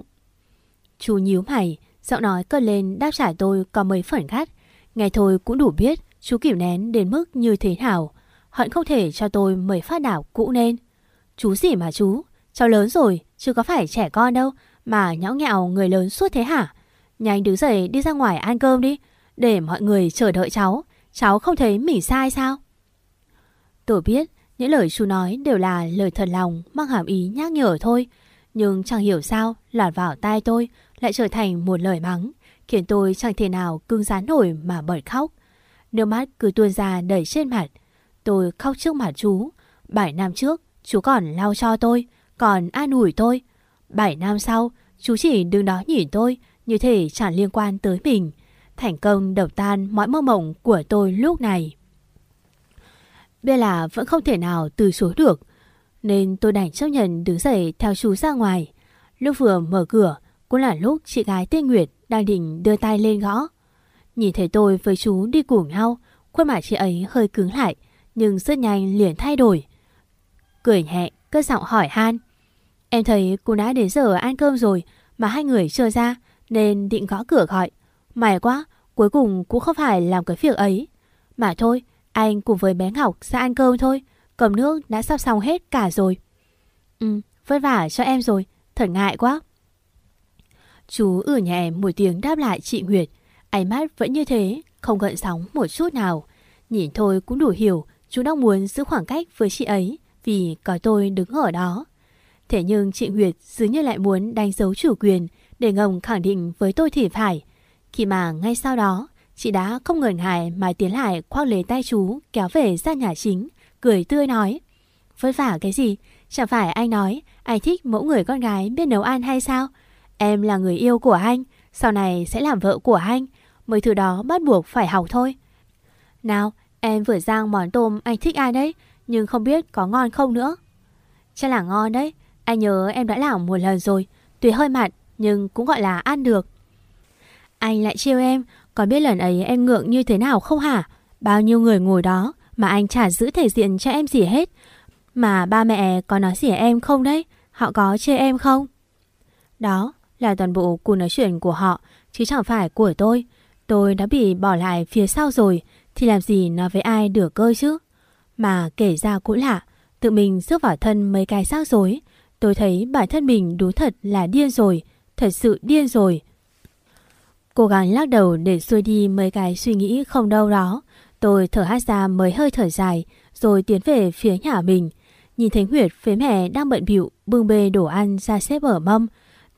Chú nhíu mày, giọng nói cất lên đáp trả tôi có mấy phần gắt. Nghe thôi cũng đủ biết chú kiểu nén đến mức như thế nào. Hận không thể cho tôi mấy phát đảo cũ nên. Chú gì mà chú? Cháu lớn rồi, chứ có phải trẻ con đâu, mà nhõng nhạo người lớn suốt thế hả? Nhanh đứng dậy đi ra ngoài ăn cơm đi, để mọi người chờ đợi cháu. Cháu không thấy mình sai sao? Tôi biết những lời chú nói đều là lời thật lòng mang hàm ý nhắc nhở thôi. Nhưng chẳng hiểu sao lọt vào tai tôi lại trở thành một lời mắng, khiến tôi chẳng thể nào cưng rán nổi mà bật khóc. Nước mắt cứ tuôn ra đầy trên mặt. Tôi khóc trước mặt chú. Bảy năm trước, chú còn lau cho tôi, còn an ủi tôi. Bảy năm sau, chú chỉ đứng đó nhìn tôi, như thể chẳng liên quan tới mình. Thành công đập tan mọi mơ mộng của tôi lúc này. Biết là vẫn không thể nào từ chối được, nên tôi đành chấp nhận đứng dậy theo chú ra ngoài. Lúc vừa mở cửa, cũng là lúc chị gái tên Nguyệt đang định đưa tay lên gõ. Nhìn thấy tôi với chú đi cùng nhau, khuôn mặt chị ấy hơi cứng lại, nhưng rất nhanh liền thay đổi. Cười nhẹ, cất giọng hỏi han. Em thấy cô đã đến giờ ăn cơm rồi mà hai người chưa ra nên định gõ cửa gọi. May quá, cuối cùng cũng không phải làm cái việc ấy. Mà thôi, anh cùng với bé Ngọc ra ăn cơm thôi. Cầm nước đã sắp xong hết cả rồi. Ừ, vất vả cho em rồi, thật ngại quá. Chú ở nhà em một tiếng đáp lại chị Nguyệt. Ánh mắt vẫn như thế, không gợn sóng một chút nào. Nhìn thôi cũng đủ hiểu chú đang muốn giữ khoảng cách với chị ấy vì có tôi đứng ở đó. Thế nhưng chị Nguyệt dường như lại muốn đánh dấu chủ quyền để ngầm khẳng định với tôi thì phải. Khi mà ngay sau đó, chị đã không ngần ngại mà tiến lại khoác lấy tay chú kéo về ra nhà chính, cười tươi nói. Vất vả cái gì? Chẳng phải anh nói anh thích mẫu người con gái biết nấu ăn hay sao? Em là người yêu của anh, sau này sẽ làm vợ của anh. Mấy thứ đó bắt buộc phải học thôi. Nào, em vừa rang món tôm anh thích ai đấy, nhưng không biết có ngon không nữa. Chắc là ngon đấy, anh nhớ em đã làm một lần rồi. Tuy hơi mặn nhưng cũng gọi là ăn được. Anh lại trêu em, có biết lần ấy em ngượng như thế nào không hả? Bao nhiêu người ngồi đó mà anh chả giữ thể diện cho em gì hết. Mà ba mẹ có nói gì em không đấy? Họ có chê em không? Đó là toàn bộ cuộc nói chuyện của họ, chứ chẳng phải của tôi. Tôi đã bị bỏ lại phía sau rồi, thì làm gì nói với ai được cơ chứ? Mà kể ra cũng lạ, tự mình rước vào thân mấy cái xác rối. Tôi thấy bản thân mình đúng thật là điên rồi, thật sự điên rồi. Cố gắng lắc đầu để xuôi đi mấy cái suy nghĩ không đâu đó. Tôi thở hát ra mấy hơi thở dài, rồi tiến về phía nhà mình. Nhìn thấy Nguyệt với mẹ đang bận bịu bưng bê đồ ăn ra xếp ở mâm.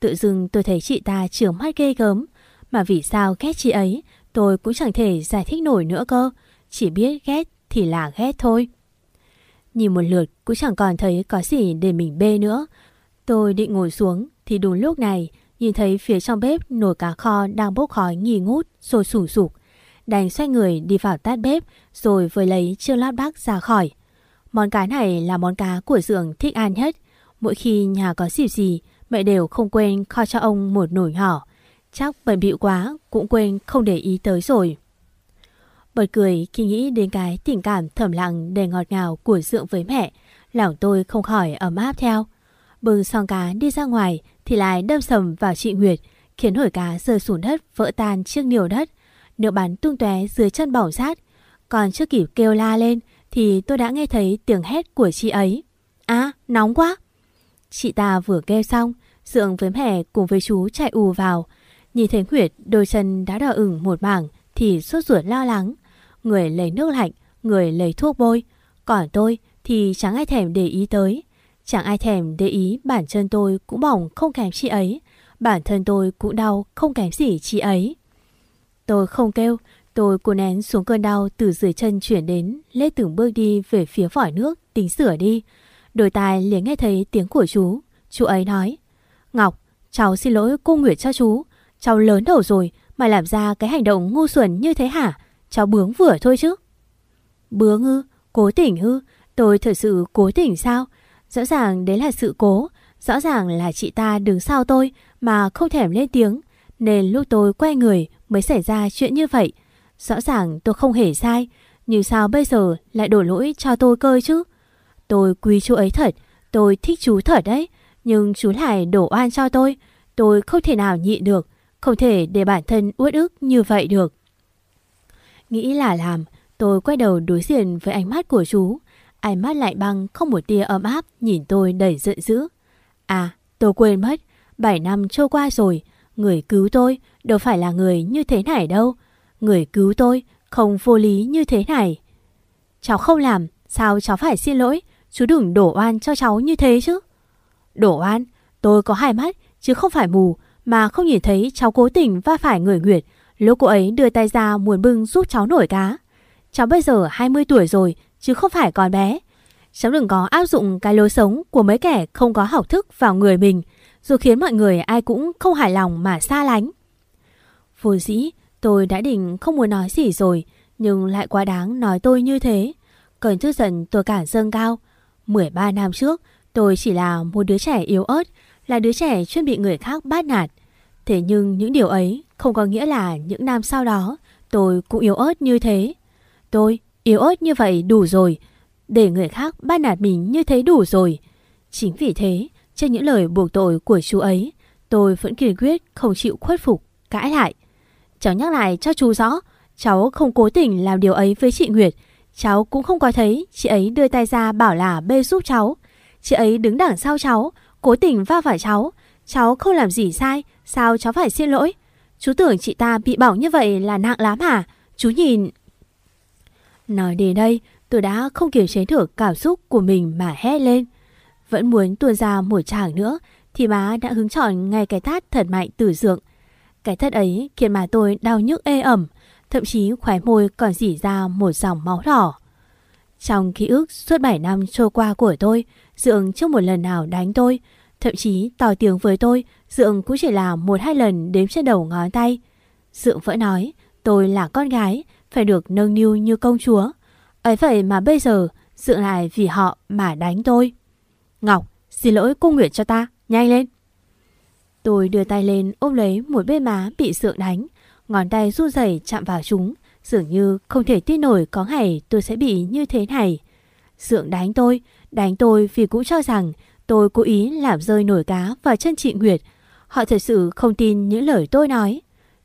Tự dưng tôi thấy chị ta trưởng mắt ghê gớm. Mà vì sao ghét chị ấy, tôi cũng chẳng thể giải thích nổi nữa cơ. Chỉ biết ghét thì là ghét thôi. Nhìn một lượt cũng chẳng còn thấy có gì để mình bê nữa. Tôi định ngồi xuống thì đúng lúc này nhìn thấy phía trong bếp nồi cá kho đang bốc khói nghi ngút rồi sủ sụp Đành xoay người đi vào tát bếp rồi vừa lấy chiếc lát bác ra khỏi. Món cá này là món cá của Dượng thích ăn nhất. Mỗi khi nhà có dịp gì, mẹ đều không quên kho cho ông một nồi nhỏ. Chắc bận bịu quá, cũng quên không để ý tới rồi. Bật cười khi nghĩ đến cái tình cảm thầm lặng đầy ngọt ngào của Dượng với mẹ. Lòng tôi không khỏi ấm áp theo. Bưng xong cá đi ra ngoài thì lại đâm sầm vào chị Nguyệt, khiến hổi cá rơi xuống đất vỡ tan chiếc niều đất. Nước bắn tung tóe dưới chân bỏng sát. Còn chưa kịp kêu la lên thì tôi đã nghe thấy tiếng hét của chị ấy. À, nóng quá! Chị ta vừa kêu xong, Dượng với mẹ cùng với chú chạy ù vào. Nhìn thấy Nguyệt đôi chân đã đỏ ửng một mảng thì sốt ruột lo lắng. Người lấy nước lạnh, người lấy thuốc bôi. Còn tôi thì chẳng ai thèm để ý tới. Chẳng ai thèm để ý bản chân tôi cũng bỏng không kém chị ấy. Bản thân tôi cũng đau không kém gì chị ấy. Tôi không kêu, tôi cố nén xuống cơn đau từ dưới chân chuyển đến, lê từng bước đi về phía vỏi nước, tính sửa đi. Đôi tai liền nghe thấy tiếng của chú. Chú ấy nói, Ngọc, cháu xin lỗi cô Nguyệt cho chú. Cháu lớn đầu rồi mà làm ra cái hành động ngu xuẩn như thế hả? Cháu bướng vừa thôi chứ. Bướng ư? Cố tình ư? Tôi thật sự cố tình sao? Rõ ràng đấy là sự cố. Rõ ràng là chị ta đứng sau tôi mà không thèm lên tiếng. Nên lúc tôi quay người mới xảy ra chuyện như vậy. Rõ ràng tôi không hề sai. Nhưng sao bây giờ lại đổ lỗi cho tôi cơ chứ? Tôi quý chú ấy thật. Tôi thích chú thật đấy. Nhưng chú lại đổ oan cho tôi. Tôi không thể nào nhịn được. Không thể để bản thân uất ức như vậy được. Nghĩ là làm, tôi quay đầu đối diện với ánh mắt của chú. Ánh mắt lạnh băng không một tia ấm áp nhìn tôi đầy giận dữ. À, tôi quên mất, 7 năm trôi qua rồi, người cứu tôi đâu phải là người như thế này đâu. Người cứu tôi không vô lý như thế này. Cháu không làm, sao cháu phải xin lỗi? Chú đừng đổ oan cho cháu như thế chứ. Đổ oan? Tôi có hai mắt, chứ không phải mù, mà không nhìn thấy cháu cố tình va phải người Nguyệt. Lúc cô ấy đưa tay ra muốn bưng giúp cháu nổi cá. Cháu bây giờ 20 tuổi rồi, chứ không phải còn bé. Cháu đừng có áp dụng cái lối sống của mấy kẻ không có học thức vào người mình, rồi khiến mọi người ai cũng không hài lòng mà xa lánh. Vô dĩ, tôi đã định không muốn nói gì rồi, nhưng lại quá đáng nói tôi như thế. Cơn thức giận tôi cản dâng cao. 13 năm trước, tôi chỉ là một đứa trẻ yếu ớt, là đứa trẻ chuyên bị người khác bát nạt. Thế nhưng những điều ấy không có nghĩa là những năm sau đó tôi cũng yếu ớt như thế. Tôi yếu ớt như vậy đủ rồi, để người khác bắt nạt mình như thế đủ rồi. Chính vì thế, trên những lời buộc tội của chú ấy, tôi vẫn kiên quyết không chịu khuất phục, cãi lại. Cháu nhắc lại cho chú rõ, cháu không cố tình làm điều ấy với chị Nguyệt. Cháu cũng không có thấy chị ấy đưa tay ra bảo là bê giúp cháu. Chị ấy đứng đằng sau cháu, cố tình va phải cháu. Cháu không làm gì sai, sao cháu phải xin lỗi? Chú tưởng chị ta bị bỏng như vậy là nặng lắm hả? Chú nhìn... Nói đến đây, tôi đã không kiềm chế được cảm xúc của mình mà hét lên. Vẫn muốn tuôn ra một chàng nữa, thì má đã hứng chọn ngay cái tát thật mạnh từ dượng. Cái thất ấy khiến mà tôi đau nhức ê ẩm, thậm chí khóe môi còn dỉ ra một dòng máu đỏ. Trong ký ức suốt 7 năm trôi qua của tôi, Dượng chưa một lần nào đánh tôi, thậm chí to tiếng với tôi, Dượng cũng chỉ là một hai lần đếm trên đầu ngón tay. Dượng vẫn nói, tôi là con gái, phải được nâng niu như công chúa. Ấy vậy mà bây giờ, Dượng lại vì họ mà đánh tôi. Ngọc, xin lỗi cô Nguyệt cho ta, nhanh lên. Tôi đưa tay lên ôm lấy một bên má bị dượng đánh. Ngón tay run rẩy chạm vào chúng. Dường như không thể tin nổi có ngày tôi sẽ bị như thế này. Dượng đánh tôi, đánh tôi vì cũng cho rằng tôi cố ý làm rơi nổi cá vào chân chị Nguyệt. Họ thật sự không tin những lời tôi nói.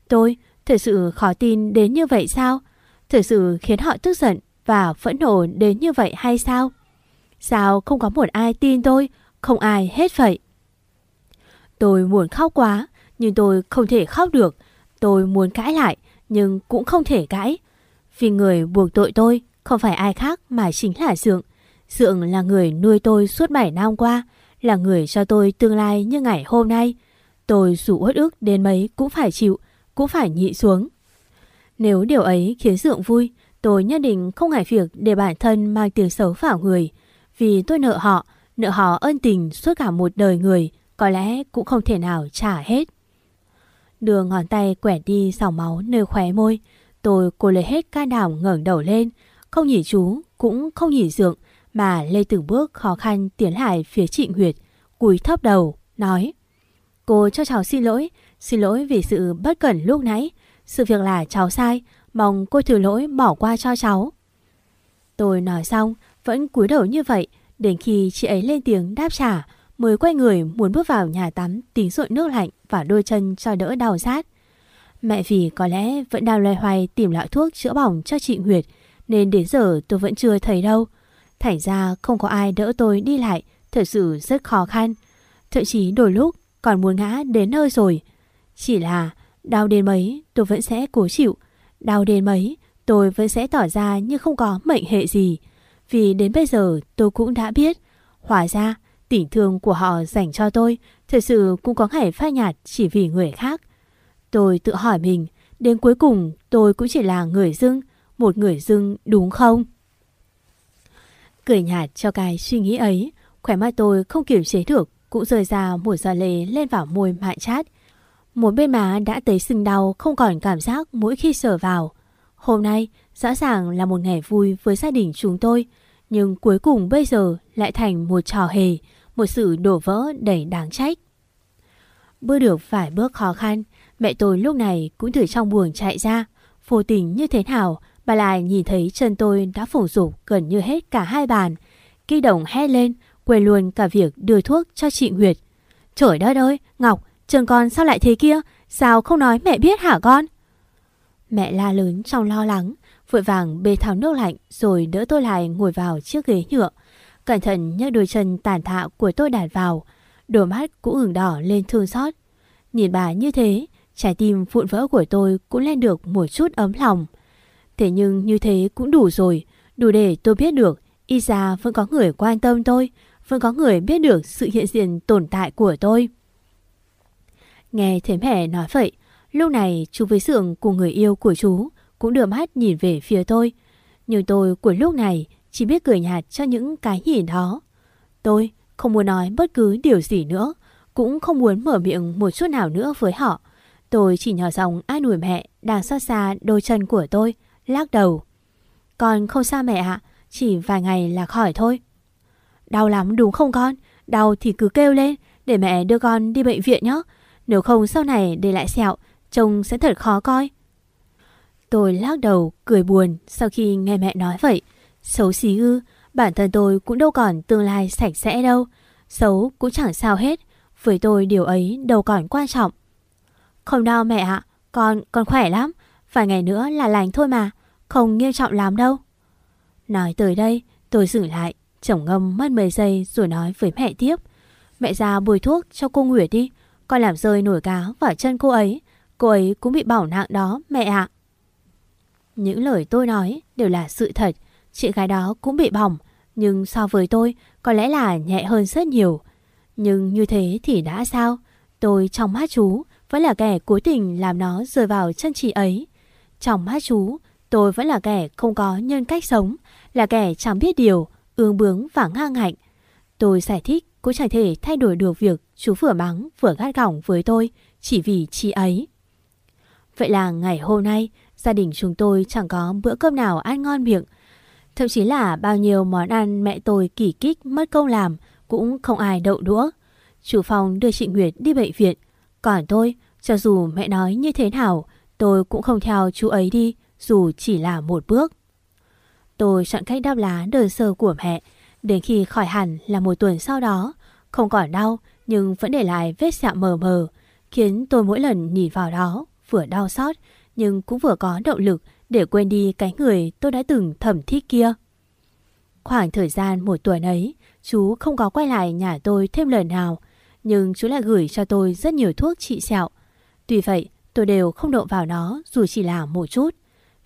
Tôi thật sự khó tin đến như vậy sao? Thật sự khiến họ tức giận và phẫn nộ đến như vậy hay sao? Sao không có một ai tin tôi, không ai hết vậy? Tôi muốn khóc quá, nhưng tôi không thể khóc được. Tôi muốn cãi lại, nhưng cũng không thể cãi. Vì người buộc tội tôi không phải ai khác mà chính là Dượng. Dượng là người nuôi tôi suốt 7 năm qua, là người cho tôi tương lai như ngày hôm nay. Tôi dù uất ức đến mấy cũng phải chịu, cũng phải nhị xuống. Nếu điều ấy khiến Dượng vui, tôi nhất định không ngại việc để bản thân mang tiếng xấu vào người. Vì tôi nợ họ, nợ họ ân tình suốt cả một đời người, có lẽ cũng không thể nào trả hết. Đưa ngón tay quẹt đi dòng máu nơi khóe môi, tôi cố lấy hết can đảm ngẩng đầu lên, không nhìn chú, cũng không nhìn dượng, mà lê từng bước khó khăn tiến lại phía trịnh Huyệt, cúi thấp đầu, nói Cô cho cháu xin lỗi, xin lỗi vì sự bất cẩn lúc nãy, sự việc là cháu sai, mong cô thứ lỗi bỏ qua cho cháu. Tôi nói xong, vẫn cúi đầu như vậy, đến khi chị ấy lên tiếng đáp trả, mới quay người muốn bước vào nhà tắm tính rội nước lạnh và đôi chân cho đỡ đau rát. Mẹ vì có lẽ vẫn đang loay hoay tìm loại thuốc chữa bỏng cho chị Nguyệt, nên đến giờ tôi vẫn chưa thấy đâu. Thành ra không có ai đỡ tôi đi lại, thật sự rất khó khăn. Thậm chí đôi lúc còn muốn ngã đến nơi rồi. Chỉ là đau đến mấy tôi vẫn sẽ cố chịu. Đau đến mấy tôi vẫn sẽ tỏ ra như không có mệnh hệ gì. Vì đến bây giờ tôi cũng đã biết. Hóa ra tình thương của họ dành cho tôi thật sự cũng có ngày phai nhạt chỉ vì người khác. Tôi tự hỏi mình, đến cuối cùng tôi cũng chỉ là người dưng, một người dưng đúng không? Cười nhạt cho cái suy nghĩ ấy, khỏe mắt tôi không kiểm chế được, cũng rơi ra một giọt lệ lên vào môi mại chát. Một bên má đã tới sưng đau không còn cảm giác mỗi khi sờ vào. Hôm nay rõ ràng là một ngày vui với gia đình chúng tôi, nhưng cuối cùng bây giờ lại thành một trò hề, một sự đổ vỡ đầy đáng trách. Bước được phải bước khó khăn, mẹ tôi lúc này cũng từ trong buồng chạy ra. Vô tình như thế nào, bà lại nhìn thấy chân tôi đã phủ rục gần như hết cả hai bàn. Kỳ động hét lên, quên luôn cả việc đưa thuốc cho chị Nguyệt. Trời đất ơi, Ngọc, chân con sao lại thế kia? Sao không nói mẹ biết hả con? Mẹ la lớn trong lo lắng, vội vàng bê tháo nước lạnh rồi đỡ tôi lại ngồi vào chiếc ghế nhựa. Cẩn thận nhấc đôi chân tàn thạo của tôi đàn vào, đôi mắt cũng ửng đỏ lên thương xót. Nhìn bà như thế, trái tim vụn vỡ của tôi cũng lên được một chút ấm lòng. Thế nhưng như thế cũng đủ rồi, đủ để tôi biết được y ra vẫn có người quan tâm tôi, vẫn có người biết được sự hiện diện tồn tại của tôi. Nghe thấy mẹ nói vậy, lúc này chú với sượng cùng người yêu của chú cũng đưa mắt nhìn về phía tôi. Nhưng tôi của lúc này chỉ biết cười nhạt cho những cái hỉ đó. Tôi không muốn nói bất cứ điều gì nữa, cũng không muốn mở miệng một chút nào nữa với họ. Tôi chỉ nhỏ giọng an ủi mẹ đang xót xa đôi chân của tôi, lắc đầu. Con không sao mẹ ạ, chỉ vài ngày là khỏi thôi. Đau lắm đúng không con? Đau thì cứ kêu lên để mẹ đưa con đi bệnh viện nhé. Nếu không sau này để lại sẹo, trông sẽ thật khó coi. Tôi lắc đầu, cười buồn sau khi nghe mẹ nói vậy. Xấu xí ư, bản thân tôi cũng đâu còn tương lai sạch sẽ đâu. Xấu cũng chẳng sao hết. Với tôi điều ấy đâu còn quan trọng. Không đau mẹ ạ, con, con khỏe lắm. Vài ngày nữa là lành thôi mà, không nghiêm trọng lắm đâu. Nói tới đây, tôi dừng lại, chồng ngâm mất mấy giây rồi nói với mẹ tiếp. Mẹ ra bồi thuốc cho cô Nguyệt đi, con làm rơi nổi cá vào chân cô ấy. Cô ấy cũng bị bỏng nặng đó, mẹ ạ. Những lời tôi nói đều là sự thật. Chị gái đó cũng bị bỏng, nhưng so với tôi có lẽ là nhẹ hơn rất nhiều. Nhưng như thế thì đã sao? Tôi trong mắt chú vẫn là kẻ cố tình làm nó rơi vào chân chị ấy. Trong mắt chú, tôi vẫn là kẻ không có nhân cách sống, là kẻ chẳng biết điều, ương bướng và ngang ngạnh. Tôi giải thích cũng chẳng thể thay đổi được việc chú vừa mắng vừa gắt gỏng với tôi chỉ vì chị ấy. Vậy là ngày hôm nay, gia đình chúng tôi chẳng có bữa cơm nào ăn ngon miệng. Thậm chí là bao nhiêu món ăn mẹ tôi kỳ kích mất công làm cũng không ai đậu đũa. Chủ phòng đưa chị Nguyệt đi bệnh viện. Còn tôi, cho dù mẹ nói như thế nào, tôi cũng không theo chú ấy đi, dù chỉ là một bước. Tôi chọn cách đáp lá đơn sơ của mẹ, đến khi khỏi hẳn là một tuần sau đó, không còn đau nhưng vẫn để lại vết sẹo mờ mờ, khiến tôi mỗi lần nhìn vào đó vừa đau xót nhưng cũng vừa có động lực để quên đi cái người tôi đã từng thầm thích kia. Khoảng thời gian một tuần ấy, chú không có quay lại nhà tôi thêm lần nào, nhưng chú lại gửi cho tôi rất nhiều thuốc trị sẹo. Tuy vậy, tôi đều không động vào nó dù chỉ là một chút.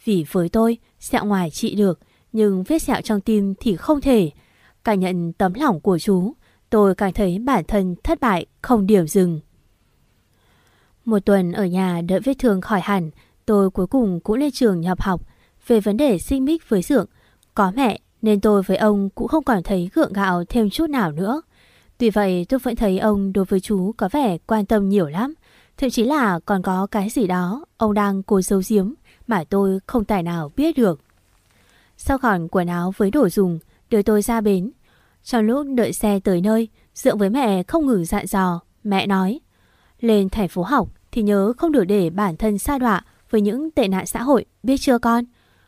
Vì với tôi, sẹo ngoài trị được, nhưng vết sẹo trong tim thì không thể. Cảm nhận tấm lòng của chú, tôi càng thấy bản thân thất bại, không điểm dừng. Một tuần ở nhà đợi vết thương khỏi hẳn, tôi cuối cùng cũng lên trường nhập học. Về vấn đề sinh mích với dưỡng có mẹ nên tôi với ông cũng không còn thấy gượng gạo thêm chút nào nữa. Tuy vậy tôi vẫn thấy ông đối với chú có vẻ quan tâm nhiều lắm. Thậm chí là còn có cái gì đó ông đang cố giấu giếm mà tôi không tài nào biết được. Sau khoản quần áo với đồ dùng, đưa tôi ra bến. Trong lúc đợi xe tới nơi, Dượng với mẹ không ngừng dặn dò. Mẹ nói, lên thành phố học thì nhớ không được để bản thân xa đọa với những tệ nạn xã hội, biết chưa con?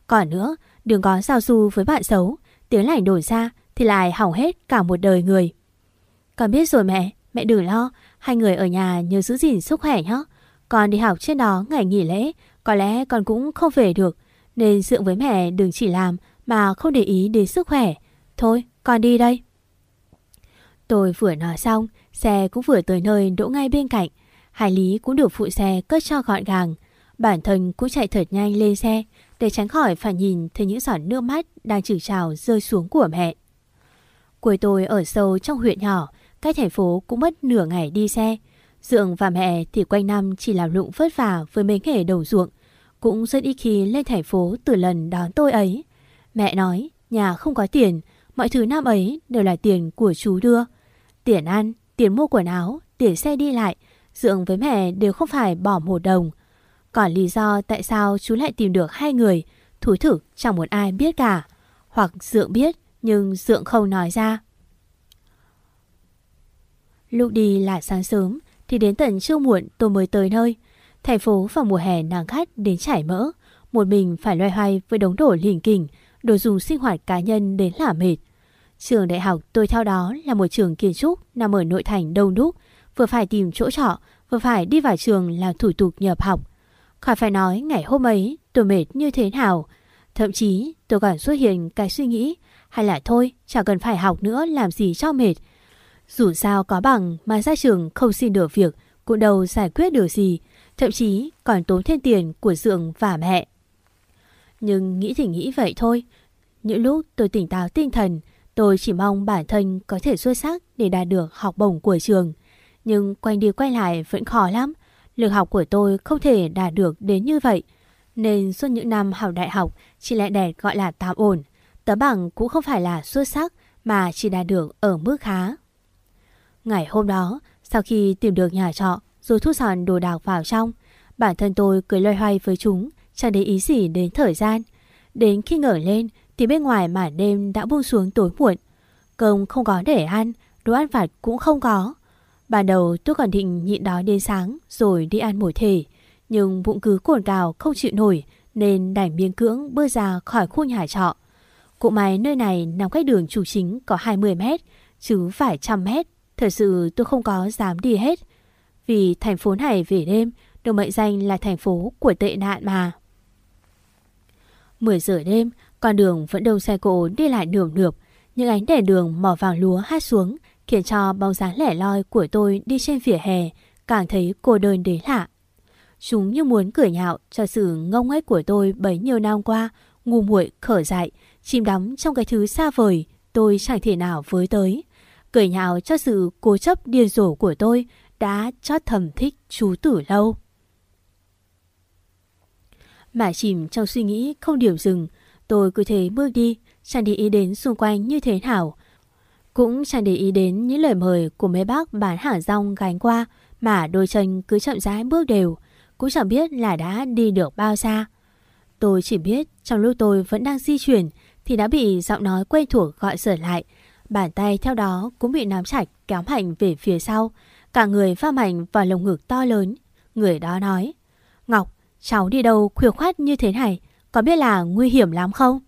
Còn nữa, đừng có giao du với bạn xấu, tiếng lành đổi ra thì lại hỏng hết cả một đời người. Con biết rồi mẹ, mẹ đừng lo, hai người ở nhà nhớ giữ gìn sức khỏe nhé. Con đi học trên đó ngày nghỉ lễ, có lẽ con cũng không về được, nên dượng với mẹ đừng chỉ làm mà không để ý đến sức khỏe. Thôi, con đi đây. Tôi vừa nói xong, xe cũng vừa tới nơi đỗ ngay bên cạnh. Hải Lý cũng được phụ xe cất cho gọn gàng. Bản thân cũng chạy thật nhanh lên xe để tránh khỏi phải nhìn thấy những giọt nước mắt đang chửi trào rơi xuống của mẹ. Cuối tôi ở sâu trong huyện nhỏ, cách thành phố cũng mất nửa ngày đi xe. Dượng và mẹ thì quanh năm chỉ làm lụng vất vả với mấy nghề đầu ruộng. Cũng rất ít khi lên thành phố từ lần đón tôi ấy. Mẹ nói, nhà không có tiền, mọi thứ năm ấy đều là tiền của chú đưa. Tiền ăn, tiền mua quần áo, tiền xe đi lại, Dượng với mẹ đều không phải bỏ một đồng. Còn lý do tại sao chú lại tìm được hai người, thú thử chẳng một ai biết cả. Hoặc Dượng biết, nhưng Dượng không nói ra. Lúc đi là sáng sớm, thì đến tận trưa muộn tôi mới tới nơi. Thành phố vào mùa hè nắng khát đến chảy mỡ. Một mình phải loay hoay với đống đổ lỉnh kỉnh, đồ dùng sinh hoạt cá nhân đến là mệt. Trường đại học tôi theo đó là một trường kiến trúc nằm ở nội thành đông đúc, vừa phải tìm chỗ trọ, vừa phải đi vào trường làm thủ tục nhập học. Khỏi phải nói ngày hôm ấy tôi mệt như thế nào. Thậm chí tôi còn xuất hiện cái suy nghĩ, hay là thôi chẳng cần phải học nữa, làm gì cho mệt. Dù sao có bằng mà ra trường không xin được việc, cũng đâu giải quyết được gì. Thậm chí còn tốn thêm tiền của dượng và mẹ. Nhưng nghĩ thì nghĩ vậy thôi. Những lúc tôi tỉnh táo tinh thần, tôi chỉ mong bản thân có thể xuất sắc để đạt được học bổng của trường. Nhưng quanh đi quay lại vẫn khó lắm. Lực học của tôi không thể đạt được đến như vậy. Nên suốt những năm học đại học chỉ lại đẹp gọi là tạm ổn. Tấm bằng cũng không phải là xuất sắc mà chỉ đạt được ở mức khá. Ngày hôm đó, sau khi tìm được nhà trọ rồi thu dọn đồ đạc vào trong, bản thân tôi cười loay hoay với chúng, chẳng để ý gì đến thời gian. Đến khi ngẩng lên thì bên ngoài màn đêm đã buông xuống tối muộn. Cơm không có để ăn, đồ ăn vặt cũng không có. Ban đầu tôi còn định nhịn đói đến sáng rồi đi ăn một thể. Nhưng bụng cứ cồn cào không chịu nổi nên đành biên cưỡng bơi ra khỏi khu nhà trọ. Cụ máy nơi này nằm cách đường chủ chính có 20 mét, chứ phải trăm mét. Thật sự tôi không có dám đi hết. Vì thành phố này về đêm được mệnh danh là thành phố của tệ nạn mà. 10 giờ đêm, con đường vẫn đông xe cộ đi lại nườm nượp. Những ánh đèn đường mỏ vàng lúa hát xuống khiến cho bóng dáng lẻ loi của tôi đi trên vỉa hè càng thấy cô đơn đến lạ. Chúng như muốn cười nhạo cho sự ngông nghếch của tôi bấy nhiêu năm qua, ngu muội khở dại, chìm đắm trong cái thứ xa vời tôi chẳng thể nào với tới. Cười nhạo cho sự cố chấp điên rồ của tôi đã chót thầm thích chú tử lâu. Mà chìm trong suy nghĩ không điểm dừng, tôi cứ thế bước đi, chẳng để ý đến xung quanh như thế nào. Cũng chẳng để ý đến những lời mời của mấy bác bán hàng rong gánh qua mà đôi chân cứ chậm rãi bước đều, cũng chẳng biết là đã đi được bao xa. Tôi chỉ biết trong lúc tôi vẫn đang di chuyển thì đã bị giọng nói quen thuộc gọi sở lại. Bàn tay theo đó cũng bị nắm chặt kéo mạnh về phía sau. Cả người pha mạnh vào lồng ngực to lớn. Người đó nói, Ngọc, cháu đi đâu khuya khoát như thế này, có biết là nguy hiểm lắm không?